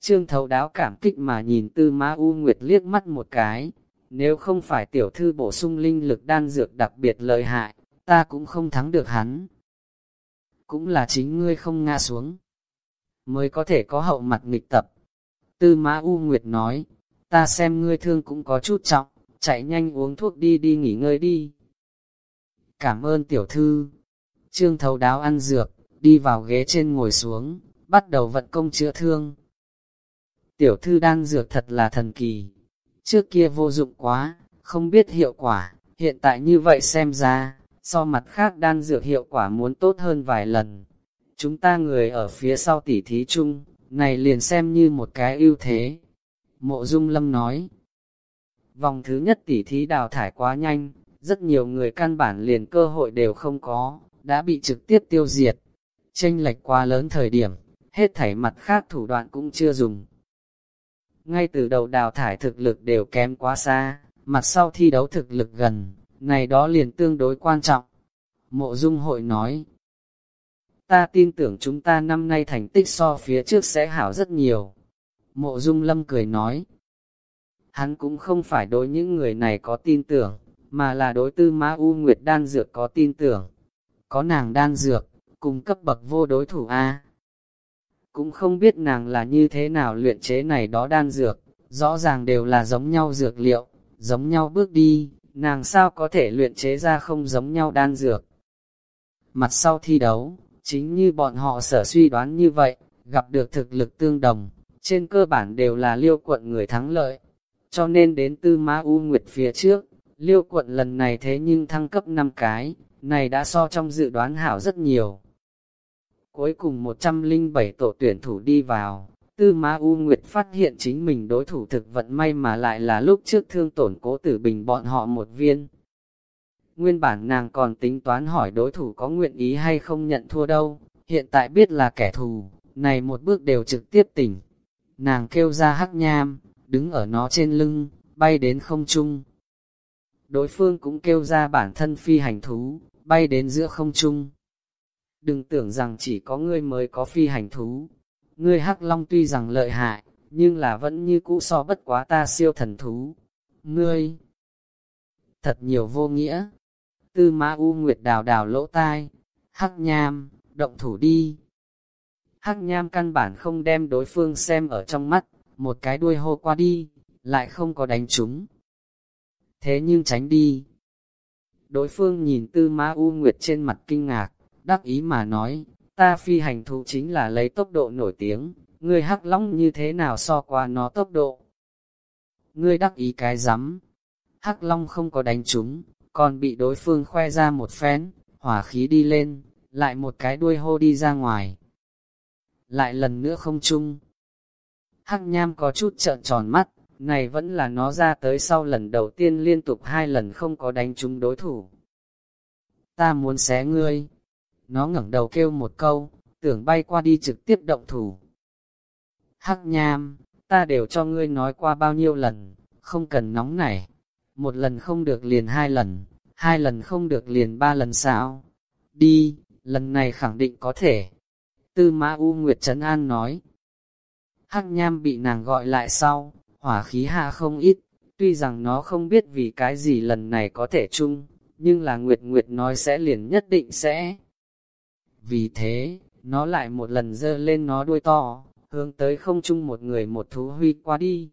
Trương thấu đáo cảm kích mà nhìn tư ma U Nguyệt liếc mắt một cái. Nếu không phải tiểu thư bổ sung linh lực đan dược đặc biệt lợi hại, ta cũng không thắng được hắn. Cũng là chính ngươi không ngã xuống. Mới có thể có hậu mặt nghịch tập. Tư mã U Nguyệt nói, ta xem ngươi thương cũng có chút trọng, chạy nhanh uống thuốc đi đi nghỉ ngơi đi. Cảm ơn tiểu thư. Trương thấu đáo ăn dược, đi vào ghế trên ngồi xuống, bắt đầu vận công chữa thương. Tiểu thư đang dược thật là thần kỳ. Trước kia vô dụng quá, không biết hiệu quả, hiện tại như vậy xem ra, so mặt khác đan dược hiệu quả muốn tốt hơn vài lần. Chúng ta người ở phía sau tỉ thí chung, này liền xem như một cái ưu thế. Mộ Dung Lâm nói, vòng thứ nhất tỉ thí đào thải quá nhanh, rất nhiều người căn bản liền cơ hội đều không có, đã bị trực tiếp tiêu diệt. Tranh lệch quá lớn thời điểm, hết thảy mặt khác thủ đoạn cũng chưa dùng. Ngay từ đầu đào thải thực lực đều kém quá xa, mặt sau thi đấu thực lực gần, này đó liền tương đối quan trọng. Mộ Dung hội nói, ta tin tưởng chúng ta năm nay thành tích so phía trước sẽ hảo rất nhiều. Mộ Dung Lâm cười nói, hắn cũng không phải đối những người này có tin tưởng, mà là đối tư Ma U Nguyệt đan dược có tin tưởng. Có nàng đan dược, cùng cấp bậc vô đối thủ A. Cũng không biết nàng là như thế nào luyện chế này đó đan dược, rõ ràng đều là giống nhau dược liệu, giống nhau bước đi, nàng sao có thể luyện chế ra không giống nhau đan dược. Mặt sau thi đấu, chính như bọn họ sở suy đoán như vậy, gặp được thực lực tương đồng, trên cơ bản đều là liêu quận người thắng lợi. Cho nên đến tư ma U Nguyệt phía trước, liêu quận lần này thế nhưng thăng cấp 5 cái, này đã so trong dự đoán hảo rất nhiều. Cuối cùng 107 tổ tuyển thủ đi vào, Tư Ma U Nguyệt phát hiện chính mình đối thủ thực vận may mà lại là lúc trước thương tổn cố tử bình bọn họ một viên. Nguyên bản nàng còn tính toán hỏi đối thủ có nguyện ý hay không nhận thua đâu, hiện tại biết là kẻ thù, này một bước đều trực tiếp tỉnh. Nàng kêu ra hắc nham, đứng ở nó trên lưng, bay đến không trung. Đối phương cũng kêu ra bản thân phi hành thú, bay đến giữa không trung. Đừng tưởng rằng chỉ có ngươi mới có phi hành thú. Ngươi hắc long tuy rằng lợi hại, nhưng là vẫn như cũ so bất quá ta siêu thần thú. Ngươi, thật nhiều vô nghĩa. Tư mã U Nguyệt đào đào lỗ tai, hắc nham, động thủ đi. Hắc nham căn bản không đem đối phương xem ở trong mắt, một cái đuôi hô qua đi, lại không có đánh chúng. Thế nhưng tránh đi. Đối phương nhìn tư ma U Nguyệt trên mặt kinh ngạc, đắc ý mà nói, ta phi hành thú chính là lấy tốc độ nổi tiếng, ngươi hắc long như thế nào so qua nó tốc độ. Ngươi đắc ý cái rắm hắc long không có đánh chúng, còn bị đối phương khoe ra một phen, hỏa khí đi lên, lại một cái đuôi hô đi ra ngoài. Lại lần nữa không chung. Hắc nham có chút trợn tròn mắt, này vẫn là nó ra tới sau lần đầu tiên liên tục hai lần không có đánh trúng đối thủ. Ta muốn xé ngươi. Nó ngẩng đầu kêu một câu, tưởng bay qua đi trực tiếp động thủ. Hắc nham, ta đều cho ngươi nói qua bao nhiêu lần, không cần nóng nảy. Một lần không được liền hai lần, hai lần không được liền ba lần sao. Đi, lần này khẳng định có thể. Tư Mã U Nguyệt Trấn An nói. Hắc nham bị nàng gọi lại sau, hỏa khí hạ không ít, tuy rằng nó không biết vì cái gì lần này có thể chung, nhưng là Nguyệt Nguyệt nói sẽ liền nhất định sẽ. Vì thế, nó lại một lần dơ lên nó đuôi to, hướng tới không chung một người một thú huy qua đi.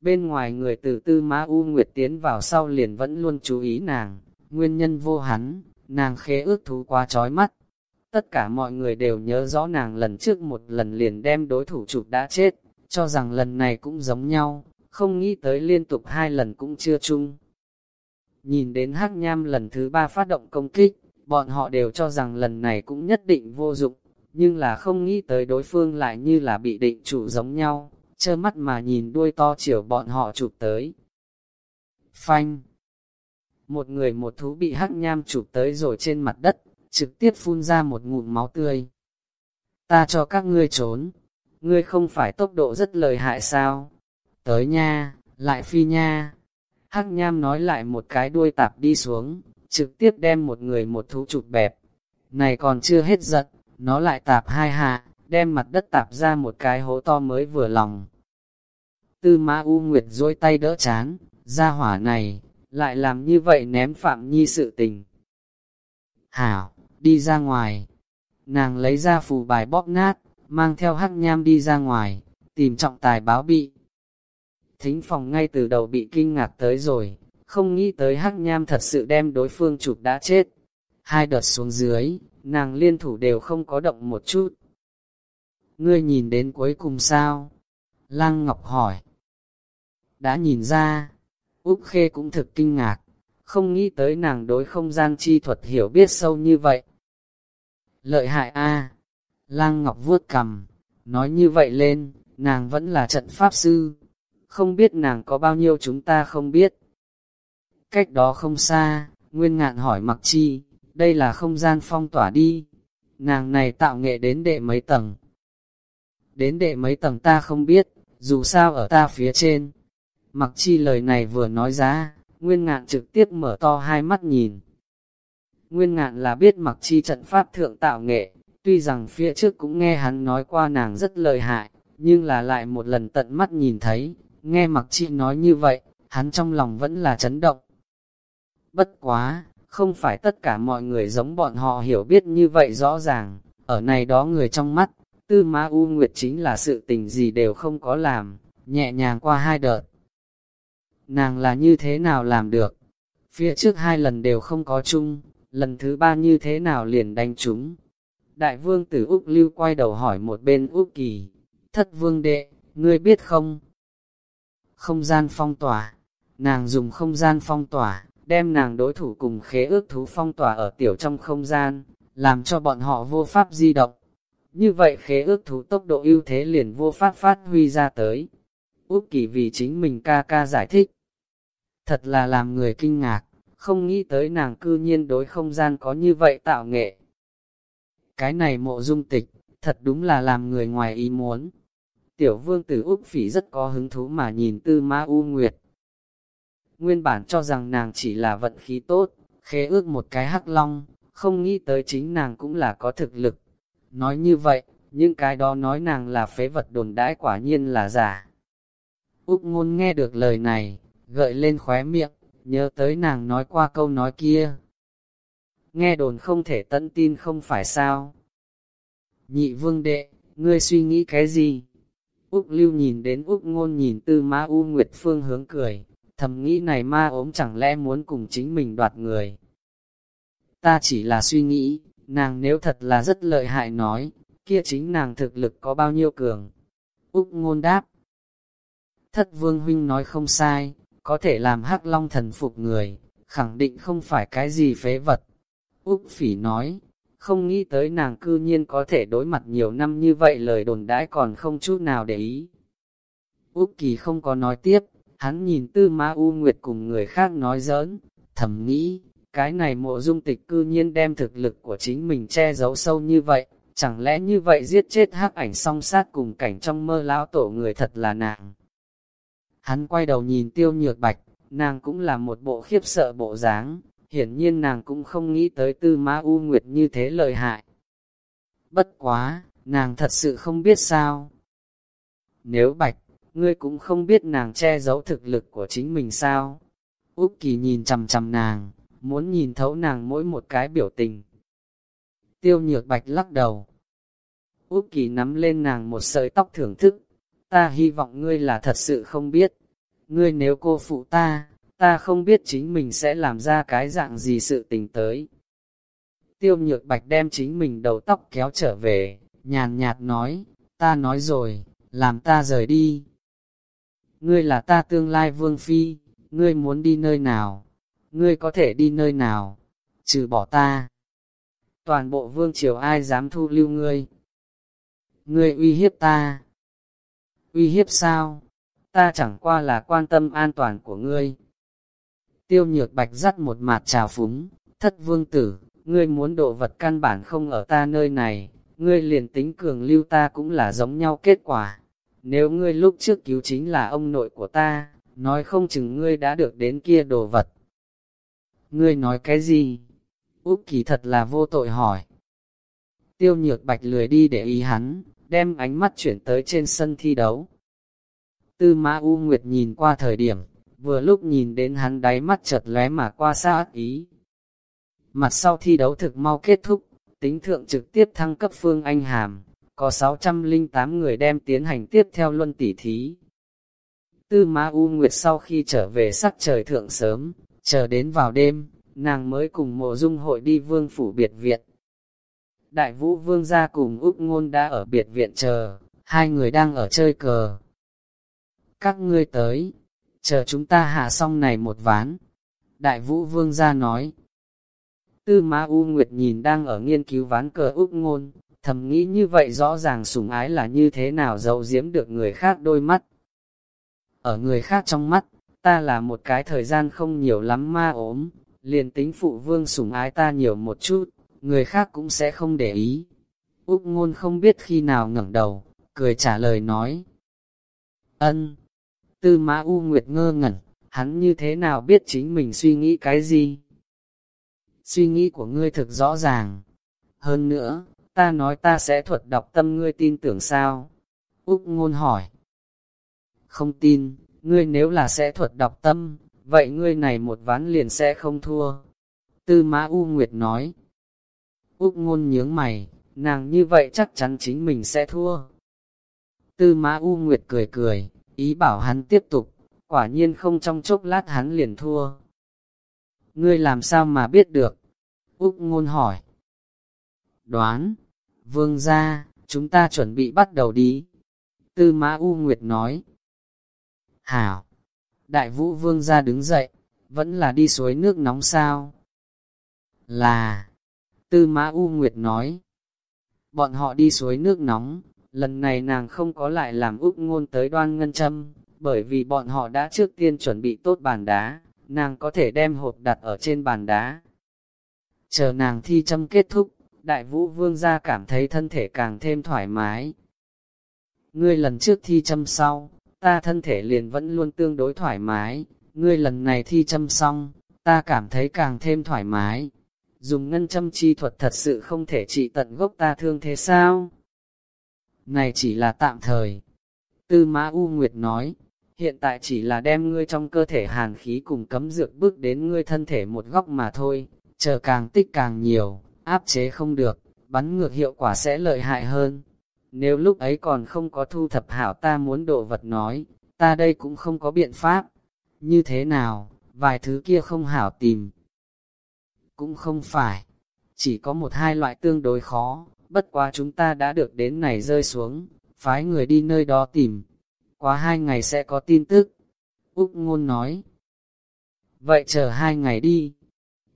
Bên ngoài người tử tư má U Nguyệt tiến vào sau liền vẫn luôn chú ý nàng, nguyên nhân vô hắn, nàng khế ước thú quá trói mắt. Tất cả mọi người đều nhớ rõ nàng lần trước một lần liền đem đối thủ chụp đã chết, cho rằng lần này cũng giống nhau, không nghĩ tới liên tục hai lần cũng chưa chung. Nhìn đến hắc nham lần thứ ba phát động công kích, bọn họ đều cho rằng lần này cũng nhất định vô dụng, nhưng là không nghĩ tới đối phương lại như là bị định chủ giống nhau, trơ mắt mà nhìn đuôi to chiều bọn họ chụp tới. Phanh! Một người một thú bị hắc nham chụp tới rồi trên mặt đất, trực tiếp phun ra một ngụm máu tươi. Ta cho các ngươi trốn, ngươi không phải tốc độ rất lợi hại sao? Tới nha, lại phi nha. Hắc nham nói lại một cái đuôi tạp đi xuống, trực tiếp đem một người một thú chụp bẹp. Này còn chưa hết giận, nó lại tạp hai hạ, đem mặt đất tạp ra một cái hố to mới vừa lòng. Tư mã U Nguyệt duỗi tay đỡ chán, ra hỏa này, lại làm như vậy ném Phạm Nhi sự tình. Hảo, đi ra ngoài. Nàng lấy ra phù bài bóp nát, mang theo hắc nham đi ra ngoài, tìm trọng tài báo bị. Thính phòng ngay từ đầu bị kinh ngạc tới rồi, không nghĩ tới hắc nham thật sự đem đối phương chụp đã chết. Hai đợt xuống dưới, nàng liên thủ đều không có động một chút. Ngươi nhìn đến cuối cùng sao? Lăng Ngọc hỏi. Đã nhìn ra, Úc Khê cũng thực kinh ngạc, không nghĩ tới nàng đối không gian chi thuật hiểu biết sâu như vậy. Lợi hại a Lăng Ngọc vuốt cầm, nói như vậy lên, nàng vẫn là trận pháp sư, không biết nàng có bao nhiêu chúng ta không biết. Cách đó không xa, Nguyên Ngạn hỏi Mặc Chi, đây là không gian phong tỏa đi, nàng này tạo nghệ đến đệ mấy tầng. Đến đệ mấy tầng ta không biết, dù sao ở ta phía trên. Mặc chi lời này vừa nói ra, Nguyên Ngạn trực tiếp mở to hai mắt nhìn. Nguyên Ngạn là biết mặc chi trận pháp thượng tạo nghệ, tuy rằng phía trước cũng nghe hắn nói qua nàng rất lợi hại, nhưng là lại một lần tận mắt nhìn thấy, nghe mặc chi nói như vậy, hắn trong lòng vẫn là chấn động. Bất quá, không phải tất cả mọi người giống bọn họ hiểu biết như vậy rõ ràng, ở này đó người trong mắt, tư ma u nguyệt chính là sự tình gì đều không có làm, nhẹ nhàng qua hai đợt. Nàng là như thế nào làm được? Phía trước hai lần đều không có chung, lần thứ ba như thế nào liền đánh chúng? Đại vương tử Úc Lưu quay đầu hỏi một bên Úc Kỳ, thất vương đệ, ngươi biết không? Không gian phong tỏa, nàng dùng không gian phong tỏa, đem nàng đối thủ cùng khế ước thú phong tỏa ở tiểu trong không gian, làm cho bọn họ vô pháp di động. Như vậy khế ước thú tốc độ ưu thế liền vô pháp phát huy ra tới. Úc Kỳ vì chính mình ca ca giải thích. Thật là làm người kinh ngạc, không nghĩ tới nàng cư nhiên đối không gian có như vậy tạo nghệ. Cái này mộ dung tịch, thật đúng là làm người ngoài ý muốn. Tiểu vương tử Úc Phỉ rất có hứng thú mà nhìn tư ma U Nguyệt, nguyên bản cho rằng nàng chỉ là vận khí tốt, khế ước một cái hắc long, không nghĩ tới chính nàng cũng là có thực lực. Nói như vậy, những cái đó nói nàng là phế vật đồn đãi quả nhiên là giả. Úc ngôn nghe được lời này, gợi lên khóe miệng, nhớ tới nàng nói qua câu nói kia. Nghe đồn không thể tận tin không phải sao. Nhị vương đệ, ngươi suy nghĩ cái gì? Úc lưu nhìn đến Úc ngôn nhìn tư ma U Nguyệt Phương hướng cười, thầm nghĩ này ma ốm chẳng lẽ muốn cùng chính mình đoạt người. Ta chỉ là suy nghĩ, nàng nếu thật là rất lợi hại nói, kia chính nàng thực lực có bao nhiêu cường. Úc ngôn đáp. Thất vương huynh nói không sai, có thể làm hắc long thần phục người, khẳng định không phải cái gì phế vật. Úc phỉ nói, không nghĩ tới nàng cư nhiên có thể đối mặt nhiều năm như vậy lời đồn đãi còn không chút nào để ý. Úc kỳ không có nói tiếp, Hắn nhìn tư ma U Nguyệt cùng người khác nói giỡn, thầm nghĩ, cái này mộ dung tịch cư nhiên đem thực lực của chính mình che giấu sâu như vậy, chẳng lẽ như vậy giết chết hắc ảnh song sát cùng cảnh trong mơ lão tổ người thật là nàng. Hắn quay đầu nhìn tiêu nhược bạch, nàng cũng là một bộ khiếp sợ bộ dáng, hiển nhiên nàng cũng không nghĩ tới tư ma U Nguyệt như thế lợi hại. Bất quá, nàng thật sự không biết sao. Nếu bạch, ngươi cũng không biết nàng che giấu thực lực của chính mình sao. Úc Kỳ nhìn chầm chầm nàng, muốn nhìn thấu nàng mỗi một cái biểu tình. Tiêu nhược bạch lắc đầu. Úc Kỳ nắm lên nàng một sợi tóc thưởng thức. Ta hy vọng ngươi là thật sự không biết. Ngươi nếu cô phụ ta, ta không biết chính mình sẽ làm ra cái dạng gì sự tình tới. Tiêu nhược bạch đem chính mình đầu tóc kéo trở về, nhàn nhạt nói, ta nói rồi, làm ta rời đi ngươi là ta tương lai vương phi, ngươi muốn đi nơi nào, ngươi có thể đi nơi nào, trừ bỏ ta. Toàn bộ vương triều ai dám thu lưu ngươi, ngươi uy hiếp ta. Uy hiếp sao? Ta chẳng qua là quan tâm an toàn của ngươi. Tiêu nhược bạch dắt một mặt trào phúng, thất vương tử, ngươi muốn độ vật căn bản không ở ta nơi này, ngươi liền tính cường lưu ta cũng là giống nhau kết quả. Nếu ngươi lúc trước cứu chính là ông nội của ta, nói không chừng ngươi đã được đến kia đồ vật. Ngươi nói cái gì? Úc kỳ thật là vô tội hỏi. Tiêu nhược bạch lười đi để ý hắn, đem ánh mắt chuyển tới trên sân thi đấu. Tư mã U Nguyệt nhìn qua thời điểm, vừa lúc nhìn đến hắn đáy mắt chợt lóe mà qua xa ác ý. Mặt sau thi đấu thực mau kết thúc, tính thượng trực tiếp thăng cấp phương anh hàm, có 608 người đem tiến hành tiếp theo luân tỉ thí. Tư Ma U Nguyệt sau khi trở về sắc trời thượng sớm, chờ đến vào đêm, nàng mới cùng mộ dung hội đi vương phủ biệt viện. Đại vũ vương gia cùng Úc Ngôn đã ở biệt viện chờ, hai người đang ở chơi cờ. Các ngươi tới, chờ chúng ta hạ xong này một ván. Đại vũ vương gia nói. Tư Ma U Nguyệt nhìn đang ở nghiên cứu ván cờ Úc Ngôn, thầm nghĩ như vậy rõ ràng sủng ái là như thế nào giấu giếm được người khác đôi mắt. Ở người khác trong mắt, ta là một cái thời gian không nhiều lắm ma ốm, liền tính phụ vương sủng ái ta nhiều một chút, người khác cũng sẽ không để ý. Úc ngôn không biết khi nào ngẩng đầu, cười trả lời nói. Ân, tư mã U Nguyệt ngơ ngẩn, hắn như thế nào biết chính mình suy nghĩ cái gì? Suy nghĩ của ngươi thực rõ ràng. Hơn nữa, ta nói ta sẽ thuật đọc tâm ngươi tin tưởng sao? Úc ngôn hỏi. Không tin, ngươi nếu là sẽ thuật đọc tâm, vậy ngươi này một ván liền sẽ không thua. Tư Mã U Nguyệt nói. Úc ngôn nhướng mày, nàng như vậy chắc chắn chính mình sẽ thua. Tư Mã U Nguyệt cười cười, ý bảo hắn tiếp tục, quả nhiên không trong chốc lát hắn liền thua. Ngươi làm sao mà biết được? Úc ngôn hỏi. Đoán, vương gia, chúng ta chuẩn bị bắt đầu đi. Tư Mã U Nguyệt nói. Hảo, đại vũ vương gia đứng dậy, vẫn là đi suối nước nóng sao? Là, tư mã U Nguyệt nói, bọn họ đi suối nước nóng, lần này nàng không có lại làm úp ngôn tới đoan ngân châm, bởi vì bọn họ đã trước tiên chuẩn bị tốt bàn đá, nàng có thể đem hộp đặt ở trên bàn đá. Chờ nàng thi châm kết thúc, đại vũ vương gia cảm thấy thân thể càng thêm thoải mái. Ngươi lần trước thi châm sau, ta thân thể liền vẫn luôn tương đối thoải mái, ngươi lần này thi châm xong, ta cảm thấy càng thêm thoải mái. Dùng ngân châm chi thuật thật sự không thể trị tận gốc ta thương thế sao? Này chỉ là tạm thời. Tư Mã U Nguyệt nói, hiện tại chỉ là đem ngươi trong cơ thể hàn khí cùng cấm dược bước đến ngươi thân thể một góc mà thôi, chờ càng tích càng nhiều, áp chế không được, bắn ngược hiệu quả sẽ lợi hại hơn. Nếu lúc ấy còn không có thu thập hảo ta muốn độ vật nói, ta đây cũng không có biện pháp. Như thế nào, vài thứ kia không hảo tìm. Cũng không phải, chỉ có một hai loại tương đối khó, bất quá chúng ta đã được đến này rơi xuống, phái người đi nơi đó tìm. Quá hai ngày sẽ có tin tức. Úc ngôn nói. Vậy chờ hai ngày đi.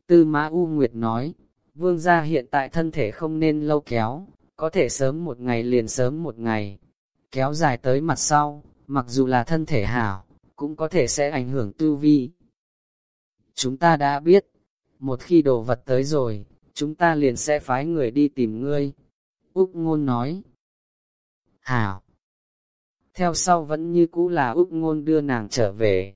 Tư Mã U Nguyệt nói, vương gia hiện tại thân thể không nên lâu kéo, có thể sớm một ngày liền sớm một ngày, kéo dài tới mặt sau, mặc dù là thân thể hảo, cũng có thể sẽ ảnh hưởng tư vi. Chúng ta đã biết, một khi đồ vật tới rồi, chúng ta liền sẽ phái người đi tìm ngươi. Úc Ngôn nói. Hảo. Theo sau vẫn như cũ là Úc Ngôn đưa nàng trở về.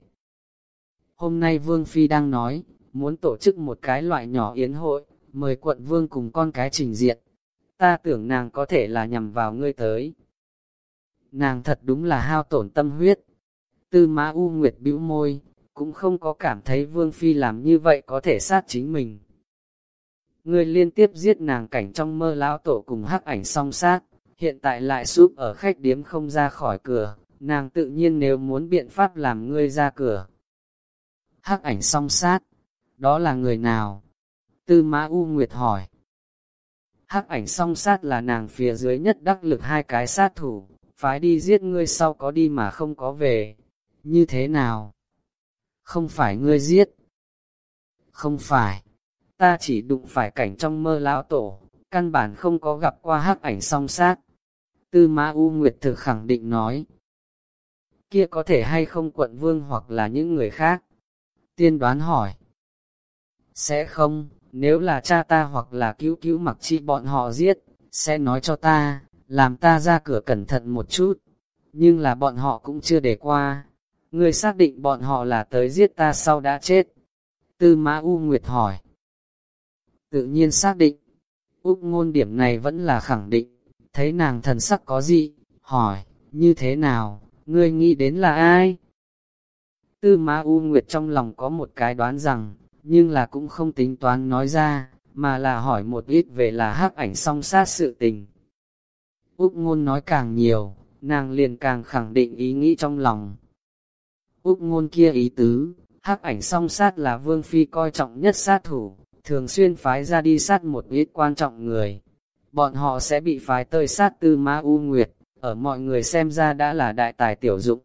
Hôm nay Vương Phi đang nói, muốn tổ chức một cái loại nhỏ yến hội, mời quận Vương cùng con cái trình diện ta tưởng nàng có thể là nhằm vào ngươi tới. Nàng thật đúng là hao tổn tâm huyết. Tư mã U Nguyệt bĩu môi, cũng không có cảm thấy Vương Phi làm như vậy có thể sát chính mình. Ngươi liên tiếp giết nàng cảnh trong mơ lão tổ cùng hắc ảnh song sát, hiện tại lại súp ở khách điếm không ra khỏi cửa, nàng tự nhiên nếu muốn biện pháp làm ngươi ra cửa. Hắc ảnh song sát, đó là người nào? Tư mã U Nguyệt hỏi hắc ảnh song sát là nàng phía dưới nhất đắc lực hai cái sát thủ, phái đi giết ngươi sau có đi mà không có về. Như thế nào? Không phải ngươi giết. Không phải. Ta chỉ đụng phải cảnh trong mơ lão tổ, căn bản không có gặp qua hắc ảnh song sát. Tư Mã U Nguyệt thực khẳng định nói. Kia có thể hay không quận vương hoặc là những người khác? Tiên đoán hỏi. Sẽ không, nếu là cha ta hoặc là cứu cứu mặc chi bọn họ giết, sẽ nói cho ta, làm ta ra cửa cẩn thận một chút. Nhưng là bọn họ cũng chưa để qua. Người xác định bọn họ là tới giết ta sau đã chết. Tư Mã U Nguyệt hỏi. Tự nhiên xác định. Úc ngôn điểm này vẫn là khẳng định. Thấy nàng thần sắc có gì? Hỏi, như thế nào? Ngươi nghĩ đến là ai? Tư Mã U Nguyệt trong lòng có một cái đoán rằng, nhưng là cũng không tính toán nói ra, mà là hỏi một ít về là hắc ảnh song sát sự tình. Úc ngôn nói càng nhiều, nàng liền càng khẳng định ý nghĩ trong lòng. Úc ngôn kia ý tứ, hắc ảnh song sát là vương phi coi trọng nhất sát thủ, thường xuyên phái ra đi sát một ít quan trọng người. Bọn họ sẽ bị phái tơi sát tư ma u nguyệt, ở mọi người xem ra đã là đại tài tiểu dụng.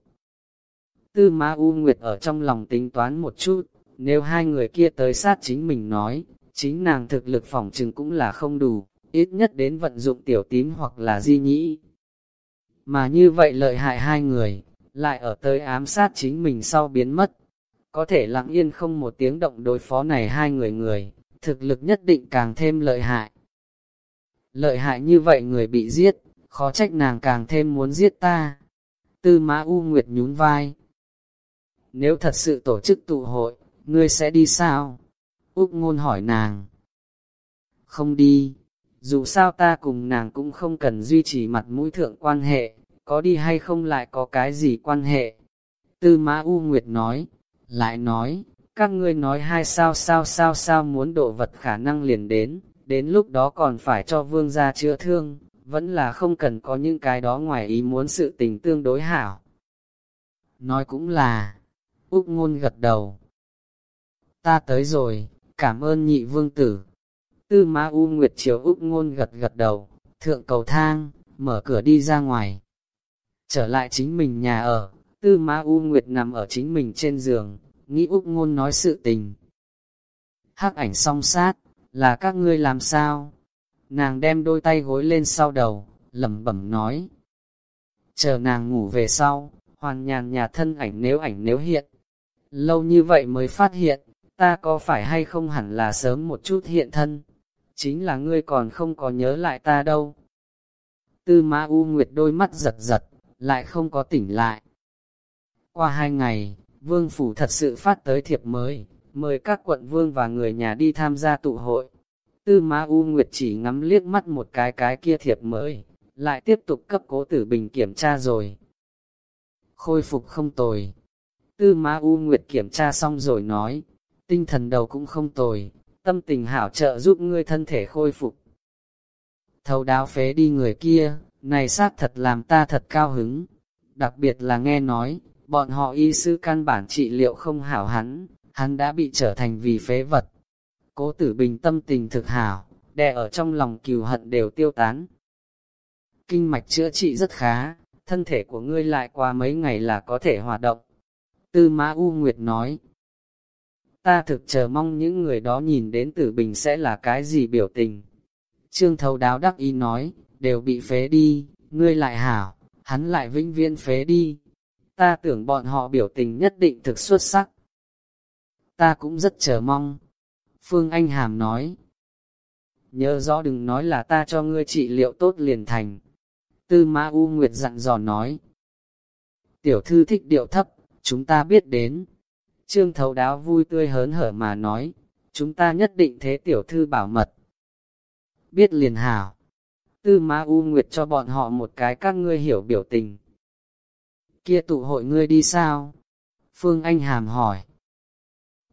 Tư ma u nguyệt ở trong lòng tính toán một chút, nếu hai người kia tới sát chính mình nói, chính nàng thực lực phòng trừng cũng là không đủ, ít nhất đến vận dụng tiểu tím hoặc là di nhĩ. Mà như vậy lợi hại hai người, lại ở tới ám sát chính mình sau biến mất. Có thể lặng yên không một tiếng động đối phó này hai người người, thực lực nhất định càng thêm lợi hại. Lợi hại như vậy người bị giết, khó trách nàng càng thêm muốn giết ta. Tư mã U Nguyệt nhún vai. Nếu thật sự tổ chức tụ hội, ngươi sẽ đi sao? Úc ngôn hỏi nàng. Không đi, dù sao ta cùng nàng cũng không cần duy trì mặt mũi thượng quan hệ, có đi hay không lại có cái gì quan hệ. Tư Mã U Nguyệt nói, lại nói, các ngươi nói hai sao sao sao sao muốn độ vật khả năng liền đến, đến lúc đó còn phải cho vương gia chữa thương, vẫn là không cần có những cái đó ngoài ý muốn sự tình tương đối hảo. Nói cũng là, Úc ngôn gật đầu. Ta tới rồi, cảm ơn nhị vương tử. Tư Ma U Nguyệt Chiếu Úc ngôn gật gật đầu, thượng cầu thang, mở cửa đi ra ngoài. Trở lại chính mình nhà ở, Tư Ma U Nguyệt nằm ở chính mình trên giường, nghĩ Úc ngôn nói sự tình. Hắc ảnh song sát, là các ngươi làm sao? Nàng đem đôi tay gối lên sau đầu, lẩm bẩm nói. Chờ nàng ngủ về sau, hoàn nhàn nhà thân ảnh nếu ảnh nếu hiện. Lâu như vậy mới phát hiện, ta có phải hay không hẳn là sớm một chút hiện thân. Chính là ngươi còn không có nhớ lại ta đâu. Tư Ma U Nguyệt đôi mắt giật giật, lại không có tỉnh lại. Qua hai ngày, Vương Phủ thật sự phát tới thiệp mới, mời các quận vương và người nhà đi tham gia tụ hội. Tư Ma U Nguyệt chỉ ngắm liếc mắt một cái cái kia thiệp mới, lại tiếp tục cấp cố tử bình kiểm tra rồi. Khôi phục không tồi. Tư Ma U Nguyệt kiểm tra xong rồi nói, tinh thần đầu cũng không tồi, tâm tình hảo trợ giúp ngươi thân thể khôi phục. Thấu đáo phế đi người kia, này xác thật làm ta thật cao hứng. Đặc biệt là nghe nói, bọn họ y sư căn bản trị liệu không hảo hắn, hắn đã bị trở thành vì phế vật. Cố tử bình tâm tình thực hảo, đè ở trong lòng kiều hận đều tiêu tán. Kinh mạch chữa trị rất khá, thân thể của ngươi lại qua mấy ngày là có thể hoạt động. Tư Mã U Nguyệt nói, ta thực chờ mong những người đó nhìn đến tử bình sẽ là cái gì biểu tình. Trương thấu đáo đắc ý nói, đều bị phế đi, ngươi lại hảo, hắn lại vĩnh viễn phế đi. Ta tưởng bọn họ biểu tình nhất định thực xuất sắc. Ta cũng rất chờ mong. Phương Anh Hàm nói, nhớ rõ đừng nói là ta cho ngươi trị liệu tốt liền thành. Tư ma U Nguyệt dặn dò nói, tiểu thư thích điệu thấp, chúng ta biết đến. Trương thấu đáo vui tươi hớn hở mà nói, chúng ta nhất định thế tiểu thư bảo mật. Biết liền hảo. Tư Ma U Nguyệt cho bọn họ một cái các ngươi hiểu biểu tình. Kia tụ hội ngươi đi sao? Phương Anh Hàm hỏi.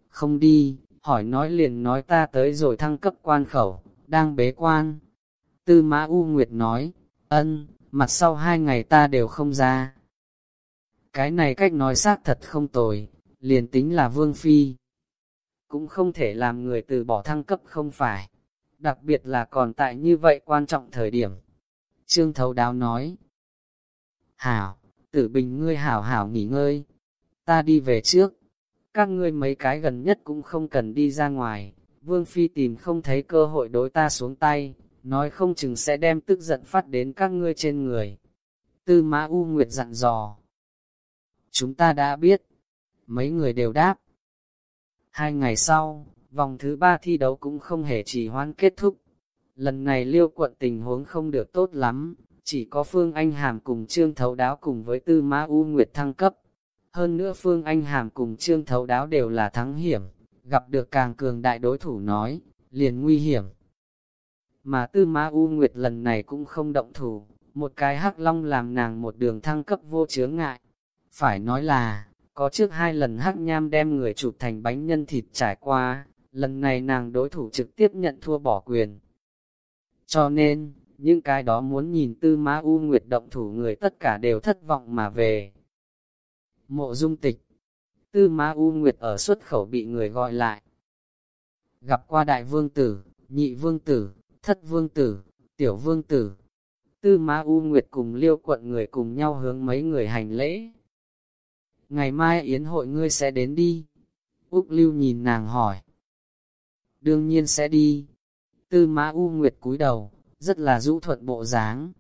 Không đi, hỏi nói liền nói ta tới rồi thăng cấp quan khẩu, đang bế quan. Tư Mã U Nguyệt nói, ân, mặt sau hai ngày ta đều không ra. Cái này cách nói xác thật không tồi, liền tính là vương phi. Cũng không thể làm người từ bỏ thăng cấp không phải. Đặc biệt là còn tại như vậy quan trọng thời điểm. Trương Thấu Đáo nói. Hảo, tử bình ngươi hảo hảo nghỉ ngơi. Ta đi về trước. Các ngươi mấy cái gần nhất cũng không cần đi ra ngoài. Vương Phi tìm không thấy cơ hội đối ta xuống tay. nói không chừng sẽ đem tức giận phát đến các ngươi trên người. Tư Mã U Nguyệt dặn dò. Chúng ta đã biết. Mấy người đều đáp. Hai ngày sau, vòng thứ ba thi đấu cũng không hề trì hoãn kết thúc. Lần này liêu quận tình huống không được tốt lắm, chỉ có Phương Anh Hàm cùng Trương Thấu Đáo cùng với Tư Mã U Nguyệt thăng cấp. Hơn nữa Phương Anh Hàm cùng Trương Thấu Đáo đều là thắng hiểm, gặp được càng cường đại đối thủ nói, liền nguy hiểm. Mà Tư Mã U Nguyệt lần này cũng không động thủ, một cái hắc long làm nàng một đường thăng cấp vô chướng ngại. Phải nói là, có trước hai lần hắc nham đem người chụp thành bánh nhân thịt trải qua, lần này nàng đối thủ trực tiếp nhận thua bỏ quyền. Cho nên, những cái đó muốn nhìn tư mã U Nguyệt động thủ người tất cả đều thất vọng mà về. Mộ dung tịch Tư mã U Nguyệt ở xuất khẩu bị người gọi lại. Gặp qua đại vương tử, nhị vương tử, thất vương tử, tiểu vương tử. Tư mã U Nguyệt cùng liêu quận người cùng nhau hướng mấy người hành lễ. Ngày mai yến hội ngươi sẽ đến đi. Úc lưu nhìn nàng hỏi. Đương nhiên sẽ đi. Tư mã U Nguyệt cúi đầu, rất là rũ thuận bộ dáng.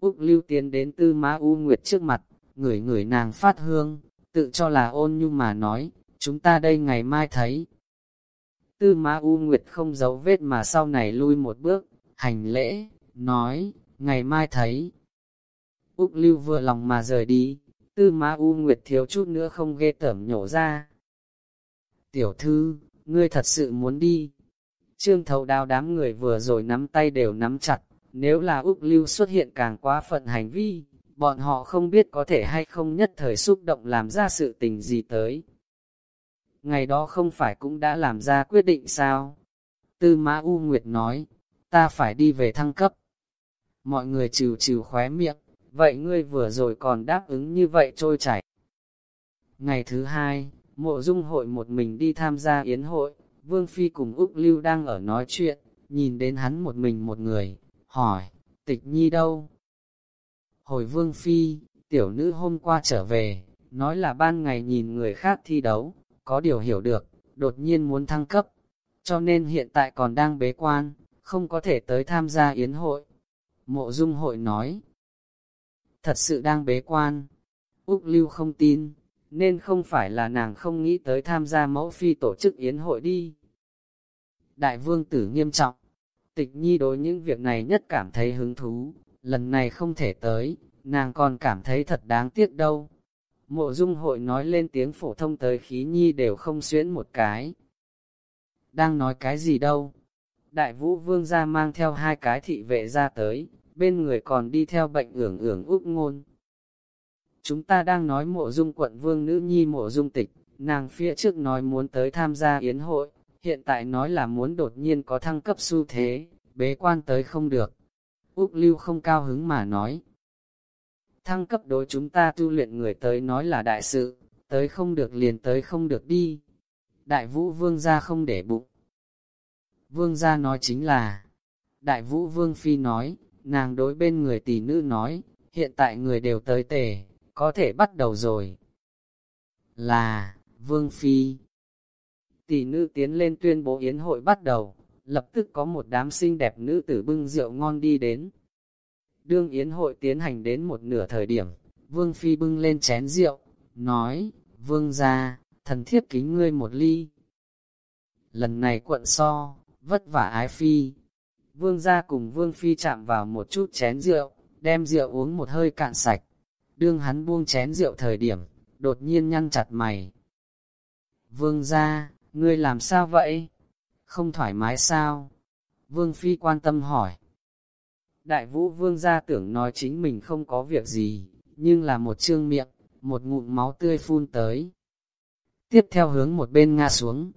Úc lưu tiến đến tư mã U Nguyệt trước mặt, ngửi ngửi nàng phát hương, tự cho là ôn nhu mà nói, chúng ta đây ngày mai thấy. Tư mã U Nguyệt không giấu vết mà sau này lui một bước, hành lễ, nói, ngày mai thấy. Úc lưu vừa lòng mà rời đi, tư má U Nguyệt thiếu chút nữa không ghê tởm nhổ ra. Tiểu thư, ngươi thật sự muốn đi. Trương thấu đao đám người vừa rồi nắm tay đều nắm chặt, nếu là Úc lưu xuất hiện càng quá phận hành vi, bọn họ không biết có thể hay không nhất thời xúc động làm ra sự tình gì tới. Ngày đó không phải cũng đã làm ra quyết định sao? Tư Mã U Nguyệt nói, ta phải đi về thăng cấp. Mọi người trừ trừ khóe miệng, vậy ngươi vừa rồi còn đáp ứng như vậy trôi chảy. Ngày thứ hai, mộ dung hội một mình đi tham gia yến hội, Vương Phi cùng Úc Lưu đang ở nói chuyện, nhìn đến hắn một mình một người, hỏi, tịch nhi đâu? Hồi Vương Phi, tiểu nữ hôm qua trở về, nói là ban ngày nhìn người khác thi đấu, có điều hiểu được, đột nhiên muốn thăng cấp, cho nên hiện tại còn đang bế quan, không có thể tới tham gia yến hội. Mộ dung hội nói, thật sự đang bế quan, Úc Lưu không tin, nên không phải là nàng không nghĩ tới tham gia mẫu phi tổ chức yến hội đi. Đại vương tử nghiêm trọng, tịch nhi đối những việc này nhất cảm thấy hứng thú, lần này không thể tới, nàng còn cảm thấy thật đáng tiếc đâu. Mộ dung hội nói lên tiếng phổ thông tới khí nhi đều không xuyễn một cái. Đang nói cái gì đâu? Đại vũ vương ra mang theo hai cái thị vệ ra tới, bên người còn đi theo bệnh ưởng ưởng úc ngôn. Chúng ta đang nói mộ dung quận vương nữ nhi mộ dung tịch, nàng phía trước nói muốn tới tham gia yến hội, hiện tại nói là muốn đột nhiên có thăng cấp xu thế, bế quan tới không được. Úc Lưu không cao hứng mà nói. Thăng cấp đối chúng ta tu luyện người tới nói là đại sự, tới không được liền tới không được đi. Đại vũ vương gia không để bụng. Vương gia nói chính là, đại vũ vương phi nói, nàng đối bên người tỷ nữ nói, hiện tại người đều tới tề, có thể bắt đầu rồi. Là, vương phi. Tỷ nữ tiến lên tuyên bố yến hội bắt đầu, lập tức có một đám xinh đẹp nữ tử bưng rượu ngon đi đến. Đương yến hội tiến hành đến một nửa thời điểm, Vương Phi bưng lên chén rượu, nói, Vương ra, thần thiếp kính ngươi một ly. Lần này quận so, vất vả ái Phi. Vương gia cùng Vương Phi chạm vào một chút chén rượu, đem rượu uống một hơi cạn sạch. Đương hắn buông chén rượu thời điểm, đột nhiên nhăn chặt mày. Vương gia, ngươi làm sao vậy? không thoải mái sao? Vương Phi quan tâm hỏi. Đại vũ vương gia tưởng nói chính mình không có việc gì, nhưng là một trương miệng, một ngụm máu tươi phun tới. Tiếp theo hướng một bên ngã xuống.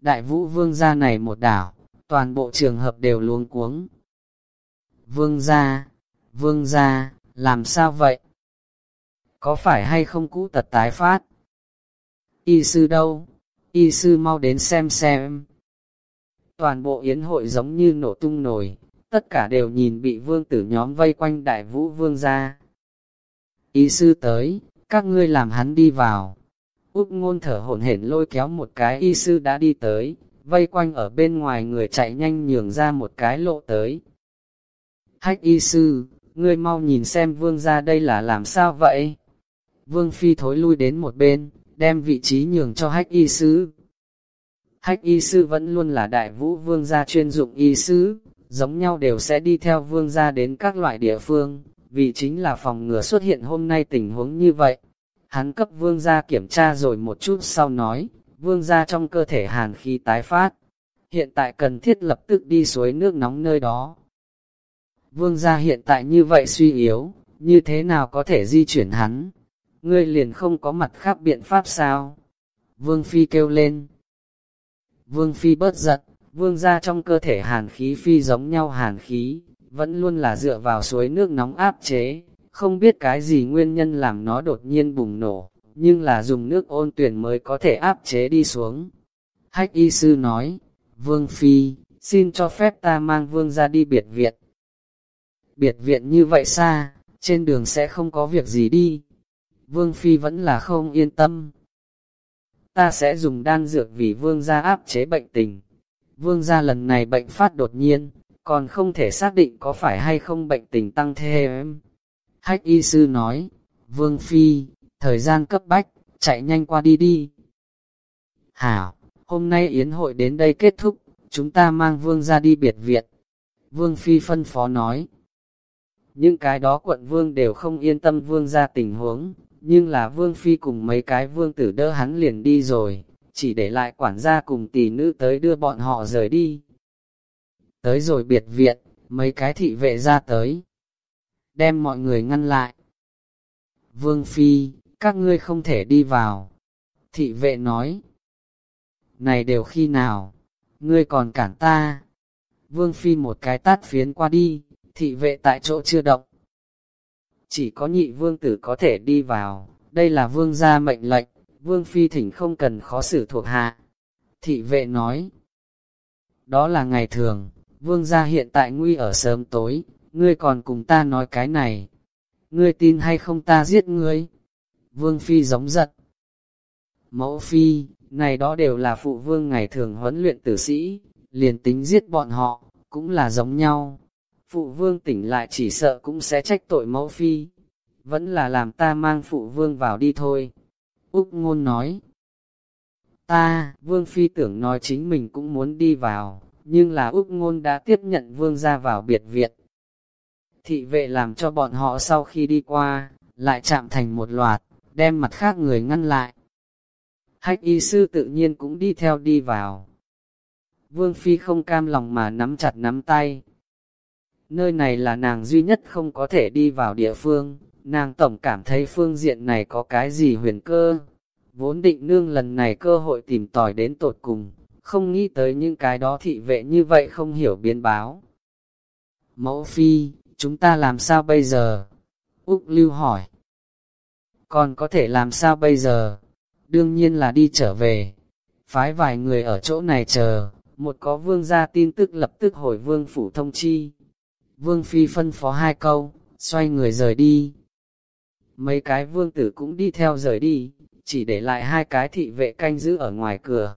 Đại vũ vương gia này một đảo, toàn bộ trường hợp đều luống cuống. Vương gia, vương gia, làm sao vậy? Có phải hay không cũ tật tái phát? Y sư đâu? Y sư mau đến xem xem. Toàn bộ yến hội giống như nổ tung nổi, tất cả đều nhìn bị vương tử nhóm vây quanh đại vũ vương gia y sư tới, các ngươi làm hắn đi vào. Úc ngôn thở hổn hển lôi kéo một cái y sư đã đi tới, vây quanh ở bên ngoài người chạy nhanh nhường ra một cái lộ tới. Hách y sư, ngươi mau nhìn xem vương ra đây là làm sao vậy? Vương phi thối lui đến một bên, đem vị trí nhường cho hách y sư. Hách y sư vẫn luôn là đại vũ vương gia chuyên dụng y sư, giống nhau đều sẽ đi theo vương gia đến các loại địa phương, vì chính là phòng ngừa xuất hiện hôm nay tình huống như vậy. Hắn cấp vương gia kiểm tra rồi một chút sau nói, vương gia trong cơ thể hàn khí tái phát, hiện tại cần thiết lập tức đi suối nước nóng nơi đó. Vương gia hiện tại như vậy suy yếu, như thế nào có thể di chuyển hắn? Ngươi liền không có mặt khác biện pháp sao? Vương Phi kêu lên. Vương Phi bớt giật, vương gia trong cơ thể hàn khí phi giống nhau hàn khí, vẫn luôn là dựa vào suối nước nóng áp chế, không biết cái gì nguyên nhân làm nó đột nhiên bùng nổ, nhưng là dùng nước ôn tuyển mới có thể áp chế đi xuống. Hách y sư nói, Vương Phi, xin cho phép ta mang vương ra đi biệt viện. Biệt viện như vậy xa, trên đường sẽ không có việc gì đi. Vương Phi vẫn là không yên tâm. Ta sẽ dùng đan dược vì vương gia áp chế bệnh tình. Vương gia lần này bệnh phát đột nhiên, còn không thể xác định có phải hay không bệnh tình tăng thêm. Hách y sư nói, Vương Phi, thời gian cấp bách, chạy nhanh qua đi đi. Hảo, hôm nay yến hội đến đây kết thúc, chúng ta mang Vương ra đi biệt viện. Vương Phi phân phó nói, những cái đó quận Vương đều không yên tâm Vương ra tình huống, nhưng là Vương Phi cùng mấy cái Vương tử đỡ hắn liền đi rồi, chỉ để lại quản gia cùng tỷ nữ tới đưa bọn họ rời đi. Tới rồi biệt viện, mấy cái thị vệ ra tới. Đem mọi người ngăn lại. Vương Phi, các ngươi không thể đi vào. Thị vệ nói. Này đều khi nào? Ngươi còn cản ta. Vương Phi một cái tát phiến qua đi, thị vệ tại chỗ chưa động. Chỉ có nhị vương tử có thể đi vào, đây là vương gia mệnh lệnh, vương phi thỉnh không cần khó xử thuộc hạ. Thị vệ nói, đó là ngày thường, vương gia hiện tại nguy ở sớm tối, ngươi còn cùng ta nói cái này. Ngươi tin hay không ta giết ngươi? Vương phi giống giận. Mẫu phi, này đó đều là phụ vương ngày thường huấn luyện tử sĩ, liền tính giết bọn họ, cũng là giống nhau. Phụ vương tỉnh lại chỉ sợ cũng sẽ trách tội mẫu phi. Vẫn là làm ta mang phụ vương vào đi thôi. Úc ngôn nói. Ta, vương phi tưởng nói chính mình cũng muốn đi vào, nhưng là Úc Ngôn đã tiếp nhận vương ra vào biệt viện. Thị vệ làm cho bọn họ sau khi đi qua, lại chạm thành một loạt, đem mặt khác người ngăn lại. Hách y sư tự nhiên cũng đi theo đi vào. Vương Phi không cam lòng mà nắm chặt nắm tay. Nơi này là nàng duy nhất không có thể đi vào địa phương, nàng tổng cảm thấy phương diện này có cái gì huyền cơ. Vốn định nương lần này cơ hội tìm tòi đến tột cùng, không nghĩ tới những cái đó thị vệ như vậy không hiểu biến báo. Mẫu phi, chúng ta làm sao bây giờ? Úc Lưu hỏi. Còn có thể làm sao bây giờ? Đương nhiên là đi trở về. Phái vài người ở chỗ này chờ, một có vương gia tin tức lập tức hồi vương phủ thông chi. Vương phi phân phó hai câu, xoay người rời đi. Mấy cái vương tử cũng đi theo rời đi, chỉ để lại hai cái thị vệ canh giữ ở ngoài cửa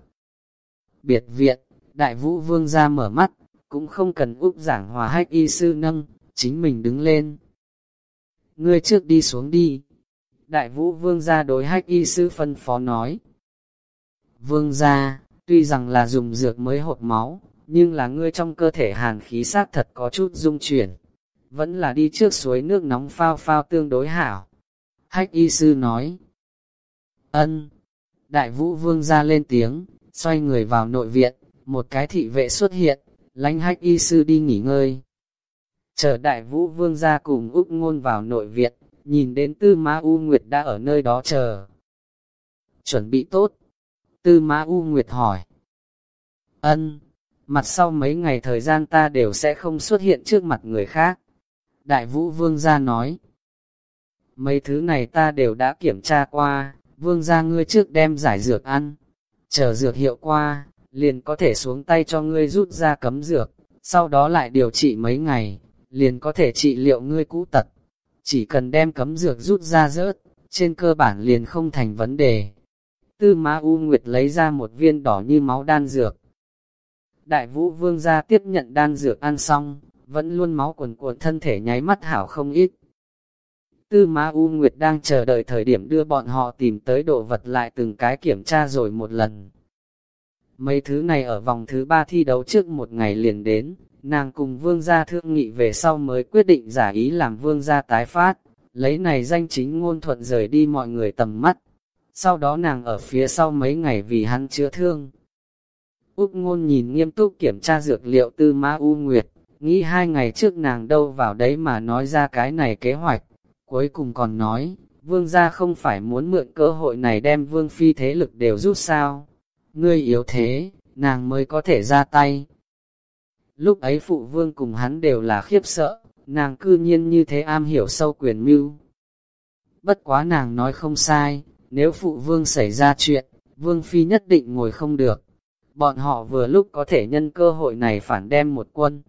biệt viện, đại vũ vương ra mở mắt, cũng không cần úp giảng hòa hách y sư nâng, chính mình đứng lên. Ngươi trước đi xuống đi. Đại vũ vương gia đối hách y sư phân phó nói. Vương gia tuy rằng là dùng dược mới hột máu, nhưng là ngươi trong cơ thể hàn khí xác thật có chút dung chuyển. Vẫn là đi trước suối nước nóng phao phao tương đối hảo. Hách y sư nói. Ân. Đại vũ vương ra lên tiếng, xoay người vào nội viện, một cái thị vệ xuất hiện, lánh hách y sư đi nghỉ ngơi. Chờ đại vũ vương ra cùng Úc ngôn vào nội viện, nhìn đến tư ma U Nguyệt đã ở nơi đó chờ. Chuẩn bị tốt. Tư ma U Nguyệt hỏi. Ân, mặt sau mấy ngày thời gian ta đều sẽ không xuất hiện trước mặt người khác. Đại vũ vương gia nói. Mấy thứ này ta đều đã kiểm tra qua, vương gia ngươi trước đem giải dược ăn chờ dược hiệu qua, liền có thể xuống tay cho ngươi rút ra cấm dược, sau đó lại điều trị mấy ngày, liền có thể trị liệu ngươi cũ tật. Chỉ cần đem cấm dược rút ra rớt, trên cơ bản liền không thành vấn đề. Tư Ma U Nguyệt lấy ra một viên đỏ như máu đan dược. Đại vũ vương gia tiếp nhận đan dược ăn xong, vẫn luôn máu quần cuộn thân thể nháy mắt hảo không ít. Tư Ma U Nguyệt đang chờ đợi thời điểm đưa bọn họ tìm tới đồ vật lại từng cái kiểm tra rồi một lần. Mấy thứ này ở vòng thứ ba thi đấu trước một ngày liền đến, nàng cùng vương gia thương nghị về sau mới quyết định giả ý làm vương gia tái phát, lấy này danh chính ngôn thuận rời đi mọi người tầm mắt. Sau đó nàng ở phía sau mấy ngày vì hắn chữa thương. Úc ngôn nhìn nghiêm túc kiểm tra dược liệu tư Ma U Nguyệt, nghĩ hai ngày trước nàng đâu vào đấy mà nói ra cái này kế hoạch, cuối cùng còn nói, vương gia không phải muốn mượn cơ hội này đem vương phi thế lực đều rút sao, ngươi yếu thế, nàng mới có thể ra tay. Lúc ấy phụ vương cùng hắn đều là khiếp sợ, nàng cư nhiên như thế am hiểu sâu quyền mưu. Bất quá nàng nói không sai, nếu phụ vương xảy ra chuyện, vương phi nhất định ngồi không được. Bọn họ vừa lúc có thể nhân cơ hội này phản đem một quân.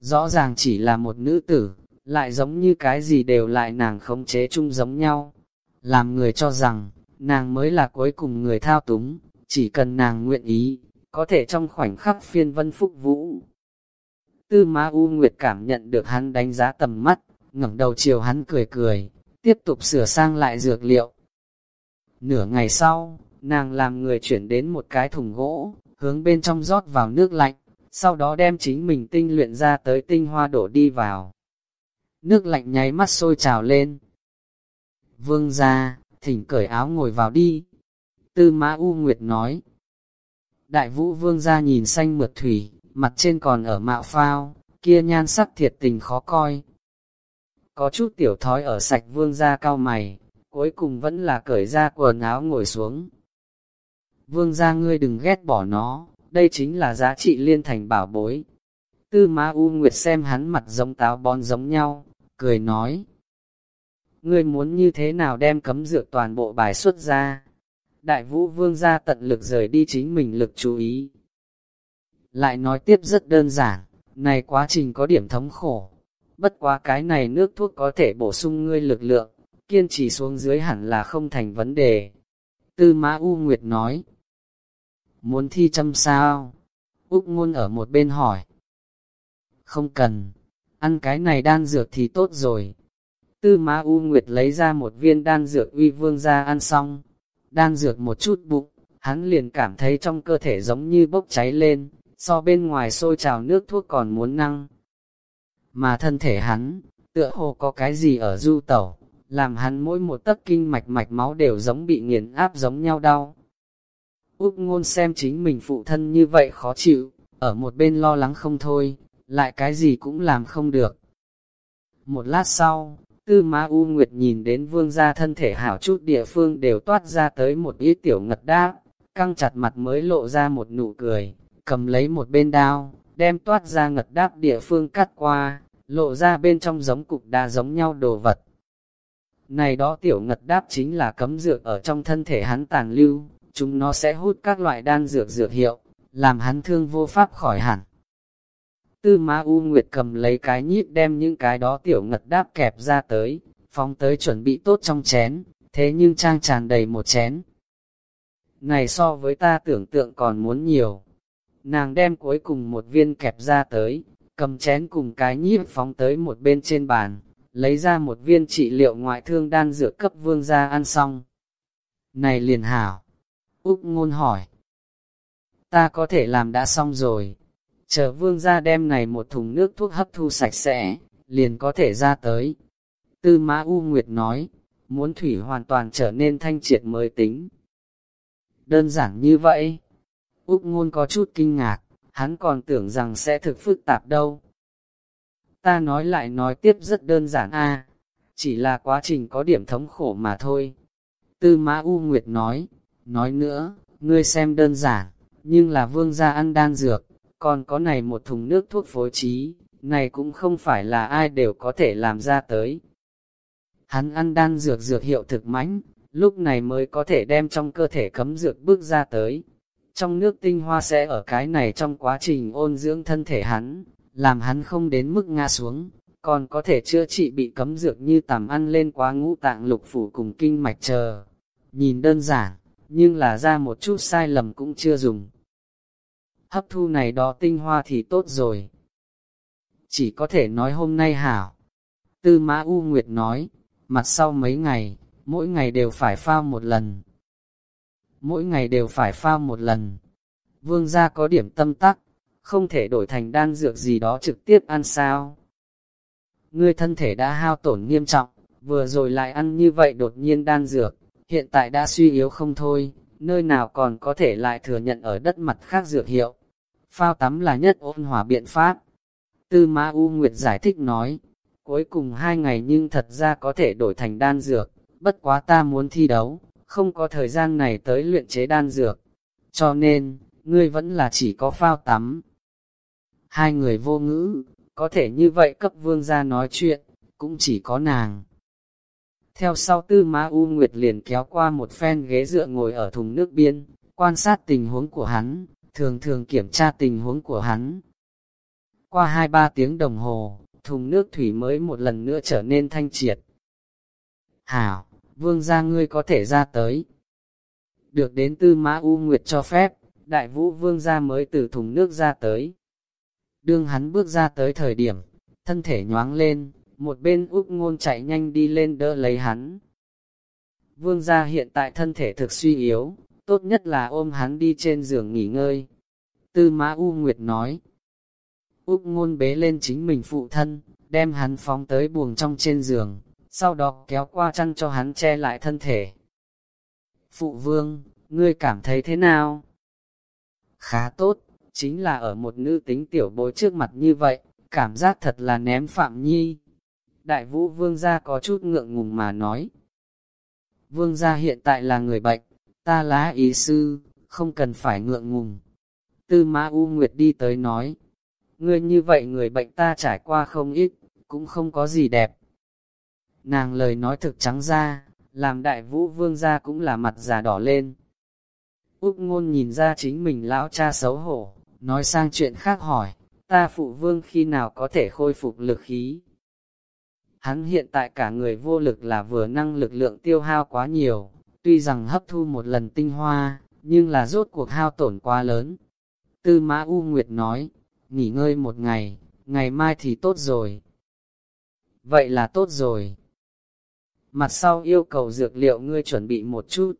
Rõ ràng chỉ là một nữ tử, lại giống như cái gì đều lại nàng khống chế chung giống nhau. Làm người cho rằng, nàng mới là cuối cùng người thao túng, chỉ cần nàng nguyện ý, có thể trong khoảnh khắc phiên vân phúc vũ. Tư Ma U Nguyệt cảm nhận được hắn đánh giá tầm mắt, ngẩng đầu chiều hắn cười cười, tiếp tục sửa sang lại dược liệu. Nửa ngày sau, nàng làm người chuyển đến một cái thùng gỗ, hướng bên trong rót vào nước lạnh, sau đó đem chính mình tinh luyện ra tới tinh hoa đổ đi vào. Nước lạnh nháy mắt sôi trào lên. Vương ra, thỉnh cởi áo ngồi vào đi. Tư Mã U Nguyệt nói. Đại vũ vương ra nhìn xanh mượt thủy, mặt trên còn ở mạo phao, kia nhan sắc thiệt tình khó coi. Có chút tiểu thói ở sạch vương ra cao mày, cuối cùng vẫn là cởi ra quần áo ngồi xuống. Vương ra ngươi đừng ghét bỏ nó, đây chính là giá trị liên thành bảo bối. Tư Ma U Nguyệt xem hắn mặt giống táo bón giống nhau, cười nói. Ngươi muốn như thế nào đem cấm dược toàn bộ bài xuất ra? Đại vũ vương ra tận lực rời đi chính mình lực chú ý. Lại nói tiếp rất đơn giản, này quá trình có điểm thống khổ. Bất quá cái này nước thuốc có thể bổ sung ngươi lực lượng, kiên trì xuống dưới hẳn là không thành vấn đề. Tư Mã U Nguyệt nói, muốn thi châm sao? Úc ngôn ở một bên hỏi. Không cần, ăn cái này đan dược thì tốt rồi. Tư Mã U Nguyệt lấy ra một viên đan dược uy vương ra ăn xong. Đan dược một chút bụng, hắn liền cảm thấy trong cơ thể giống như bốc cháy lên, so bên ngoài sôi trào nước thuốc còn muốn năng. Mà thân thể hắn, tựa hồ có cái gì ở du tẩu, làm hắn mỗi một tấc kinh mạch mạch máu đều giống bị nghiền áp giống nhau đau. Úc ngôn xem chính mình phụ thân như vậy khó chịu, ở một bên lo lắng không thôi, lại cái gì cũng làm không được. Một lát sau, tư Ma U Nguyệt nhìn đến vương gia thân thể hảo chút địa phương đều toát ra tới một ít tiểu ngật đáp, căng chặt mặt mới lộ ra một nụ cười, cầm lấy một bên đao, đem toát ra ngật đáp địa phương cắt qua, lộ ra bên trong giống cục đá giống nhau đồ vật. Này đó tiểu ngật đáp chính là cấm dược ở trong thân thể hắn tàn lưu, chúng nó sẽ hút các loại đan dược dược hiệu, làm hắn thương vô pháp khỏi hẳn. Tư Ma U Nguyệt cầm lấy cái nhíp đem những cái đó tiểu ngật đáp kẹp ra tới, phóng tới chuẩn bị tốt trong chén, thế nhưng trang tràn đầy một chén. Này so với ta tưởng tượng còn muốn nhiều. Nàng đem cuối cùng một viên kẹp ra tới, cầm chén cùng cái nhíp phóng tới một bên trên bàn, lấy ra một viên trị liệu ngoại thương đan dược cấp vương ra ăn xong. Này liền hảo, Úc ngôn hỏi. Ta có thể làm đã xong rồi. Chờ vương ra đem này một thùng nước thuốc hấp thu sạch sẽ, liền có thể ra tới. Tư Mã U Nguyệt nói, muốn thủy hoàn toàn trở nên thanh triệt mới tính. Đơn giản như vậy. Úc ngôn có chút kinh ngạc, hắn còn tưởng rằng sẽ thực phức tạp đâu. Ta nói lại nói tiếp rất đơn giản a chỉ là quá trình có điểm thống khổ mà thôi. Tư Mã U Nguyệt nói, Nói nữa, ngươi xem đơn giản, nhưng là vương gia ăn đan dược, còn có này một thùng nước thuốc phối trí, này cũng không phải là ai đều có thể làm ra tới. Hắn ăn đan dược dược hiệu thực mãnh, lúc này mới có thể đem trong cơ thể cấm dược bước ra tới. Trong nước tinh hoa sẽ ở cái này trong quá trình ôn dưỡng thân thể hắn, làm hắn không đến mức ngã xuống, còn có thể chữa trị bị cấm dược như tằm ăn lên quá ngũ tạng lục phủ cùng kinh mạch chờ. Nhìn đơn giản, nhưng là ra một chút sai lầm cũng chưa dùng hấp thu này đó tinh hoa thì tốt rồi. Chỉ có thể nói hôm nay hảo. Tư Mã U Nguyệt nói, mặt sau mấy ngày, mỗi ngày đều phải pha một lần. Mỗi ngày đều phải pha một lần. Vương gia có điểm tâm tắc, không thể đổi thành đan dược gì đó trực tiếp ăn sao. Ngươi thân thể đã hao tổn nghiêm trọng, vừa rồi lại ăn như vậy đột nhiên đan dược, hiện tại đã suy yếu không thôi, nơi nào còn có thể lại thừa nhận ở đất mặt khác dược hiệu. Phao tắm là nhất ôn hòa biện pháp. Tư ma U Nguyệt giải thích nói, cuối cùng hai ngày nhưng thật ra có thể đổi thành đan dược, bất quá ta muốn thi đấu, không có thời gian này tới luyện chế đan dược. Cho nên, ngươi vẫn là chỉ có phao tắm. Hai người vô ngữ, có thể như vậy cấp vương ra nói chuyện, cũng chỉ có nàng. Theo sau tư ma U Nguyệt liền kéo qua một phen ghế dựa ngồi ở thùng nước biên, quan sát tình huống của hắn, thường thường kiểm tra tình huống của hắn. Qua hai ba tiếng đồng hồ, thùng nước thủy mới một lần nữa trở nên thanh triệt. Hảo, vương gia ngươi có thể ra tới. Được đến tư mã U Nguyệt cho phép, đại vũ vương gia mới từ thùng nước ra tới. Đương hắn bước ra tới thời điểm, thân thể nhoáng lên, một bên Úc ngôn chạy nhanh đi lên đỡ lấy hắn. Vương gia hiện tại thân thể thực suy yếu, tốt nhất là ôm hắn đi trên giường nghỉ ngơi. Tư Mã U Nguyệt nói. Úc ngôn bế lên chính mình phụ thân, đem hắn phóng tới buồng trong trên giường, sau đó kéo qua chăn cho hắn che lại thân thể. Phụ vương, ngươi cảm thấy thế nào? Khá tốt, chính là ở một nữ tính tiểu bối trước mặt như vậy, cảm giác thật là ném phạm nhi. Đại vũ vương gia có chút ngượng ngùng mà nói. Vương gia hiện tại là người bệnh, ta lá ý sư, không cần phải ngượng ngùng. Tư mã U Nguyệt đi tới nói, ngươi như vậy người bệnh ta trải qua không ít, cũng không có gì đẹp. Nàng lời nói thực trắng ra, làm đại vũ vương ra cũng là mặt già đỏ lên. Úc ngôn nhìn ra chính mình lão cha xấu hổ, nói sang chuyện khác hỏi, ta phụ vương khi nào có thể khôi phục lực khí. Hắn hiện tại cả người vô lực là vừa năng lực lượng tiêu hao quá nhiều, tuy rằng hấp thu một lần tinh hoa, nhưng là rốt cuộc hao tổn quá lớn. Tư Mã U Nguyệt nói, nghỉ ngơi một ngày, ngày mai thì tốt rồi. Vậy là tốt rồi. Mặt sau yêu cầu dược liệu ngươi chuẩn bị một chút.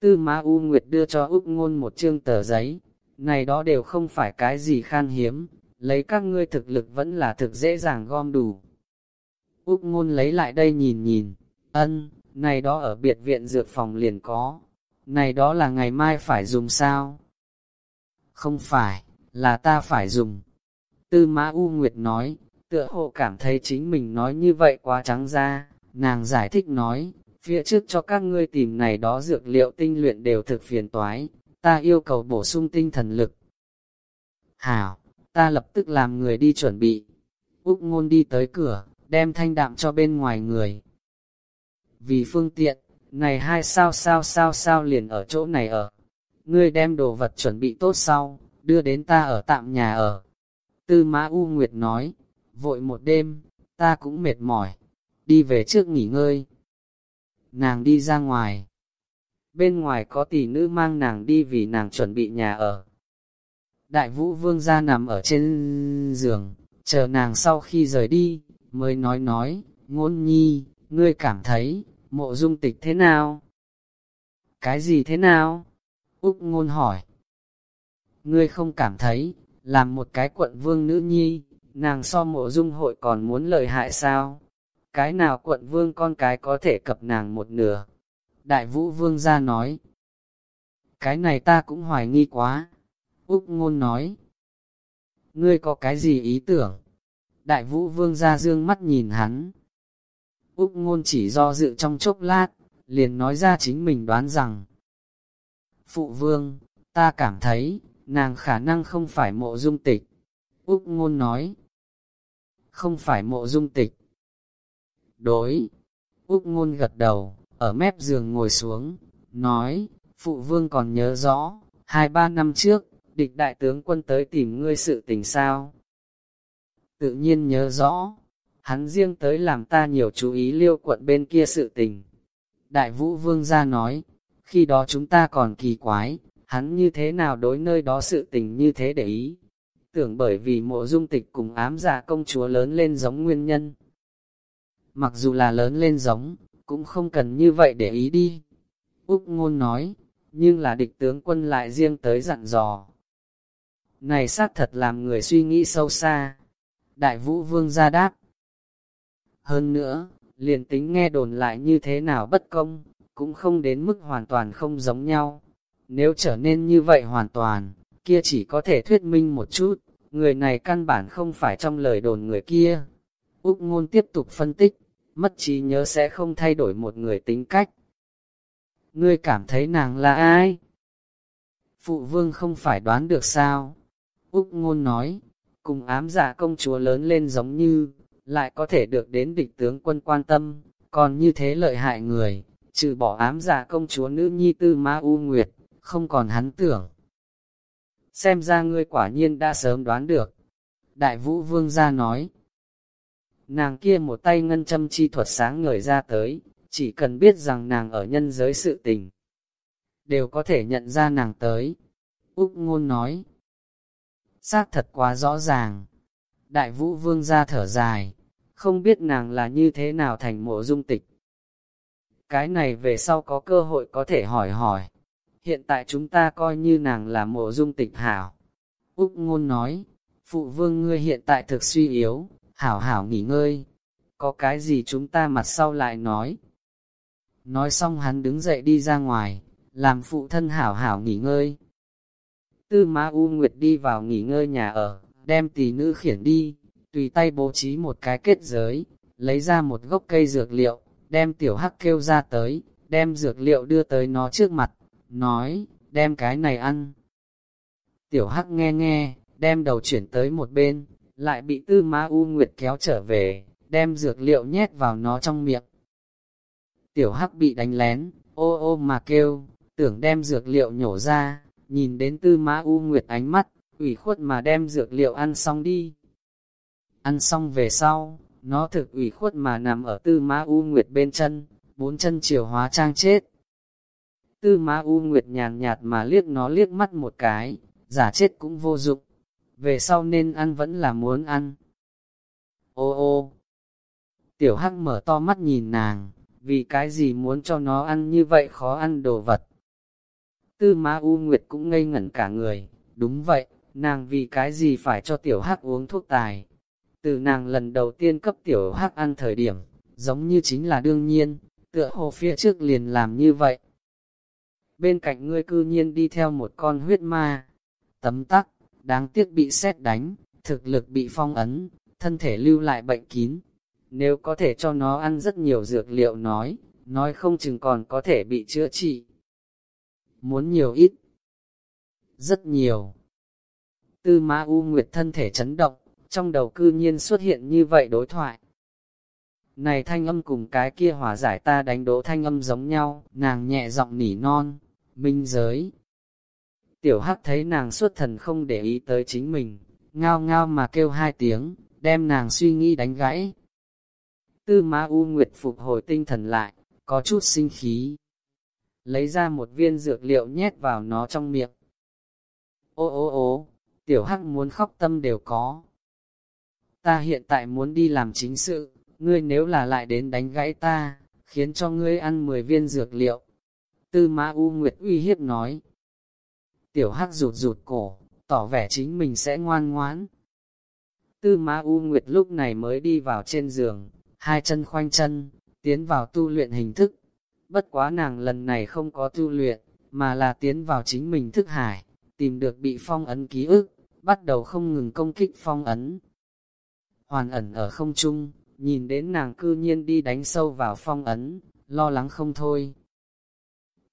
Tư Mã U Nguyệt đưa cho Úc Ngôn một chương tờ giấy, này đó đều không phải cái gì khan hiếm, lấy các ngươi thực lực vẫn là thực dễ dàng gom đủ. Úc ngôn lấy lại đây nhìn nhìn, ân, này đó ở biệt viện dược phòng liền có, này đó là ngày mai phải dùng sao? Không phải, là ta phải dùng. Tư Mã U Nguyệt nói, tựa hồ cảm thấy chính mình nói như vậy quá trắng ra, nàng giải thích nói, phía trước cho các ngươi tìm này đó dược liệu tinh luyện đều thực phiền toái, ta yêu cầu bổ sung tinh thần lực. Hảo, ta lập tức làm người đi chuẩn bị. Úc ngôn đi tới cửa, đem thanh đạm cho bên ngoài người. Vì phương tiện, này hai sao sao sao sao liền ở chỗ này ở. Ngươi đem đồ vật chuẩn bị tốt sau, đưa đến ta ở tạm nhà ở. Tư Mã U Nguyệt nói, vội một đêm, ta cũng mệt mỏi, đi về trước nghỉ ngơi. Nàng đi ra ngoài. Bên ngoài có tỷ nữ mang nàng đi vì nàng chuẩn bị nhà ở. Đại vũ vương gia nằm ở trên giường, chờ nàng sau khi rời đi, mới nói nói, ngôn nhi, ngươi cảm thấy, mộ dung tịch thế nào? Cái gì thế nào? Úc ngôn hỏi. Ngươi không cảm thấy, làm một cái quận vương nữ nhi, nàng so mộ dung hội còn muốn lợi hại sao? Cái nào quận vương con cái có thể cập nàng một nửa? Đại vũ vương ra nói. Cái này ta cũng hoài nghi quá. Úc ngôn nói. Ngươi có cái gì ý tưởng? Đại vũ vương ra dương mắt nhìn hắn. Úc ngôn chỉ do dự trong chốc lát, liền nói ra chính mình đoán rằng. Phụ vương, ta cảm thấy, nàng khả năng không phải mộ dung tịch. Úc ngôn nói. Không phải mộ dung tịch. Đối. Úc ngôn gật đầu, ở mép giường ngồi xuống, nói, phụ vương còn nhớ rõ, hai ba năm trước, địch đại tướng quân tới tìm ngươi sự tình sao tự nhiên nhớ rõ, hắn riêng tới làm ta nhiều chú ý liêu quận bên kia sự tình. Đại vũ vương gia nói, khi đó chúng ta còn kỳ quái, hắn như thế nào đối nơi đó sự tình như thế để ý. Tưởng bởi vì mộ dung tịch cùng ám giả công chúa lớn lên giống nguyên nhân. Mặc dù là lớn lên giống, cũng không cần như vậy để ý đi. Úc ngôn nói, nhưng là địch tướng quân lại riêng tới dặn dò. Này xác thật làm người suy nghĩ sâu xa. Đại vũ vương ra đáp. Hơn nữa, liền tính nghe đồn lại như thế nào bất công, cũng không đến mức hoàn toàn không giống nhau. Nếu trở nên như vậy hoàn toàn, kia chỉ có thể thuyết minh một chút, người này căn bản không phải trong lời đồn người kia. Úc ngôn tiếp tục phân tích, mất trí nhớ sẽ không thay đổi một người tính cách. Ngươi cảm thấy nàng là ai? Phụ vương không phải đoán được sao? Úc ngôn nói, cùng ám giả công chúa lớn lên giống như, lại có thể được đến địch tướng quân quan tâm, còn như thế lợi hại người, trừ bỏ ám giả công chúa nữ nhi tư ma u nguyệt, không còn hắn tưởng. Xem ra ngươi quả nhiên đã sớm đoán được. Đại vũ vương gia nói, nàng kia một tay ngân châm chi thuật sáng ngời ra tới, chỉ cần biết rằng nàng ở nhân giới sự tình, đều có thể nhận ra nàng tới. Úc ngôn nói, xác thật quá rõ ràng. Đại vũ vương ra thở dài, không biết nàng là như thế nào thành mộ dung tịch. Cái này về sau có cơ hội có thể hỏi hỏi. Hiện tại chúng ta coi như nàng là mộ dung tịch hảo. Úc ngôn nói, phụ vương ngươi hiện tại thực suy yếu, hảo hảo nghỉ ngơi. Có cái gì chúng ta mặt sau lại nói. Nói xong hắn đứng dậy đi ra ngoài, làm phụ thân hảo hảo nghỉ ngơi. Tư Ma U Nguyệt đi vào nghỉ ngơi nhà ở, đem tỷ nữ khiển đi, tùy tay bố trí một cái kết giới, lấy ra một gốc cây dược liệu, đem tiểu hắc kêu ra tới, đem dược liệu đưa tới nó trước mặt, nói, đem cái này ăn. Tiểu hắc nghe nghe, đem đầu chuyển tới một bên, lại bị tư Ma U Nguyệt kéo trở về, đem dược liệu nhét vào nó trong miệng. Tiểu hắc bị đánh lén, ô ô mà kêu, tưởng đem dược liệu nhổ ra, nhìn đến tư ma u nguyệt ánh mắt, ủy khuất mà đem dược liệu ăn xong đi. Ăn xong về sau, nó thực ủy khuất mà nằm ở tư ma u nguyệt bên chân, bốn chân chiều hóa trang chết. Tư ma u nguyệt nhàn nhạt mà liếc nó liếc mắt một cái, giả chết cũng vô dụng, về sau nên ăn vẫn là muốn ăn. Ô ô! Tiểu hắc mở to mắt nhìn nàng, vì cái gì muốn cho nó ăn như vậy khó ăn đồ vật. Tư Ma U Nguyệt cũng ngây ngẩn cả người, đúng vậy, nàng vì cái gì phải cho tiểu hắc uống thuốc tài. Từ nàng lần đầu tiên cấp tiểu hắc ăn thời điểm, giống như chính là đương nhiên, tựa hồ phía trước liền làm như vậy. Bên cạnh ngươi cư nhiên đi theo một con huyết ma, tấm tắc, đáng tiếc bị xét đánh, thực lực bị phong ấn, thân thể lưu lại bệnh kín. Nếu có thể cho nó ăn rất nhiều dược liệu nói, nói không chừng còn có thể bị chữa trị muốn nhiều ít. Rất nhiều. Tư Ma U Nguyệt thân thể chấn động, trong đầu cư nhiên xuất hiện như vậy đối thoại. Này thanh âm cùng cái kia hòa giải ta đánh đố thanh âm giống nhau, nàng nhẹ giọng nỉ non, minh giới. Tiểu Hắc thấy nàng xuất thần không để ý tới chính mình, ngao ngao mà kêu hai tiếng, đem nàng suy nghĩ đánh gãy. Tư Ma U Nguyệt phục hồi tinh thần lại, có chút sinh khí, lấy ra một viên dược liệu nhét vào nó trong miệng. Ô ô ô, tiểu hắc muốn khóc tâm đều có. Ta hiện tại muốn đi làm chính sự, ngươi nếu là lại đến đánh gãy ta, khiến cho ngươi ăn 10 viên dược liệu. Tư Mã U Nguyệt uy hiếp nói. Tiểu hắc rụt rụt cổ, tỏ vẻ chính mình sẽ ngoan ngoãn. Tư Mã U Nguyệt lúc này mới đi vào trên giường, hai chân khoanh chân, tiến vào tu luyện hình thức, Bất quá nàng lần này không có tu luyện, mà là tiến vào chính mình thức hải, tìm được bị phong ấn ký ức, bắt đầu không ngừng công kích phong ấn. Hoàn ẩn ở không trung, nhìn đến nàng cư nhiên đi đánh sâu vào phong ấn, lo lắng không thôi.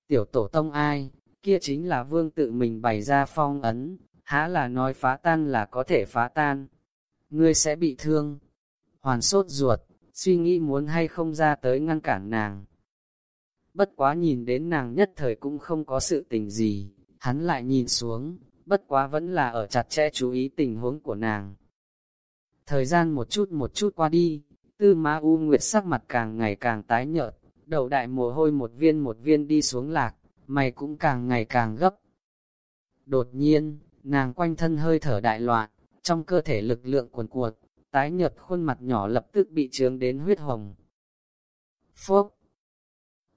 Tiểu tổ tông ai, kia chính là vương tự mình bày ra phong ấn, há là nói phá tan là có thể phá tan. Ngươi sẽ bị thương. Hoàn sốt ruột, suy nghĩ muốn hay không ra tới ngăn cản nàng, bất quá nhìn đến nàng nhất thời cũng không có sự tình gì, hắn lại nhìn xuống, bất quá vẫn là ở chặt chẽ chú ý tình huống của nàng. Thời gian một chút một chút qua đi, tư ma u nguyệt sắc mặt càng ngày càng tái nhợt, đầu đại mồ hôi một viên một viên đi xuống lạc, mày cũng càng ngày càng gấp. Đột nhiên, nàng quanh thân hơi thở đại loạn, trong cơ thể lực lượng cuồn cuột, tái nhợt khuôn mặt nhỏ lập tức bị trướng đến huyết hồng. Phốc!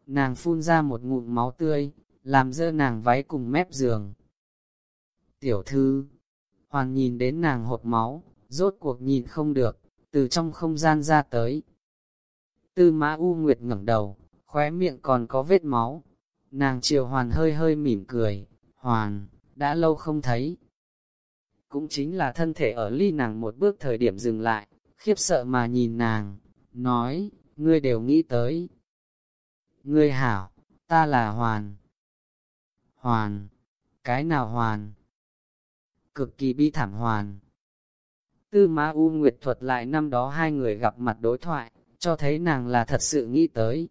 Nàng phun ra một ngụm máu tươi, làm dơ nàng váy cùng mép giường. Tiểu thư, hoàng nhìn đến nàng hộp máu, rốt cuộc nhìn không được, từ trong không gian ra tới. Tư mã U Nguyệt ngẩng đầu, khóe miệng còn có vết máu. Nàng chiều hoàn hơi hơi mỉm cười, hoàn, đã lâu không thấy. Cũng chính là thân thể ở ly nàng một bước thời điểm dừng lại, khiếp sợ mà nhìn nàng, nói, ngươi đều nghĩ tới. Ngươi hảo, ta là hoàn. Hoàn, cái nào hoàn? Cực kỳ bi thảm hoàn. Tư Ma U Nguyệt thuật lại năm đó hai người gặp mặt đối thoại, cho thấy nàng là thật sự nghĩ tới.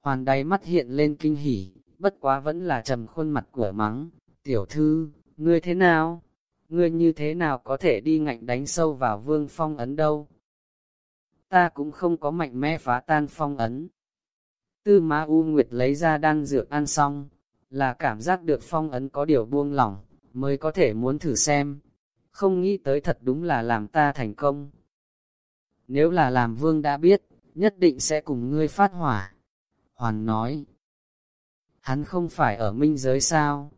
Hoàn đáy mắt hiện lên kinh hỉ, bất quá vẫn là trầm khuôn mặt của mắng. Tiểu thư, ngươi thế nào? Ngươi như thế nào có thể đi ngạnh đánh sâu vào vương phong ấn đâu? Ta cũng không có mạnh mẽ phá tan phong ấn. Tư Ma U Nguyệt lấy ra đan dược ăn xong, là cảm giác được phong ấn có điều buông lỏng, mới có thể muốn thử xem. Không nghĩ tới thật đúng là làm ta thành công. Nếu là làm vương đã biết, nhất định sẽ cùng ngươi phát hỏa. Hoàn nói, hắn không phải ở minh giới sao?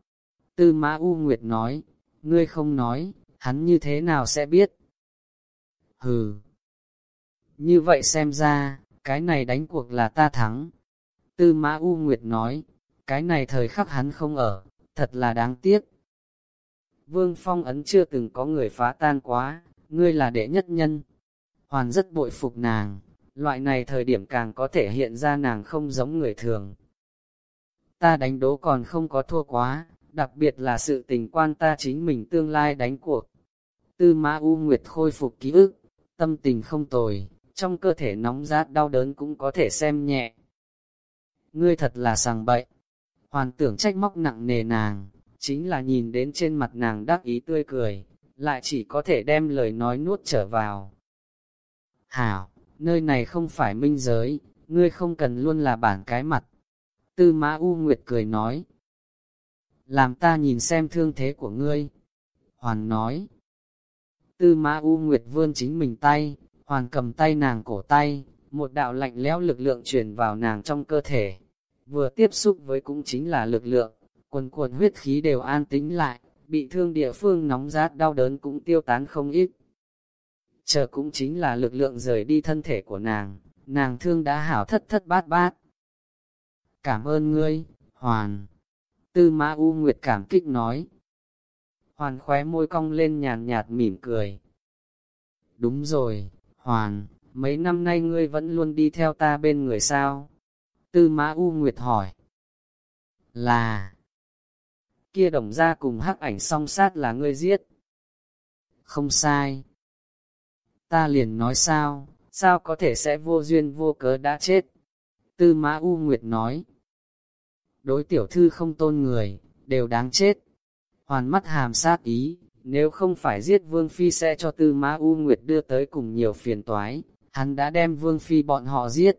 Tư Mã U Nguyệt nói, ngươi không nói, hắn như thế nào sẽ biết? Hừ. Như vậy xem ra, cái này đánh cuộc là ta thắng. Tư Mã U Nguyệt nói, cái này thời khắc hắn không ở, thật là đáng tiếc. Vương Phong ấn chưa từng có người phá tan quá, ngươi là đệ nhất nhân. Hoàn rất bội phục nàng, loại này thời điểm càng có thể hiện ra nàng không giống người thường. Ta đánh đố còn không có thua quá, đặc biệt là sự tình quan ta chính mình tương lai đánh cuộc. Tư Mã U Nguyệt khôi phục ký ức, tâm tình không tồi, trong cơ thể nóng rát đau đớn cũng có thể xem nhẹ. Ngươi thật là sàng bậy. Hoàn tưởng trách móc nặng nề nàng, chính là nhìn đến trên mặt nàng đắc ý tươi cười, lại chỉ có thể đem lời nói nuốt trở vào. Hảo, nơi này không phải minh giới, ngươi không cần luôn là bản cái mặt. Tư Mã U Nguyệt cười nói. Làm ta nhìn xem thương thế của ngươi. Hoàn nói. Tư Mã U Nguyệt vươn chính mình tay, Hoàn cầm tay nàng cổ tay, một đạo lạnh lẽo lực lượng truyền vào nàng trong cơ thể. Vừa tiếp xúc với cũng chính là lực lượng, quần quần huyết khí đều an tĩnh lại, bị thương địa phương nóng rát đau đớn cũng tiêu tán không ít. Chờ cũng chính là lực lượng rời đi thân thể của nàng, nàng thương đã hảo thất thất bát bát. Cảm ơn ngươi, Hoàn. Tư Mã U Nguyệt cảm kích nói. Hoàn khóe môi cong lên nhàn nhạt mỉm cười. Đúng rồi, Hoàn, mấy năm nay ngươi vẫn luôn đi theo ta bên người sao? Tư Mã U Nguyệt hỏi. Là, kia đồng ra cùng hắc ảnh song sát là ngươi giết. Không sai. Ta liền nói sao, sao có thể sẽ vô duyên vô cớ đã chết. Tư Mã U Nguyệt nói. Đối tiểu thư không tôn người, đều đáng chết. Hoàn mắt hàm sát ý, nếu không phải giết Vương Phi sẽ cho Tư Mã U Nguyệt đưa tới cùng nhiều phiền toái, hắn đã đem Vương Phi bọn họ giết.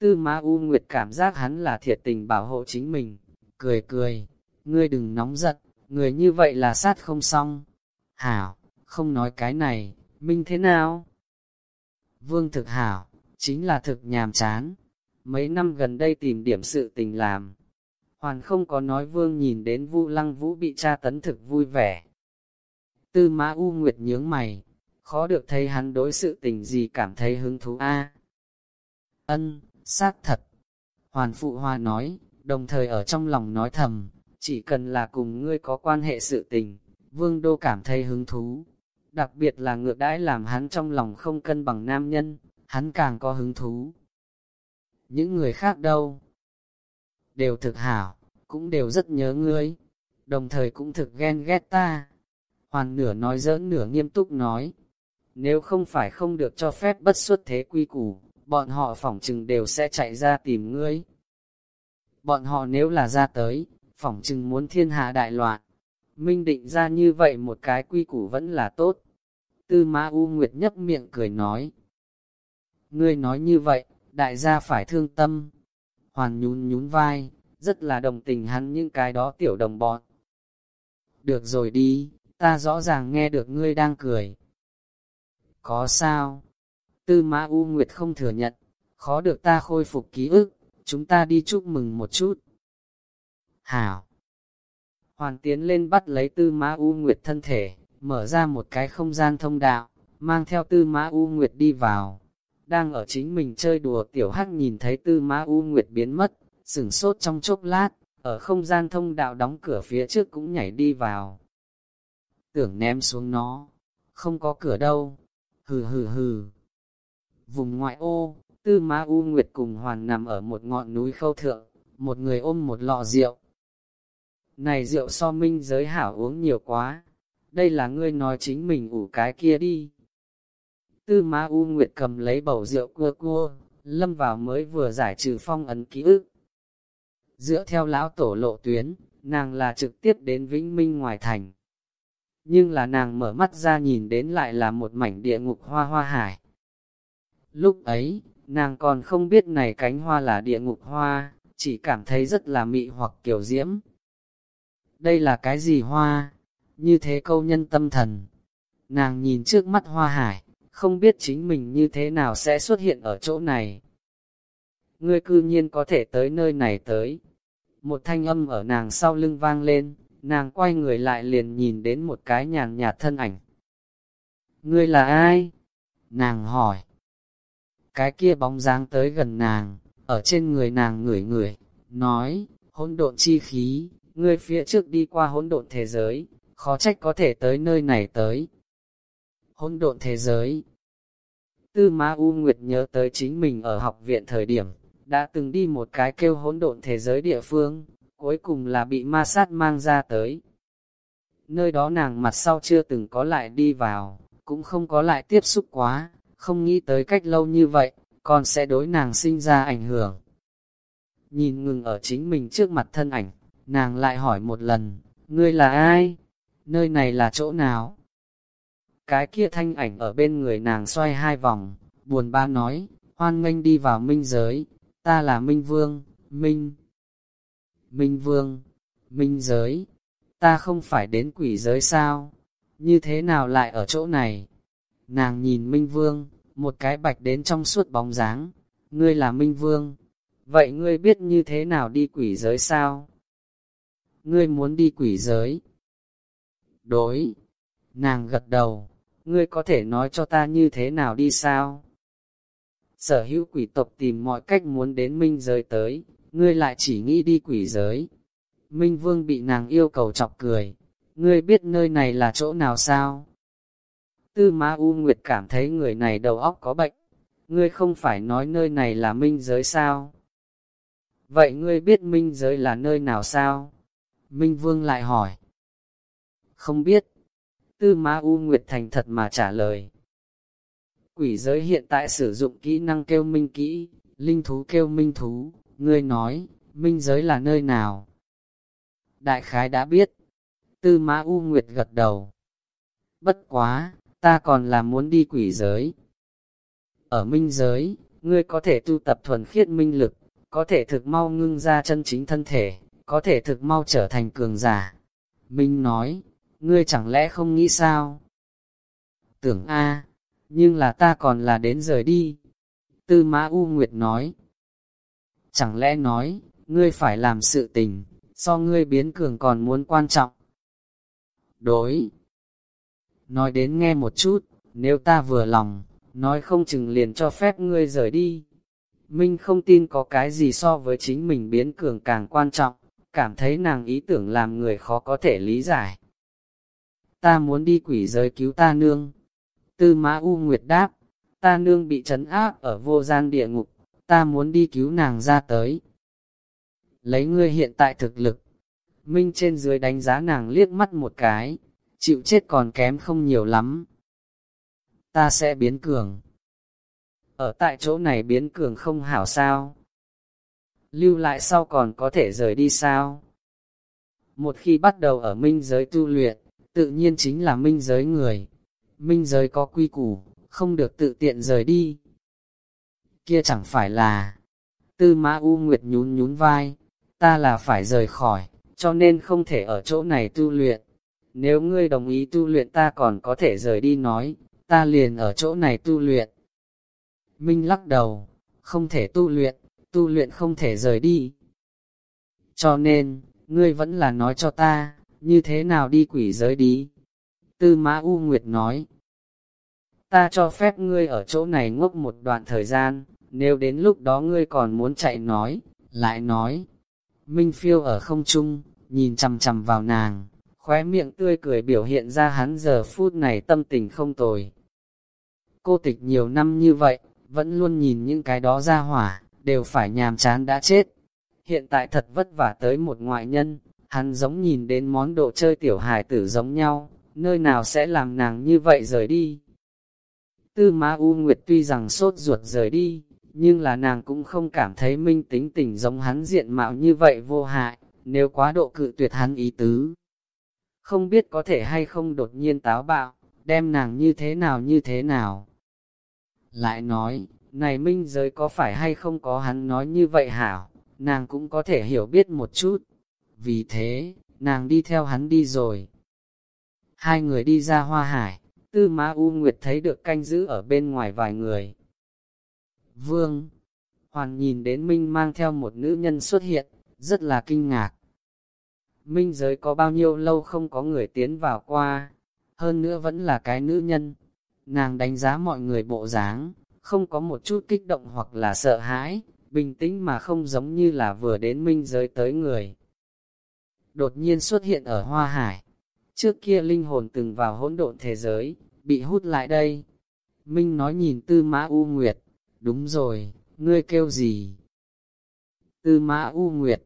Tư Mã U Nguyệt cảm giác hắn là thiệt tình bảo hộ chính mình, cười cười, ngươi đừng nóng giận, người như vậy là sát không xong. Hảo, không nói cái này, minh thế nào? Vương thực hảo, chính là thực nhàm chán. Mấy năm gần đây tìm điểm sự tình làm. Hoàn không có nói vương nhìn đến vu lăng vũ bị tra tấn thực vui vẻ. Tư mã U Nguyệt nhướng mày, khó được thấy hắn đối sự tình gì cảm thấy hứng thú a. Ân, xác thật. Hoàn phụ hoa nói, đồng thời ở trong lòng nói thầm, chỉ cần là cùng ngươi có quan hệ sự tình, vương đô cảm thấy hứng thú. Đặc biệt là ngược đãi làm hắn trong lòng không cân bằng nam nhân, hắn càng có hứng thú. Những người khác đâu? Đều thực hảo, cũng đều rất nhớ ngươi, đồng thời cũng thực ghen ghét ta. Hoàn nửa nói giỡn nửa nghiêm túc nói, nếu không phải không được cho phép bất xuất thế quy củ, bọn họ phỏng chừng đều sẽ chạy ra tìm ngươi. Bọn họ nếu là ra tới, phỏng chừng muốn thiên hạ đại loạn. Minh định ra như vậy một cái quy củ vẫn là tốt. Tư Ma U Nguyệt nhấp miệng cười nói. Ngươi nói như vậy, đại gia phải thương tâm. Hoàn nhún nhún vai, rất là đồng tình hắn những cái đó tiểu đồng bọn. được rồi đi, ta rõ ràng nghe được ngươi đang cười. Có sao? Tư Mã U Nguyệt không thừa nhận, khó được ta khôi phục ký ức, chúng ta đi chúc mừng một chút. Hảo! Hoàn tiến lên bắt lấy Tư Mã U Nguyệt thân thể, mở ra một cái không gian thông đạo, mang theo Tư Mã U Nguyệt đi vào. Đang ở chính mình chơi đùa tiểu hắc nhìn thấy Tư Mã U Nguyệt biến mất, sửng sốt trong chốc lát, ở không gian thông đạo đóng cửa phía trước cũng nhảy đi vào. Tưởng ném xuống nó, không có cửa đâu, hừ hừ hừ. Vùng ngoại ô, Tư Ma U Nguyệt cùng Hoàn nằm ở một ngọn núi khâu thượng, một người ôm một lọ rượu. Này rượu so minh giới hảo uống nhiều quá, đây là ngươi nói chính mình ủ cái kia đi. Tư Ma U Nguyệt cầm lấy bầu rượu cua cua, lâm vào mới vừa giải trừ phong ấn ký ức. Dựa theo lão tổ lộ tuyến, nàng là trực tiếp đến Vĩnh Minh ngoài thành. Nhưng là nàng mở mắt ra nhìn đến lại là một mảnh địa ngục hoa hoa hải. Lúc ấy, nàng còn không biết này cánh hoa là địa ngục hoa, chỉ cảm thấy rất là mị hoặc kiểu diễm. Đây là cái gì hoa? Như thế câu nhân tâm thần. Nàng nhìn trước mắt hoa hải, không biết chính mình như thế nào sẽ xuất hiện ở chỗ này. Ngươi cư nhiên có thể tới nơi này tới. Một thanh âm ở nàng sau lưng vang lên, nàng quay người lại liền nhìn đến một cái nhàn nhạt thân ảnh. Ngươi là ai? Nàng hỏi. Cái kia bóng dáng tới gần nàng, ở trên người nàng ngửi ngửi, nói, hỗn độn chi khí, ngươi phía trước đi qua hỗn độn thế giới, khó trách có thể tới nơi này tới. Hỗn độn thế giới Tư Ma U Nguyệt nhớ tới chính mình ở học viện thời điểm, đã từng đi một cái kêu hỗn độn thế giới địa phương, cuối cùng là bị ma sát mang ra tới. Nơi đó nàng mặt sau chưa từng có lại đi vào, cũng không có lại tiếp xúc quá, không nghĩ tới cách lâu như vậy, còn sẽ đối nàng sinh ra ảnh hưởng. Nhìn ngừng ở chính mình trước mặt thân ảnh, nàng lại hỏi một lần, ngươi là ai? Nơi này là chỗ nào? Cái kia thanh ảnh ở bên người nàng xoay hai vòng, buồn ba nói, hoan nghênh đi vào minh giới, ta là Minh Vương, Minh. Minh Vương, Minh giới, ta không phải đến quỷ giới sao? Như thế nào lại ở chỗ này? Nàng nhìn Minh Vương, một cái bạch đến trong suốt bóng dáng, ngươi là Minh Vương, vậy ngươi biết như thế nào đi quỷ giới sao? Ngươi muốn đi quỷ giới? Đối, nàng gật đầu, ngươi có thể nói cho ta như thế nào đi sao? Sở hữu quỷ tộc tìm mọi cách muốn đến minh giới tới, ngươi lại chỉ nghĩ đi quỷ giới. Minh Vương bị nàng yêu cầu chọc cười, ngươi biết nơi này là chỗ nào sao? Tư Ma U Nguyệt cảm thấy người này đầu óc có bệnh, ngươi không phải nói nơi này là minh giới sao? Vậy ngươi biết minh giới là nơi nào sao? Minh Vương lại hỏi. Không biết. Tư Ma U Nguyệt thành thật mà trả lời. Quỷ giới hiện tại sử dụng kỹ năng kêu minh kỹ, linh thú kêu minh thú, ngươi nói, minh giới là nơi nào? Đại khái đã biết. Tư Ma U Nguyệt gật đầu. Bất quá, ta còn là muốn đi quỷ giới. Ở minh giới, ngươi có thể tu tập thuần khiết minh lực, có thể thực mau ngưng ra chân chính thân thể, có thể thực mau trở thành cường giả. Minh nói, ngươi chẳng lẽ không nghĩ sao? Tưởng A, nhưng là ta còn là đến rời đi. Tư Mã U Nguyệt nói, chẳng lẽ nói, ngươi phải làm sự tình, so ngươi biến cường còn muốn quan trọng. Đối, nói đến nghe một chút, nếu ta vừa lòng, nói không chừng liền cho phép ngươi rời đi. Minh không tin có cái gì so với chính mình biến cường càng quan trọng, cảm thấy nàng ý tưởng làm người khó có thể lý giải. Ta muốn đi quỷ giới cứu ta nương, Tư Mã U Nguyệt đáp, ta nương bị trấn áp ở vô gian địa ngục, ta muốn đi cứu nàng ra tới. Lấy ngươi hiện tại thực lực, Minh trên dưới đánh giá nàng liếc mắt một cái, chịu chết còn kém không nhiều lắm. Ta sẽ biến cường. Ở tại chỗ này biến cường không hảo sao? Lưu lại sau còn có thể rời đi sao? Một khi bắt đầu ở minh giới tu luyện, tự nhiên chính là minh giới người minh giới có quy củ, không được tự tiện rời đi. Kia chẳng phải là, tư mã U Nguyệt nhún nhún vai, ta là phải rời khỏi, cho nên không thể ở chỗ này tu luyện. nếu ngươi đồng ý tu luyện ta còn có thể rời đi nói, ta liền ở chỗ này tu luyện. Minh lắc đầu, không thể tu luyện, tu luyện không thể rời đi. Cho nên, ngươi vẫn là nói cho ta, như thế nào đi quỷ giới đi. Tư Mã U Nguyệt nói, ta cho phép ngươi ở chỗ này ngốc một đoạn thời gian, nếu đến lúc đó ngươi còn muốn chạy nói, lại nói. Minh phiêu ở không trung, nhìn chằm chằm vào nàng, khóe miệng tươi cười biểu hiện ra hắn giờ phút này tâm tình không tồi. Cô tịch nhiều năm như vậy, vẫn luôn nhìn những cái đó ra hỏa, đều phải nhàm chán đã chết. Hiện tại thật vất vả tới một ngoại nhân, hắn giống nhìn đến món đồ chơi tiểu hài tử giống nhau, nơi nào sẽ làm nàng như vậy rời đi. Tư Ma U Nguyệt tuy rằng sốt ruột rời đi, nhưng là nàng cũng không cảm thấy minh tính tình giống hắn diện mạo như vậy vô hại, nếu quá độ cự tuyệt hắn ý tứ. Không biết có thể hay không đột nhiên táo bạo, đem nàng như thế nào như thế nào. Lại nói, này minh giới có phải hay không có hắn nói như vậy hảo, nàng cũng có thể hiểu biết một chút. Vì thế, nàng đi theo hắn đi rồi. Hai người đi ra hoa hải, tư Ma U Nguyệt thấy được canh giữ ở bên ngoài vài người. Vương, hoàn nhìn đến Minh mang theo một nữ nhân xuất hiện, rất là kinh ngạc. Minh giới có bao nhiêu lâu không có người tiến vào qua, hơn nữa vẫn là cái nữ nhân. Nàng đánh giá mọi người bộ dáng, không có một chút kích động hoặc là sợ hãi, bình tĩnh mà không giống như là vừa đến minh giới tới người. Đột nhiên xuất hiện ở Hoa Hải. Trước kia linh hồn từng vào hỗn độn thế giới, bị hút lại đây. Minh nói nhìn tư mã U Nguyệt, đúng rồi, ngươi kêu gì? Tư mã U Nguyệt.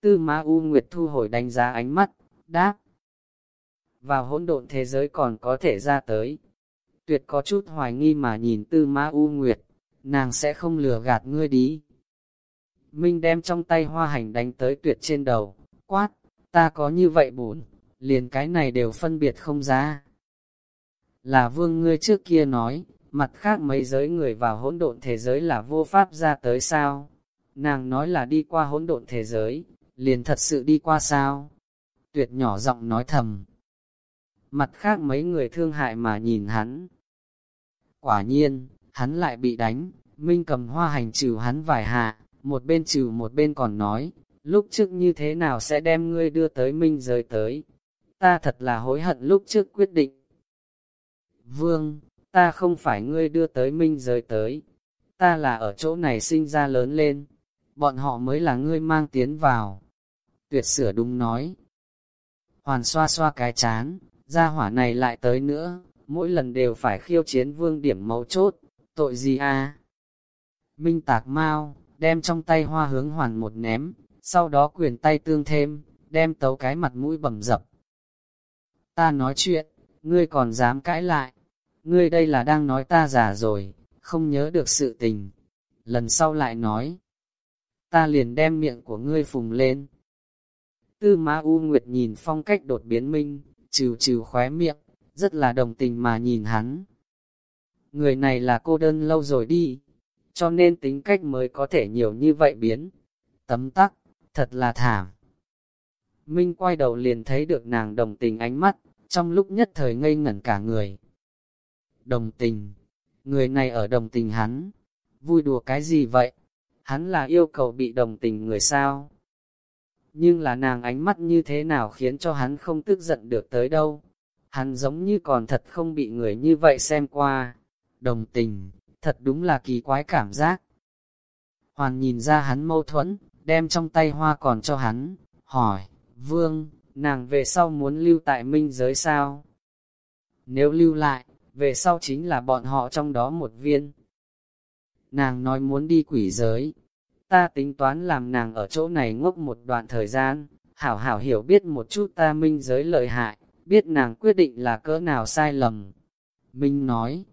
Tư mã U Nguyệt thu hồi đánh giá ánh mắt, đáp. Vào hỗn độn thế giới còn có thể ra tới, tuyệt có chút hoài nghi mà nhìn tư ma u nguyệt, nàng sẽ không lừa gạt ngươi đi. Minh đem trong tay hoa hành đánh tới tuyệt trên đầu, quát, ta có như vậy bổn, liền cái này đều phân biệt không ra. Là vương ngươi trước kia nói, mặt khác mấy giới người vào hỗn độn thế giới là vô pháp ra tới sao? Nàng nói là đi qua hỗn độn thế giới, liền thật sự đi qua sao? Tuyệt nhỏ giọng nói thầm, mặt khác mấy người thương hại mà nhìn hắn. Quả nhiên, hắn lại bị đánh, Minh cầm hoa hành trừ hắn vài hạ, một bên trừ một bên còn nói, lúc trước như thế nào sẽ đem ngươi đưa tới Minh giới tới. Ta thật là hối hận lúc trước quyết định. Vương, ta không phải ngươi đưa tới Minh giới tới, ta là ở chỗ này sinh ra lớn lên, bọn họ mới là ngươi mang tiến vào. Tuyệt sửa đúng nói. Hoàn xoa xoa cái chán, Gia hỏa này lại tới nữa, mỗi lần đều phải khiêu chiến vương điểm mấu chốt, tội gì à? Minh tạc mau, đem trong tay hoa hướng hoàn một ném, sau đó quyền tay tương thêm, đem tấu cái mặt mũi bầm dập. Ta nói chuyện, ngươi còn dám cãi lại, ngươi đây là đang nói ta già rồi, không nhớ được sự tình. Lần sau lại nói, ta liền đem miệng của ngươi phùng lên. Tư Ma U Nguyệt nhìn phong cách đột biến minh, trừ trừ khóe miệng, rất là đồng tình mà nhìn hắn. Người này là cô đơn lâu rồi đi, cho nên tính cách mới có thể nhiều như vậy biến. Tấm tắc, thật là thảm. Minh quay đầu liền thấy được nàng đồng tình ánh mắt, trong lúc nhất thời ngây ngẩn cả người. Đồng tình, người này ở đồng tình hắn, vui đùa cái gì vậy? Hắn là yêu cầu bị đồng tình người sao? nhưng là nàng ánh mắt như thế nào khiến cho hắn không tức giận được tới đâu. Hắn giống như còn thật không bị người như vậy xem qua. Đồng tình, thật đúng là kỳ quái cảm giác. Hoàn nhìn ra hắn mâu thuẫn, đem trong tay hoa còn cho hắn, hỏi, Vương, nàng về sau muốn lưu tại minh giới sao? Nếu lưu lại, về sau chính là bọn họ trong đó một viên. Nàng nói muốn đi quỷ giới, ta tính toán làm nàng ở chỗ này ngốc một đoạn thời gian, hảo hảo hiểu biết một chút ta minh giới lợi hại, biết nàng quyết định là cỡ nào sai lầm. Minh nói,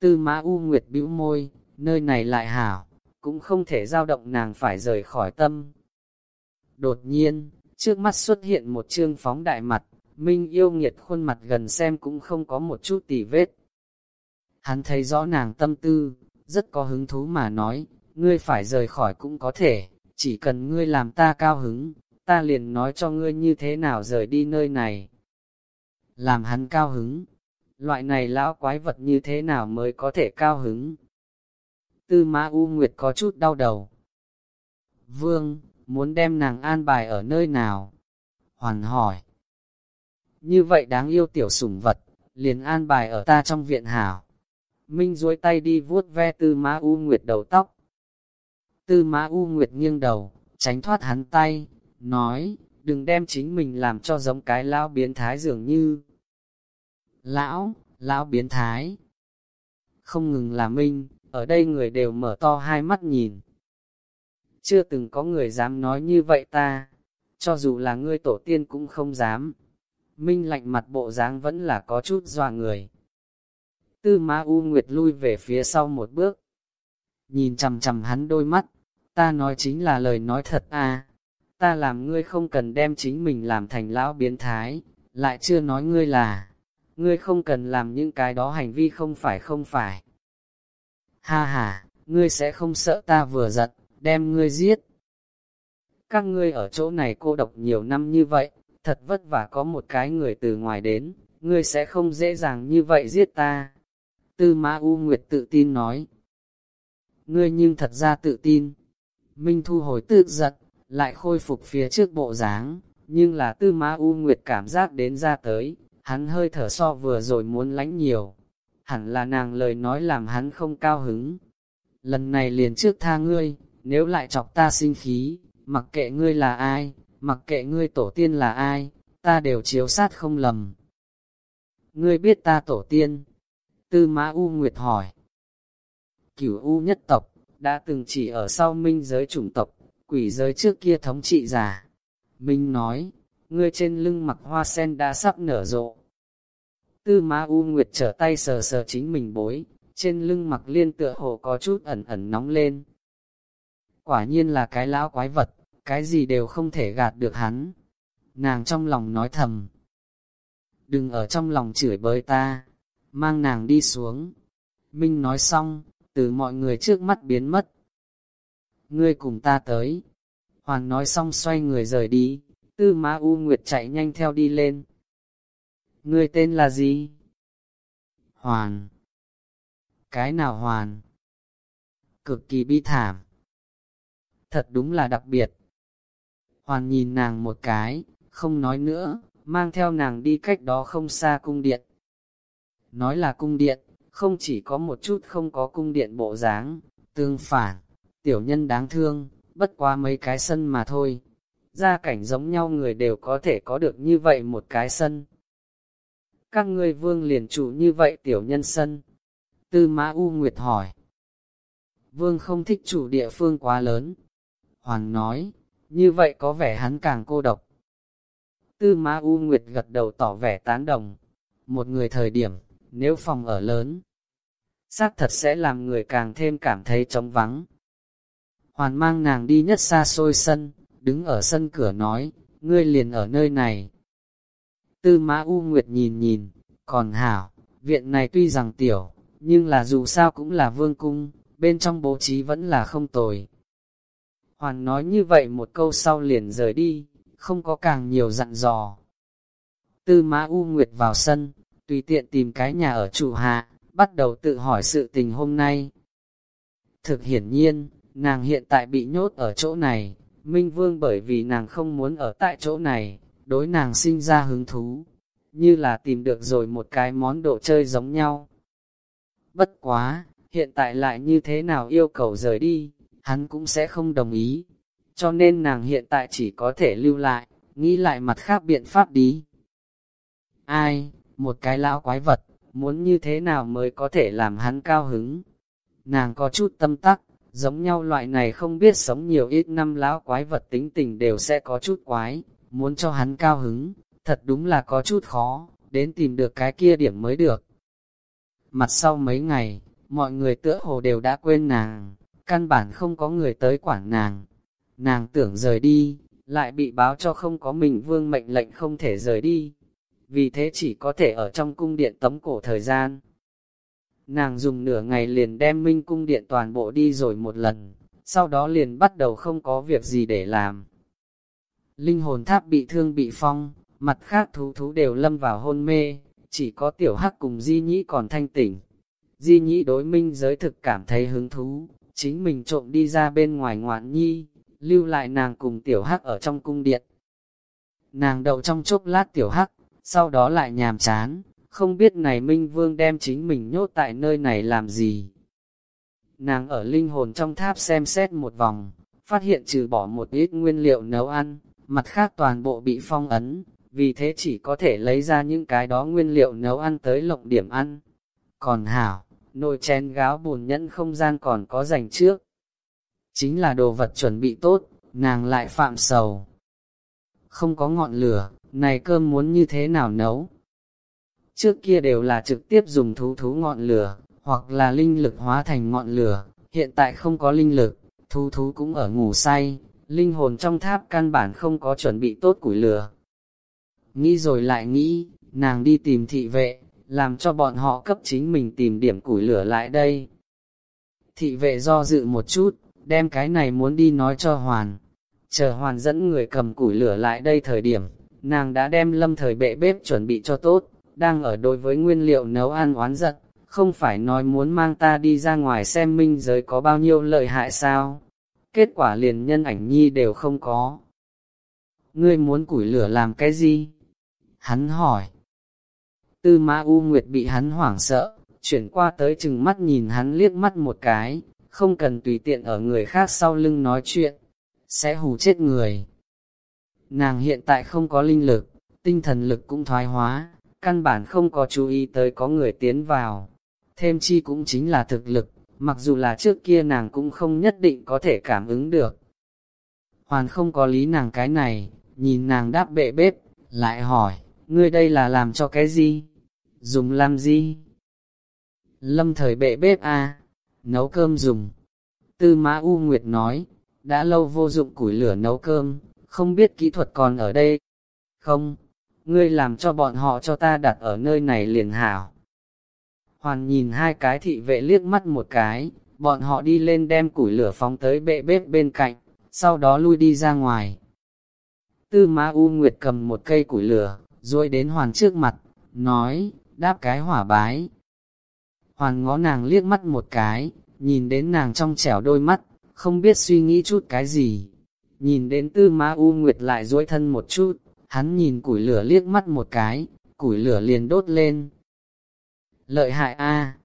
tư mã U Nguyệt bĩu môi, nơi này lại hảo, cũng không thể giao động nàng phải rời khỏi tâm. Đột nhiên, trước mắt xuất hiện một trương phóng đại mặt, Minh yêu nghiệt khuôn mặt gần xem cũng không có một chút tỉ vết. Hắn thấy rõ nàng tâm tư, rất có hứng thú mà nói, ngươi phải rời khỏi cũng có thể, chỉ cần ngươi làm ta cao hứng, ta liền nói cho ngươi như thế nào rời đi nơi này làm hắn cao hứng. Loại này lão quái vật như thế nào mới có thể cao hứng? Tư Mã U Nguyệt có chút đau đầu. Vương, muốn đem nàng an bài ở nơi nào? Hoàn hỏi. Như vậy đáng yêu tiểu sủng vật, liền an bài ở ta trong viện hảo. Minh duỗi tay đi vuốt ve Tư Mã U Nguyệt đầu tóc. Tư Mã U Nguyệt nghiêng đầu, tránh thoát hắn tay, nói, đừng đem chính mình làm cho giống cái lão biến thái dường như. Lão, lão biến thái. Không ngừng là Minh, ở đây người đều mở to hai mắt nhìn. Chưa từng có người dám nói như vậy ta, cho dù là ngươi tổ tiên cũng không dám. Minh lạnh mặt bộ dáng vẫn là có chút dọa người. Tư Ma U Nguyệt lui về phía sau một bước. Nhìn chằm chằm hắn đôi mắt, ta nói chính là lời nói thật à. Ta làm ngươi không cần đem chính mình làm thành lão biến thái, lại chưa nói ngươi là, ngươi không cần làm những cái đó hành vi không phải không phải. Ha ha, ngươi sẽ không sợ ta vừa giận, đem ngươi giết. Các ngươi ở chỗ này cô độc nhiều năm như vậy, thật vất vả có một cái người từ ngoài đến, ngươi sẽ không dễ dàng như vậy giết ta. Tư Mã U Nguyệt tự tin nói. Ngươi nhưng thật ra tự tin. Minh thu hồi tự giật, lại khôi phục phía trước bộ dáng, nhưng là Tư Ma U Nguyệt cảm giác đến ra tới, hắn hơi thở so vừa rồi muốn lánh nhiều. Hẳn là nàng lời nói làm hắn không cao hứng. Lần này liền trước tha ngươi, nếu lại chọc ta sinh khí, mặc kệ ngươi là ai, mặc kệ ngươi tổ tiên là ai, ta đều chiếu sát không lầm. Ngươi biết ta tổ tiên? Tư Mã U Nguyệt hỏi. Cửu U nhất tộc, đã từng chỉ ở sau minh giới chủng tộc, quỷ giới trước kia thống trị giả. Minh nói, ngươi trên lưng mặc hoa sen đã sắp nở rộ. Tư Ma U Nguyệt trở tay sờ sờ chính mình bối, trên lưng mặc liên tựa hồ có chút ẩn ẩn nóng lên. Quả nhiên là cái lão quái vật, cái gì đều không thể gạt được hắn. Nàng trong lòng nói thầm. Đừng ở trong lòng chửi bới ta, mang nàng đi xuống. Minh nói xong, từ mọi người trước mắt biến mất. Ngươi cùng ta tới. Hoàn nói xong xoay người rời đi, tư Ma U Nguyệt chạy nhanh theo đi lên. Ngươi tên là gì? Hoàn. Cái nào hoàn? Cực kỳ bi thảm. Thật đúng là đặc biệt. Hoàn nhìn nàng một cái, không nói nữa, mang theo nàng đi cách đó không xa cung điện. Nói là cung điện, không chỉ có một chút không có cung điện bộ dáng, tương phản, tiểu nhân đáng thương, bất qua mấy cái sân mà thôi. Gia cảnh giống nhau người đều có thể có được như vậy một cái sân. Các ngươi vương liền chủ như vậy tiểu nhân sân. Tư Mã U Nguyệt hỏi. Vương không thích chủ địa phương quá lớn. Hoàng nói, như vậy có vẻ hắn càng cô độc. Tư Mã U Nguyệt gật đầu tỏ vẻ tán đồng. Một người thời điểm, nếu phòng ở lớn, xác thật sẽ làm người càng thêm cảm thấy trống vắng. Hoàn mang nàng đi nhất xa xôi sân, đứng ở sân cửa nói, ngươi liền ở nơi này. Tư Mã U Nguyệt nhìn nhìn, còn hảo, viện này tuy rằng tiểu, nhưng là dù sao cũng là vương cung, bên trong bố trí vẫn là không tồi. Hoàn nói như vậy một câu sau liền rời đi, không có càng nhiều dặn dò. Tư Mã U Nguyệt vào sân, tùy tiện tìm cái nhà ở chủ hạ, bắt đầu tự hỏi sự tình hôm nay. Thực hiển nhiên, nàng hiện tại bị nhốt ở chỗ này, Minh Vương bởi vì nàng không muốn ở tại chỗ này, đối nàng sinh ra hứng thú, như là tìm được rồi một cái món đồ chơi giống nhau. Bất quá, hiện tại lại như thế nào yêu cầu rời đi, hắn cũng sẽ không đồng ý, cho nên nàng hiện tại chỉ có thể lưu lại, nghĩ lại mặt khác biện pháp đi. Ai, một cái lão quái vật, muốn như thế nào mới có thể làm hắn cao hứng. Nàng có chút tâm tắc, giống nhau loại này không biết sống nhiều ít năm lão quái vật tính tình đều sẽ có chút quái, muốn cho hắn cao hứng, thật đúng là có chút khó, đến tìm được cái kia điểm mới được. Mặt sau mấy ngày, mọi người tựa hồ đều đã quên nàng, căn bản không có người tới quản nàng. Nàng tưởng rời đi, lại bị báo cho không có mình vương mệnh lệnh không thể rời đi, vì thế chỉ có thể ở trong cung điện tống cổ thời gian. Nàng dùng nửa ngày liền đem minh cung điện toàn bộ đi rồi một lần, sau đó liền bắt đầu không có việc gì để làm. Linh hồn tháp bị thương bị phong, mặt khác thú thú đều lâm vào hôn mê, chỉ có tiểu hắc cùng di nhĩ còn thanh tỉnh. Di nhĩ đối minh giới thực cảm thấy hứng thú, chính mình trộm đi ra bên ngoài ngoạn nhi, lưu lại nàng cùng tiểu hắc ở trong cung điện. Nàng đậu trong chốc lát tiểu hắc, sau đó lại nhàm chán, không biết này Minh Vương đem chính mình nhốt tại nơi này làm gì. Nàng ở linh hồn trong tháp xem xét một vòng, phát hiện trừ bỏ một ít nguyên liệu nấu ăn, mặt khác toàn bộ bị phong ấn, vì thế chỉ có thể lấy ra những cái đó nguyên liệu nấu ăn tới lộng điểm ăn. Còn hảo, nồi chén gáo bùn nhẫn không gian còn có dành trước. Chính là đồ vật chuẩn bị tốt, nàng lại phạm sầu. Không có ngọn lửa, này cơm muốn như thế nào nấu? Trước kia đều là trực tiếp dùng thú thú ngọn lửa, hoặc là linh lực hóa thành ngọn lửa, hiện tại không có linh lực, thú thú cũng ở ngủ say, linh hồn trong tháp căn bản không có chuẩn bị tốt củi lửa. Nghĩ rồi lại nghĩ, nàng đi tìm thị vệ, làm cho bọn họ cấp chính mình tìm điểm củi lửa lại đây. Thị vệ do dự một chút, đem cái này muốn đi nói cho Hoàn. Chờ Hoàn dẫn người cầm củi lửa lại đây thời điểm, nàng đã đem lâm thời bệ bếp chuẩn bị cho tốt, đang ở đối với nguyên liệu nấu ăn oán giận, không phải nói muốn mang ta đi ra ngoài xem minh giới có bao nhiêu lợi hại sao. Kết quả liền nhân ảnh nhi đều không có. Ngươi muốn củi lửa làm cái gì? Hắn hỏi. Tư Ma U Nguyệt bị hắn hoảng sợ, chuyển qua tới chừng mắt nhìn hắn liếc mắt một cái, không cần tùy tiện ở người khác sau lưng nói chuyện, sẽ hù chết người. Nàng hiện tại không có linh lực, tinh thần lực cũng thoái hóa, căn bản không có chú ý tới có người tiến vào. Thêm chi cũng chính là thực lực, mặc dù là trước kia nàng cũng không nhất định có thể cảm ứng được. Hoàn không có lý nàng cái này, nhìn nàng đáp bệ bếp, lại hỏi, ngươi đây là làm cho cái gì? Dùng làm gì? Lâm thời bệ bếp a à? nấu cơm dùng. Tư Mã U Nguyệt nói, đã lâu vô dụng củi lửa nấu cơm, không biết kỹ thuật còn ở đây. Không, ngươi làm cho bọn họ cho ta đặt ở nơi này liền hảo. Hoàn nhìn hai cái thị vệ liếc mắt một cái, bọn họ đi lên đem củi lửa phóng tới bệ bếp bên cạnh, sau đó lui đi ra ngoài. Tư Ma U Nguyệt cầm một cây củi lửa, rồi đến Hoàn trước mặt, nói, đáp cái hỏa bái. Hoàn ngó nàng liếc mắt một cái, nhìn đến nàng trong trẻo đôi mắt, không biết suy nghĩ chút cái gì. Nhìn đến tư Ma U Nguyệt lại duỗi thân một chút, hắn nhìn củi lửa liếc mắt một cái, củi lửa liền đốt lên. Lợi hại a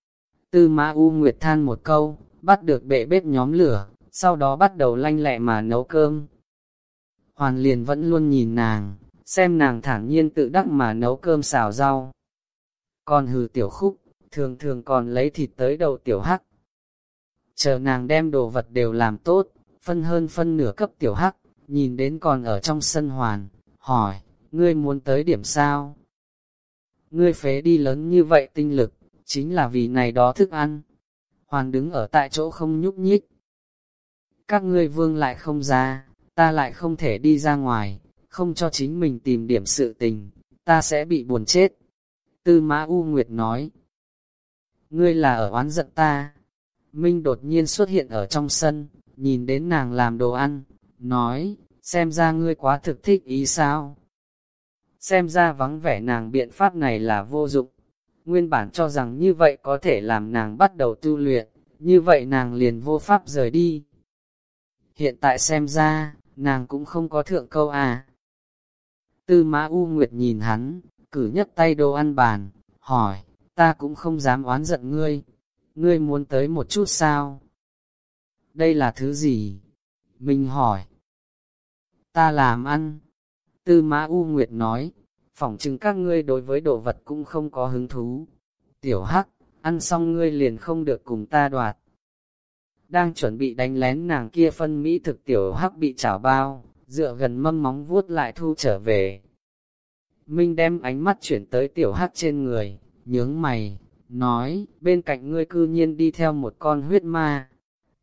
Tư Ma U Nguyệt than một câu, bắt được bệ bếp nhóm lửa, sau đó bắt đầu lanh lẹ mà nấu cơm. Hoàn liền vẫn luôn nhìn nàng, xem nàng thản nhiên tự đắc mà nấu cơm xào rau. Còn hừ tiểu khúc, thường thường còn lấy thịt tới đầu tiểu hắc. Chờ nàng đem đồ vật đều làm tốt, phân hơn phân nửa cấp tiểu hắc, nhìn đến còn ở trong sân hoàn, hỏi, ngươi muốn tới điểm sao? Ngươi phế đi lớn như vậy tinh lực, chính là vì này đó thức ăn. hoàng đứng ở tại chỗ không nhúc nhích. Các ngươi vương lại không ra, ta lại không thể đi ra ngoài, không cho chính mình tìm điểm sự tình, ta sẽ bị buồn chết. Tư Mã U Nguyệt nói, ngươi là ở oán giận ta. Minh đột nhiên xuất hiện ở trong sân, nhìn đến nàng làm đồ ăn, nói, xem ra ngươi quá thực thích ý sao. Xem ra vắng vẻ nàng biện pháp này là vô dụng. Nguyên bản cho rằng như vậy có thể làm nàng bắt đầu tu luyện, như vậy nàng liền vô pháp rời đi. Hiện tại xem ra, nàng cũng không có thượng câu à. Tư Mã U Nguyệt nhìn hắn, cử nhấc tay đồ ăn bàn, hỏi, ta cũng không dám oán giận ngươi, ngươi muốn tới một chút sao? Đây là thứ gì? Mình hỏi. Ta làm ăn. Tư Mã U Nguyệt nói, phỏng chừng các ngươi đối với đồ vật cũng không có hứng thú. Tiểu Hắc, ăn xong ngươi liền không được cùng ta đoạt. Đang chuẩn bị đánh lén nàng kia phân mỹ thực Tiểu Hắc bị chảo bao, dựa gần mâm móng vuốt lại thu trở về. Minh đem ánh mắt chuyển tới Tiểu Hắc trên người, nhướng mày, nói, bên cạnh ngươi cư nhiên đi theo một con huyết ma.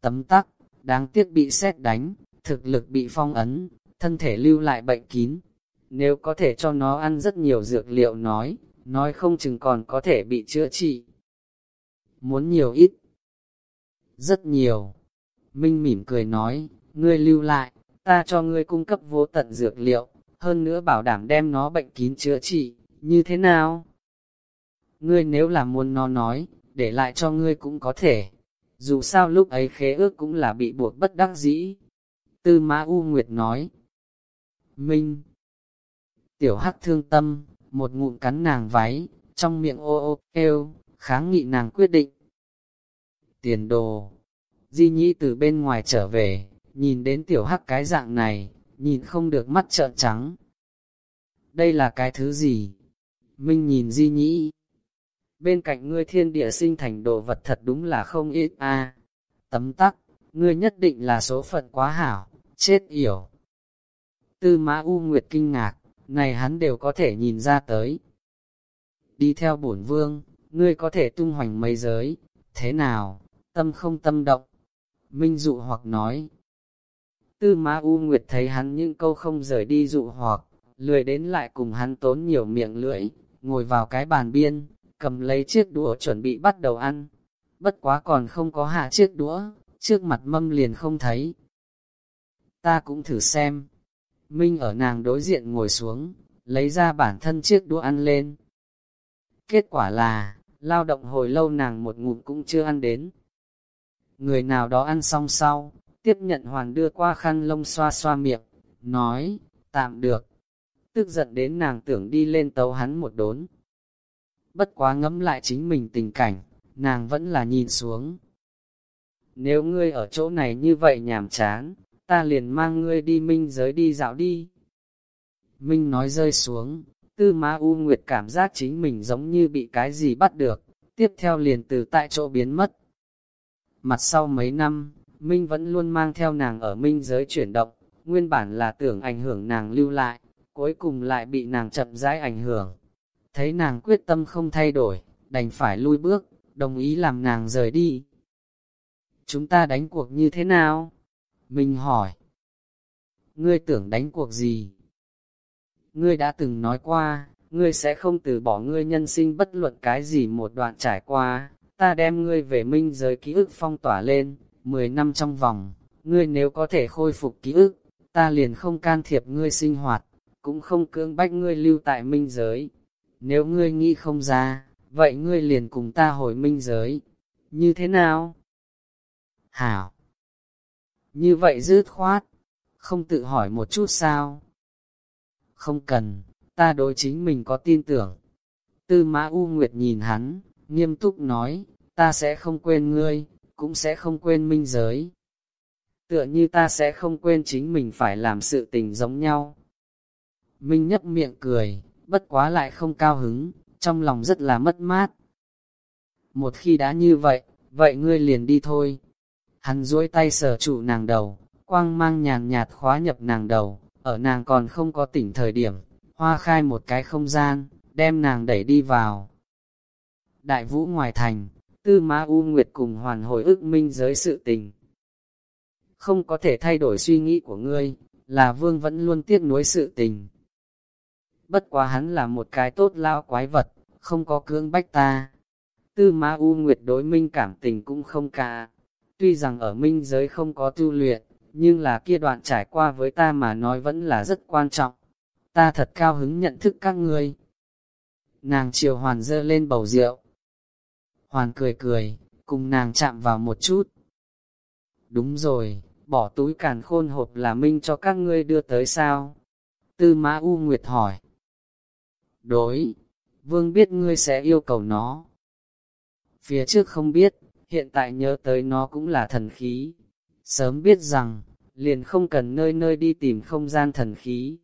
Tấm tắc, đáng tiếc bị xét đánh, thực lực bị phong ấn, thân thể lưu lại bệnh kín. Nếu có thể cho nó ăn rất nhiều dược liệu nói, nói không chừng còn có thể bị chữa trị. Muốn nhiều ít? Rất nhiều. Minh mỉm cười nói, ngươi lưu lại, ta cho ngươi cung cấp vô tận dược liệu, hơn nữa bảo đảm đem nó bệnh kín chữa trị, như thế nào? Ngươi nếu là muốn nó nói, để lại cho ngươi cũng có thể. Dù sao lúc ấy khế ước cũng là bị buộc bất đắc dĩ. Tư Mã U Nguyệt nói. Minh. Tiểu Hắc thương tâm, một ngụm cắn nàng váy, trong miệng ô ô kêu, kháng nghị nàng quyết định. Tiền đồ. Di Nhĩ từ bên ngoài trở về, nhìn đến tiểu hắc cái dạng này, nhìn không được mắt trợn trắng. Đây là cái thứ gì? Minh nhìn Di Nhĩ. Bên cạnh ngươi thiên địa sinh thành đồ vật thật đúng là không ít a. Tấm tắc, ngươi nhất định là số phận quá hảo, chết yểu. Tư Mã U Nguyệt kinh ngạc, này hắn đều có thể nhìn ra tới. Đi theo bổn vương, ngươi có thể tung hoành mấy giới, thế nào, tâm không tâm động. Minh dụ hoặc nói. Tư Ma U Nguyệt thấy hắn những câu không rời đi dụ hoặc, lười đến lại cùng hắn tốn nhiều miệng lưỡi, ngồi vào cái bàn biên, cầm lấy chiếc đũa chuẩn bị bắt đầu ăn. Bất quá còn không có hạ chiếc đũa, trước mặt mâm liền không thấy. Ta cũng thử xem. Minh ở nàng đối diện ngồi xuống, lấy ra bản thân chiếc đũa ăn lên. Kết quả là, lao động hồi lâu nàng một ngụm cũng chưa ăn đến. Người nào đó ăn xong sau, tiếp nhận hoàn đưa qua khăn lông xoa xoa miệng, nói, tạm được. Tức giận đến nàng tưởng đi lên tấu hắn một đốn. Bất quá ngẫm lại chính mình tình cảnh, nàng vẫn là nhìn xuống. Nếu ngươi ở chỗ này như vậy nhàm chán, ta liền mang ngươi đi minh giới đi dạo đi. Minh nói rơi xuống, tư má U Nguyệt cảm giác chính mình giống như bị cái gì bắt được, tiếp theo liền từ tại chỗ biến mất. Mặt sau mấy năm, Minh vẫn luôn mang theo nàng ở Minh giới chuyển động, nguyên bản là tưởng ảnh hưởng nàng lưu lại, cuối cùng lại bị nàng chậm rãi ảnh hưởng. Thấy nàng quyết tâm không thay đổi, đành phải lui bước, đồng ý làm nàng rời đi. Chúng ta đánh cuộc như thế nào? Minh hỏi. Ngươi tưởng đánh cuộc gì? Ngươi đã từng nói qua, ngươi sẽ không từ bỏ ngươi nhân sinh bất luận cái gì một đoạn trải qua, ta đem ngươi về minh giới ký ức phong tỏa lên, 10 năm trong vòng, ngươi nếu có thể khôi phục ký ức, ta liền không can thiệp ngươi sinh hoạt, cũng không cưỡng bách ngươi lưu tại minh giới. Nếu ngươi nghĩ không ra, vậy ngươi liền cùng ta hồi minh giới. Như thế nào? Hảo! Như vậy dứt khoát, không tự hỏi một chút sao? Không cần, ta đối chính mình có tin tưởng. Tư Mã U Nguyệt nhìn hắn, nghiêm túc nói, ta sẽ không quên ngươi, cũng sẽ không quên minh giới. Tựa như ta sẽ không quên chính mình phải làm sự tình giống nhau. Minh nhấp miệng cười, bất quá lại không cao hứng, trong lòng rất là mất mát. Một khi đã như vậy, vậy ngươi liền đi thôi. Hắn duỗi tay sờ trụ nàng đầu, quang mang nhàn nhạt khóa nhập nàng đầu, ở nàng còn không có tỉnh thời điểm, hoa khai một cái không gian, đem nàng đẩy đi vào. Đại vũ ngoài thành, tư ma U Nguyệt cùng hoàn hồi ức minh giới sự tình. Không có thể thay đổi suy nghĩ của ngươi, là vương vẫn luôn tiếc nuối sự tình. Bất quá hắn là một cái tốt lao quái vật, không có cưỡng bách ta. Tư ma U Nguyệt đối minh cảm tình cũng không cả. Tuy rằng ở minh giới không có tu luyện, nhưng là kia đoạn trải qua với ta mà nói vẫn là rất quan trọng. Ta thật cao hứng nhận thức các ngươi. Nàng chiều hoàn dơ lên bầu rượu. Hoàn cười cười, cùng nàng chạm vào một chút. Đúng rồi, bỏ túi càn khôn hộp là minh cho các ngươi đưa tới sao? Tư Mã U Nguyệt hỏi. Đối, vương biết ngươi sẽ yêu cầu nó. Phía trước không biết, hiện tại nhớ tới nó cũng là thần khí. Sớm biết rằng, liền không cần nơi nơi đi tìm không gian thần khí.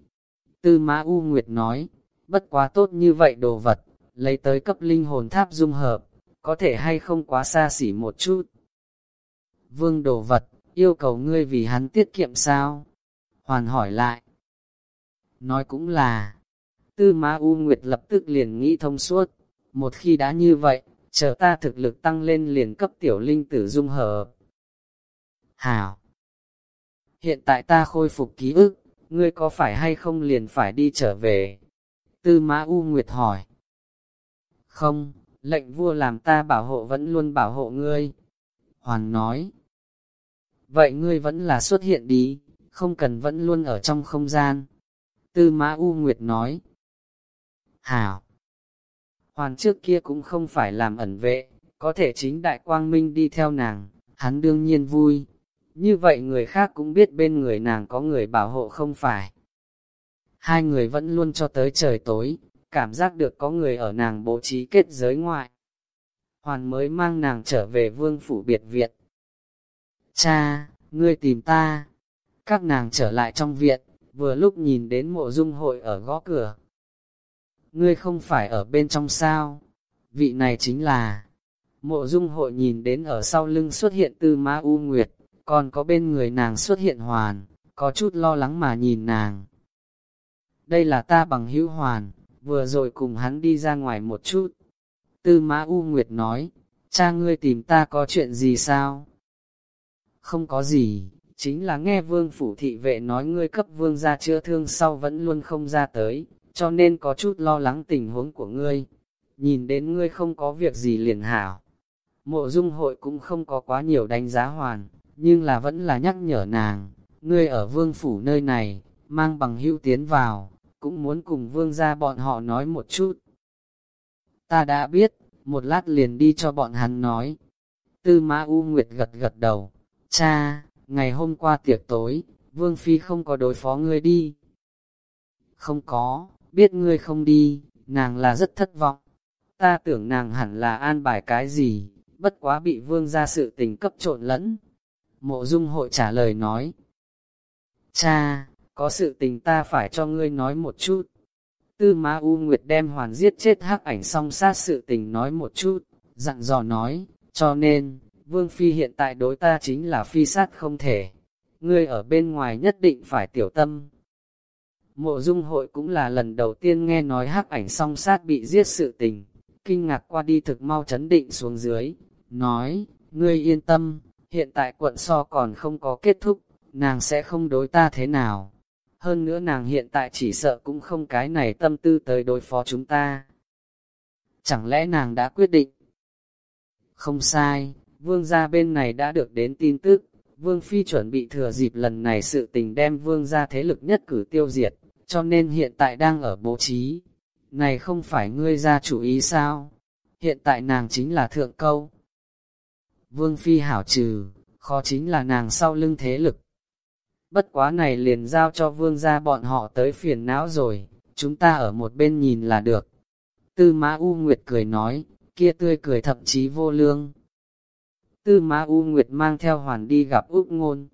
Tư Mã U Nguyệt nói, bất quá tốt như vậy đồ vật, lấy tới cấp linh hồn tháp dung hợp, có thể hay không quá xa xỉ một chút. Vương đồ vật, yêu cầu ngươi vì hắn tiết kiệm sao? Hoàn hỏi lại. Nói cũng là, Tư Mã U Nguyệt lập tức liền nghĩ thông suốt, một khi đã như vậy, chờ ta thực lực tăng lên liền cấp tiểu linh tử dung hợp. Hảo! Hiện tại ta khôi phục ký ức, ngươi có phải hay không liền phải đi trở về? Tư Mã U Nguyệt hỏi. Không, lệnh vua làm ta bảo hộ vẫn luôn bảo hộ ngươi. Hoàn nói. Vậy ngươi vẫn là xuất hiện đi, không cần vẫn luôn ở trong không gian. Tư Mã U Nguyệt nói. Hảo! Hoàn trước kia cũng không phải làm ẩn vệ, có thể chính đại quang minh đi theo nàng, hắn đương nhiên vui. Như vậy người khác cũng biết bên người nàng có người bảo hộ không phải. Hai người vẫn luôn cho tới trời tối, cảm giác được có người ở nàng bố trí kết giới ngoại. Hoàn mới mang nàng trở về vương phủ biệt viện. Cha, ngươi tìm ta. Các nàng trở lại trong viện, vừa lúc nhìn đến mộ dung hội ở gõ cửa. Ngươi không phải ở bên trong sao? Vị này chính là... Mộ dung hội nhìn đến ở sau lưng xuất hiện tư ma u nguyệt, còn có bên người nàng xuất hiện hoàn, có chút lo lắng mà nhìn nàng. Đây là ta bằng hữu hoàn, vừa rồi cùng hắn đi ra ngoài một chút. Tư Mã U Nguyệt nói, cha ngươi tìm ta có chuyện gì sao? Không có gì, chính là nghe vương phủ thị vệ nói ngươi cấp vương ra chữa thương sau vẫn luôn không ra tới, cho nên có chút lo lắng tình huống của ngươi. Nhìn đến ngươi không có việc gì liền hảo. Mộ dung hội cũng không có quá nhiều đánh giá hoàn, nhưng là vẫn là nhắc nhở nàng, ngươi ở vương phủ nơi này, mang bằng hữu tiến vào, cũng muốn cùng vương ra bọn họ nói một chút. Ta đã biết, một lát liền đi cho bọn hắn nói. Tư Mã U Nguyệt gật gật đầu, cha, ngày hôm qua tiệc tối, Vương Phi không có đối phó ngươi đi. Không có, biết ngươi không đi, nàng là rất thất vọng. Ta tưởng nàng hẳn là an bài cái gì, bất quá bị Vương ra sự tình cấp trộn lẫn. Mộ Dung hội trả lời nói. Cha, có sự tình ta phải cho ngươi nói một chút. Tư Ma U Nguyệt đem hoàn giết chết hắc ảnh song sát sự tình nói một chút, dặn dò nói, cho nên, Vương Phi hiện tại đối ta chính là phi sát không thể. Ngươi ở bên ngoài nhất định phải tiểu tâm. Mộ dung hội cũng là lần đầu tiên nghe nói hắc ảnh song sát bị giết sự tình, kinh ngạc qua đi thực mau chấn định xuống dưới, nói, ngươi yên tâm, hiện tại quận so còn không có kết thúc, nàng sẽ không đối ta thế nào hơn nữa nàng hiện tại chỉ sợ cũng không cái này tâm tư tới đối phó chúng ta. Chẳng lẽ nàng đã quyết định? Không sai, vương gia bên này đã được đến tin tức, vương phi chuẩn bị thừa dịp lần này sự tình đem vương gia thế lực nhất cử tiêu diệt, cho nên hiện tại đang ở bố trí. Này không phải ngươi ra chủ ý sao? Hiện tại nàng chính là thượng câu. Vương phi hảo trừ, khó chính là nàng sau lưng thế lực bất quá này liền giao cho vương gia bọn họ tới phiền não rồi, chúng ta ở một bên nhìn là được. Tư Mã U Nguyệt cười nói, kia tươi cười thậm chí vô lương. Tư Mã U Nguyệt mang theo hoàn đi gặp Úc Ngôn.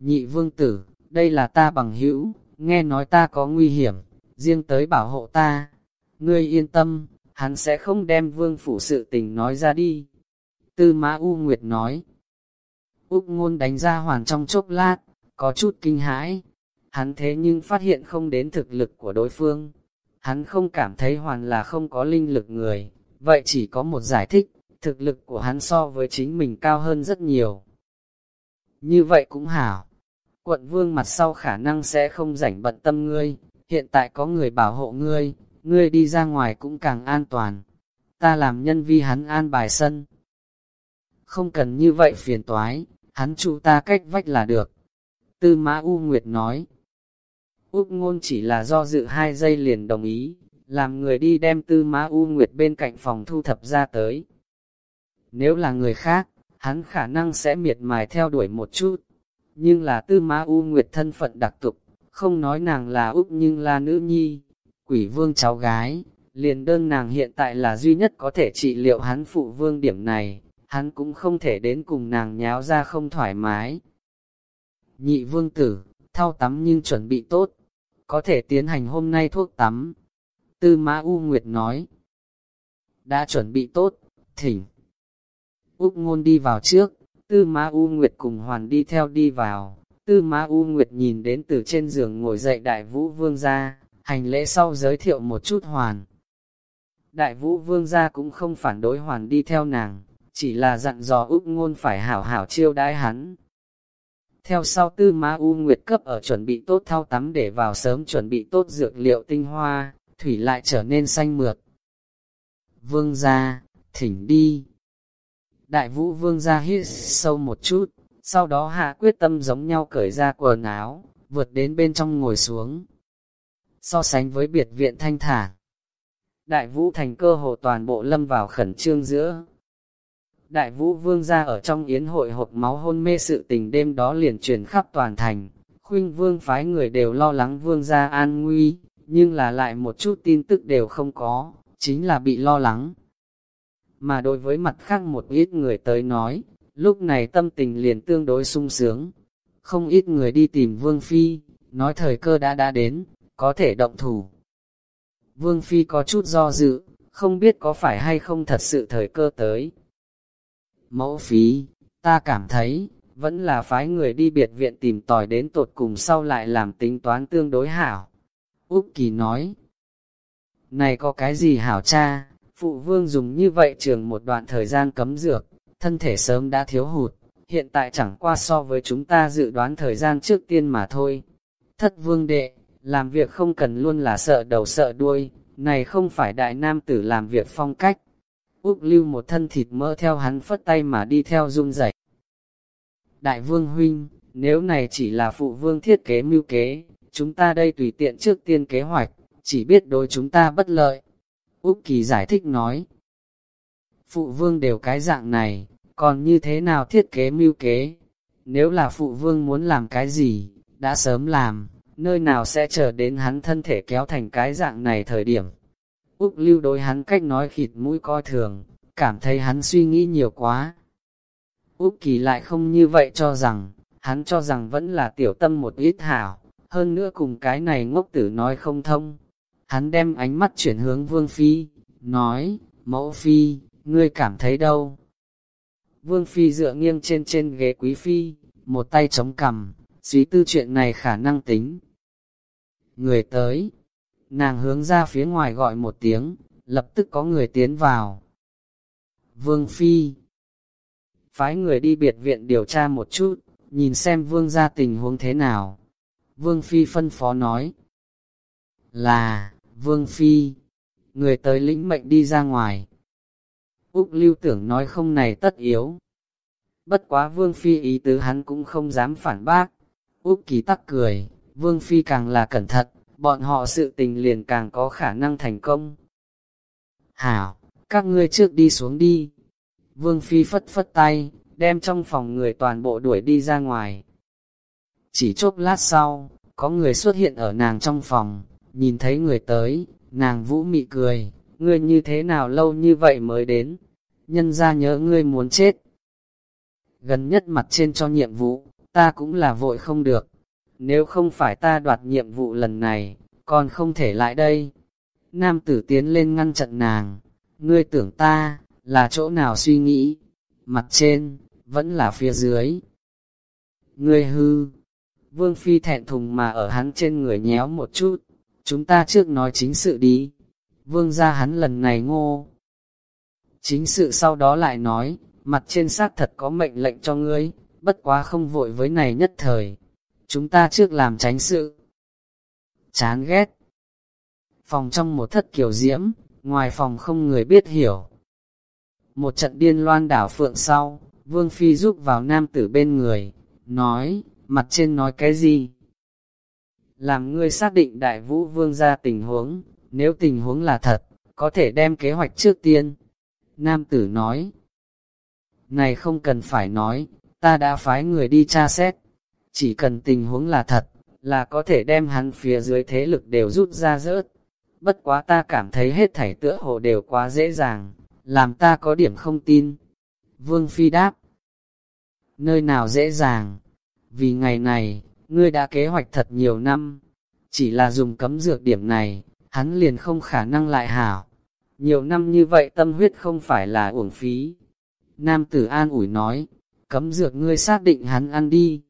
Nhị vương tử, đây là ta bằng hữu, nghe nói ta có nguy hiểm, riêng tới bảo hộ ta. Ngươi yên tâm, hắn sẽ không đem vương phủ sự tình nói ra đi. Tư Mã U Nguyệt nói. Úc Ngôn đánh ra hoàn trong chốc lát, có chút kinh hãi. Hắn thế nhưng phát hiện không đến thực lực của đối phương. Hắn không cảm thấy hoàn là không có linh lực người, vậy chỉ có một giải thích, thực lực của hắn so với chính mình cao hơn rất nhiều. Như vậy cũng hảo. Quận vương mặt sau khả năng sẽ không rảnh bận tâm ngươi, hiện tại có người bảo hộ ngươi, ngươi đi ra ngoài cũng càng an toàn. Ta làm nhân vi hắn an bài sân. Không cần như vậy phiền toái, hắn trụ ta cách vách là được. Tư Mã U Nguyệt nói. Úc ngôn chỉ là do dự hai giây liền đồng ý, làm người đi đem Tư Mã U Nguyệt bên cạnh phòng thu thập ra tới. Nếu là người khác, hắn khả năng sẽ miệt mài theo đuổi một chút, nhưng là Tư Ma U Nguyệt thân phận đặc tục, không nói nàng là Úc nhưng là nữ nhi, quỷ vương cháu gái, liền đơn nàng hiện tại là duy nhất có thể trị liệu hắn phụ vương điểm này, hắn cũng không thể đến cùng nàng nháo ra không thoải mái, Nhị vương tử, thao tắm nhưng chuẩn bị tốt, có thể tiến hành hôm nay thuốc tắm. Tư Mã U Nguyệt nói, đã chuẩn bị tốt, thỉnh. Úc ngôn đi vào trước, Tư Ma U Nguyệt cùng Hoàn đi theo đi vào. Tư Ma U Nguyệt nhìn đến từ trên giường ngồi dậy Đại Vũ Vương gia, hành lễ sau giới thiệu một chút Hoàn. Đại Vũ Vương gia cũng không phản đối Hoàn đi theo nàng, chỉ là dặn dò Úc ngôn phải hảo hảo chiêu đãi hắn, theo sau tư Ma U Nguyệt cấp ở chuẩn bị tốt thao tắm để vào sớm chuẩn bị tốt dược liệu tinh hoa, thủy lại trở nên xanh mượt. Vương gia, thỉnh đi. Đại vũ vương ra hít sâu một chút, sau đó hạ quyết tâm giống nhau cởi ra quần áo, vượt đến bên trong ngồi xuống. so sánh với biệt viện thanh thản. Đại vũ thành cơ hồ toàn bộ lâm vào khẩn trương giữa. Đại vũ vương ra ở trong yến hội hộp máu hôn mê sự tình đêm đó liền truyền khắp toàn thành, khuynh vương phái người đều lo lắng vương ra an nguy, nhưng là lại một chút tin tức đều không có, chính là bị lo lắng. Mà đối với mặt khác một ít người tới nói, lúc này tâm tình liền tương đối sung sướng. Không ít người đi tìm Vương Phi, nói thời cơ đã đã đến, có thể động thủ. Vương Phi có chút do dự, không biết có phải hay không thật sự thời cơ tới. Mẫu Phi, ta cảm thấy, vẫn là phái người đi biệt viện tìm tòi đến tột cùng sau lại làm tính toán tương đối hảo. Úc Kỳ nói, này có cái gì hảo cha, phụ vương dùng như vậy trường một đoạn thời gian cấm dược, thân thể sớm đã thiếu hụt, hiện tại chẳng qua so với chúng ta dự đoán thời gian trước tiên mà thôi. Thất vương đệ, làm việc không cần luôn là sợ đầu sợ đuôi, này không phải đại nam tử làm việc phong cách. Úc lưu một thân thịt mỡ theo hắn phất tay mà đi theo run rẩy. Đại vương huynh, nếu này chỉ là phụ vương thiết kế mưu kế, chúng ta đây tùy tiện trước tiên kế hoạch, chỉ biết đối chúng ta bất lợi. Úc Kỳ giải thích nói, phụ vương đều cái dạng này, còn như thế nào thiết kế mưu kế? Nếu là phụ vương muốn làm cái gì, đã sớm làm, nơi nào sẽ chờ đến hắn thân thể kéo thành cái dạng này thời điểm. Úc lưu đối hắn cách nói khịt mũi coi thường, cảm thấy hắn suy nghĩ nhiều quá. Úc kỳ lại không như vậy cho rằng, hắn cho rằng vẫn là tiểu tâm một ít hảo, hơn nữa cùng cái này ngốc tử nói không thông. Hắn đem ánh mắt chuyển hướng vương phi, nói, mẫu phi, ngươi cảm thấy đâu? Vương phi dựa nghiêng trên trên ghế quý phi, một tay chống cằm, suy tư chuyện này khả năng tính. Người tới, nàng hướng ra phía ngoài gọi một tiếng, lập tức có người tiến vào. Vương phi, phái người đi biệt viện điều tra một chút, nhìn xem vương ra tình huống thế nào. Vương phi phân phó nói, là, vương phi, người tới lĩnh mệnh đi ra ngoài. Úc lưu tưởng nói không này tất yếu. Bất quá vương phi ý tứ hắn cũng không dám phản bác. Úc ký tắc cười, vương phi càng là cẩn thận, bọn họ sự tình liền càng có khả năng thành công. Hảo, các ngươi trước đi xuống đi. Vương phi phất phất tay, đem trong phòng người toàn bộ đuổi đi ra ngoài. Chỉ chốc lát sau, có người xuất hiện ở nàng trong phòng, nhìn thấy người tới, nàng vũ mị cười, ngươi như thế nào lâu như vậy mới đến, nhân ra nhớ ngươi muốn chết. Gần nhất mặt trên cho nhiệm vụ, ta cũng là vội không được, nếu không phải ta đoạt nhiệm vụ lần này, còn không thể lại đây. Nam tử tiến lên ngăn chặn nàng, ngươi tưởng ta, là chỗ nào suy nghĩ, mặt trên, vẫn là phía dưới. Ngươi hư, vương phi thẹn thùng mà ở hắn trên người nhéo một chút, chúng ta trước nói chính sự đi. Vương gia hắn lần này ngô. Chính sự sau đó lại nói, mặt trên xác thật có mệnh lệnh cho ngươi, bất quá không vội với này nhất thời. Chúng ta trước làm tránh sự. Chán ghét. Phòng trong một thất kiểu diễm, ngoài phòng không người biết hiểu. Một trận điên loan đảo phượng sau, Vương Phi giúp vào nam tử bên người, nói, mặt trên nói cái gì? Làm ngươi xác định đại vũ vương ra tình huống, nếu tình huống là thật, có thể đem kế hoạch trước tiên. Nam tử nói, này không cần phải nói, ta đã phái người đi tra xét, chỉ cần tình huống là thật, là có thể đem hắn phía dưới thế lực đều rút ra rớt. Bất quá ta cảm thấy hết thảy tựa hồ đều quá dễ dàng, làm ta có điểm không tin. Vương Phi đáp, nơi nào dễ dàng, vì ngày này, ngươi đã kế hoạch thật nhiều năm, chỉ là dùng cấm dược điểm này, hắn liền không khả năng lại hảo. Nhiều năm như vậy tâm huyết không phải là uổng phí. Nam tử an ủi nói, cấm dược ngươi xác định hắn ăn đi.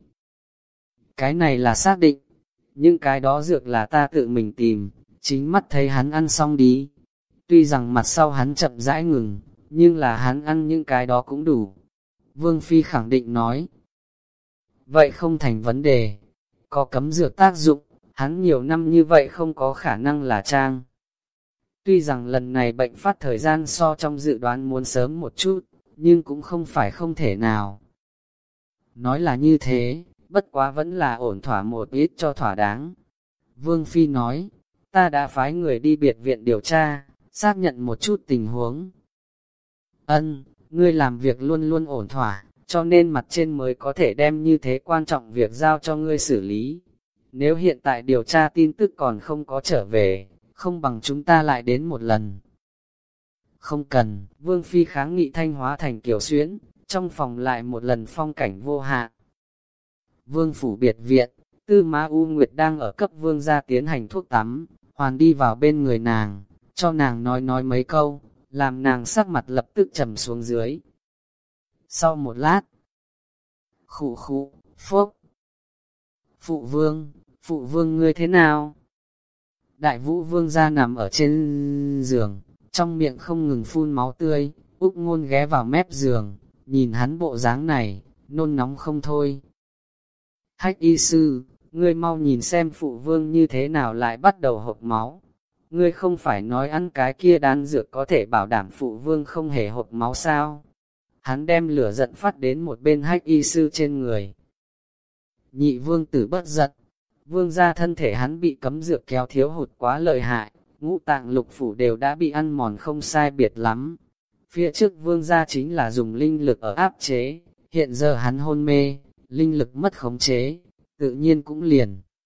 Cái này là xác định, nhưng cái đó dược là ta tự mình tìm, chính mắt thấy hắn ăn xong đi. Tuy rằng mặt sau hắn chậm rãi ngừng, nhưng là hắn ăn những cái đó cũng đủ. Vương Phi khẳng định nói, vậy không thành vấn đề, có cấm dược tác dụng, hắn nhiều năm như vậy không có khả năng là trang. Tuy rằng lần này bệnh phát thời gian so trong dự đoán muốn sớm một chút, nhưng cũng không phải không thể nào. Nói là như thế, bất quá vẫn là ổn thỏa một ít cho thỏa đáng. Vương Phi nói, ta đã phái người đi biệt viện điều tra, xác nhận một chút tình huống. Ân, ngươi làm việc luôn luôn ổn thỏa, cho nên mặt trên mới có thể đem như thế quan trọng việc giao cho ngươi xử lý. Nếu hiện tại điều tra tin tức còn không có trở về, không bằng chúng ta lại đến một lần. Không cần, Vương Phi kháng nghị thanh hóa thành kiểu xuyến, trong phòng lại một lần phong cảnh vô hạn. Vương Phủ Biệt Viện, Tư Ma U Nguyệt đang ở cấp vương gia tiến hành thuốc tắm, hoàn đi vào bên người nàng, cho nàng nói nói mấy câu, làm nàng sắc mặt lập tức trầm xuống dưới. Sau một lát, khụ khụ, phốc, phụ vương, phụ vương ngươi thế nào? Đại vũ vương ra nằm ở trên giường, trong miệng không ngừng phun máu tươi, Úc ngôn ghé vào mép giường, nhìn hắn bộ dáng này, nôn nóng không thôi. Hách y sư, ngươi mau nhìn xem phụ vương như thế nào lại bắt đầu hộp máu. Ngươi không phải nói ăn cái kia đan dược có thể bảo đảm phụ vương không hề hộp máu sao? Hắn đem lửa giận phát đến một bên hách y sư trên người. Nhị vương tử bất giận, vương ra thân thể hắn bị cấm dược kéo thiếu hụt quá lợi hại, ngũ tạng lục phủ đều đã bị ăn mòn không sai biệt lắm. Phía trước vương gia chính là dùng linh lực ở áp chế, hiện giờ hắn hôn mê, linh lực mất khống chế, tự nhiên cũng liền.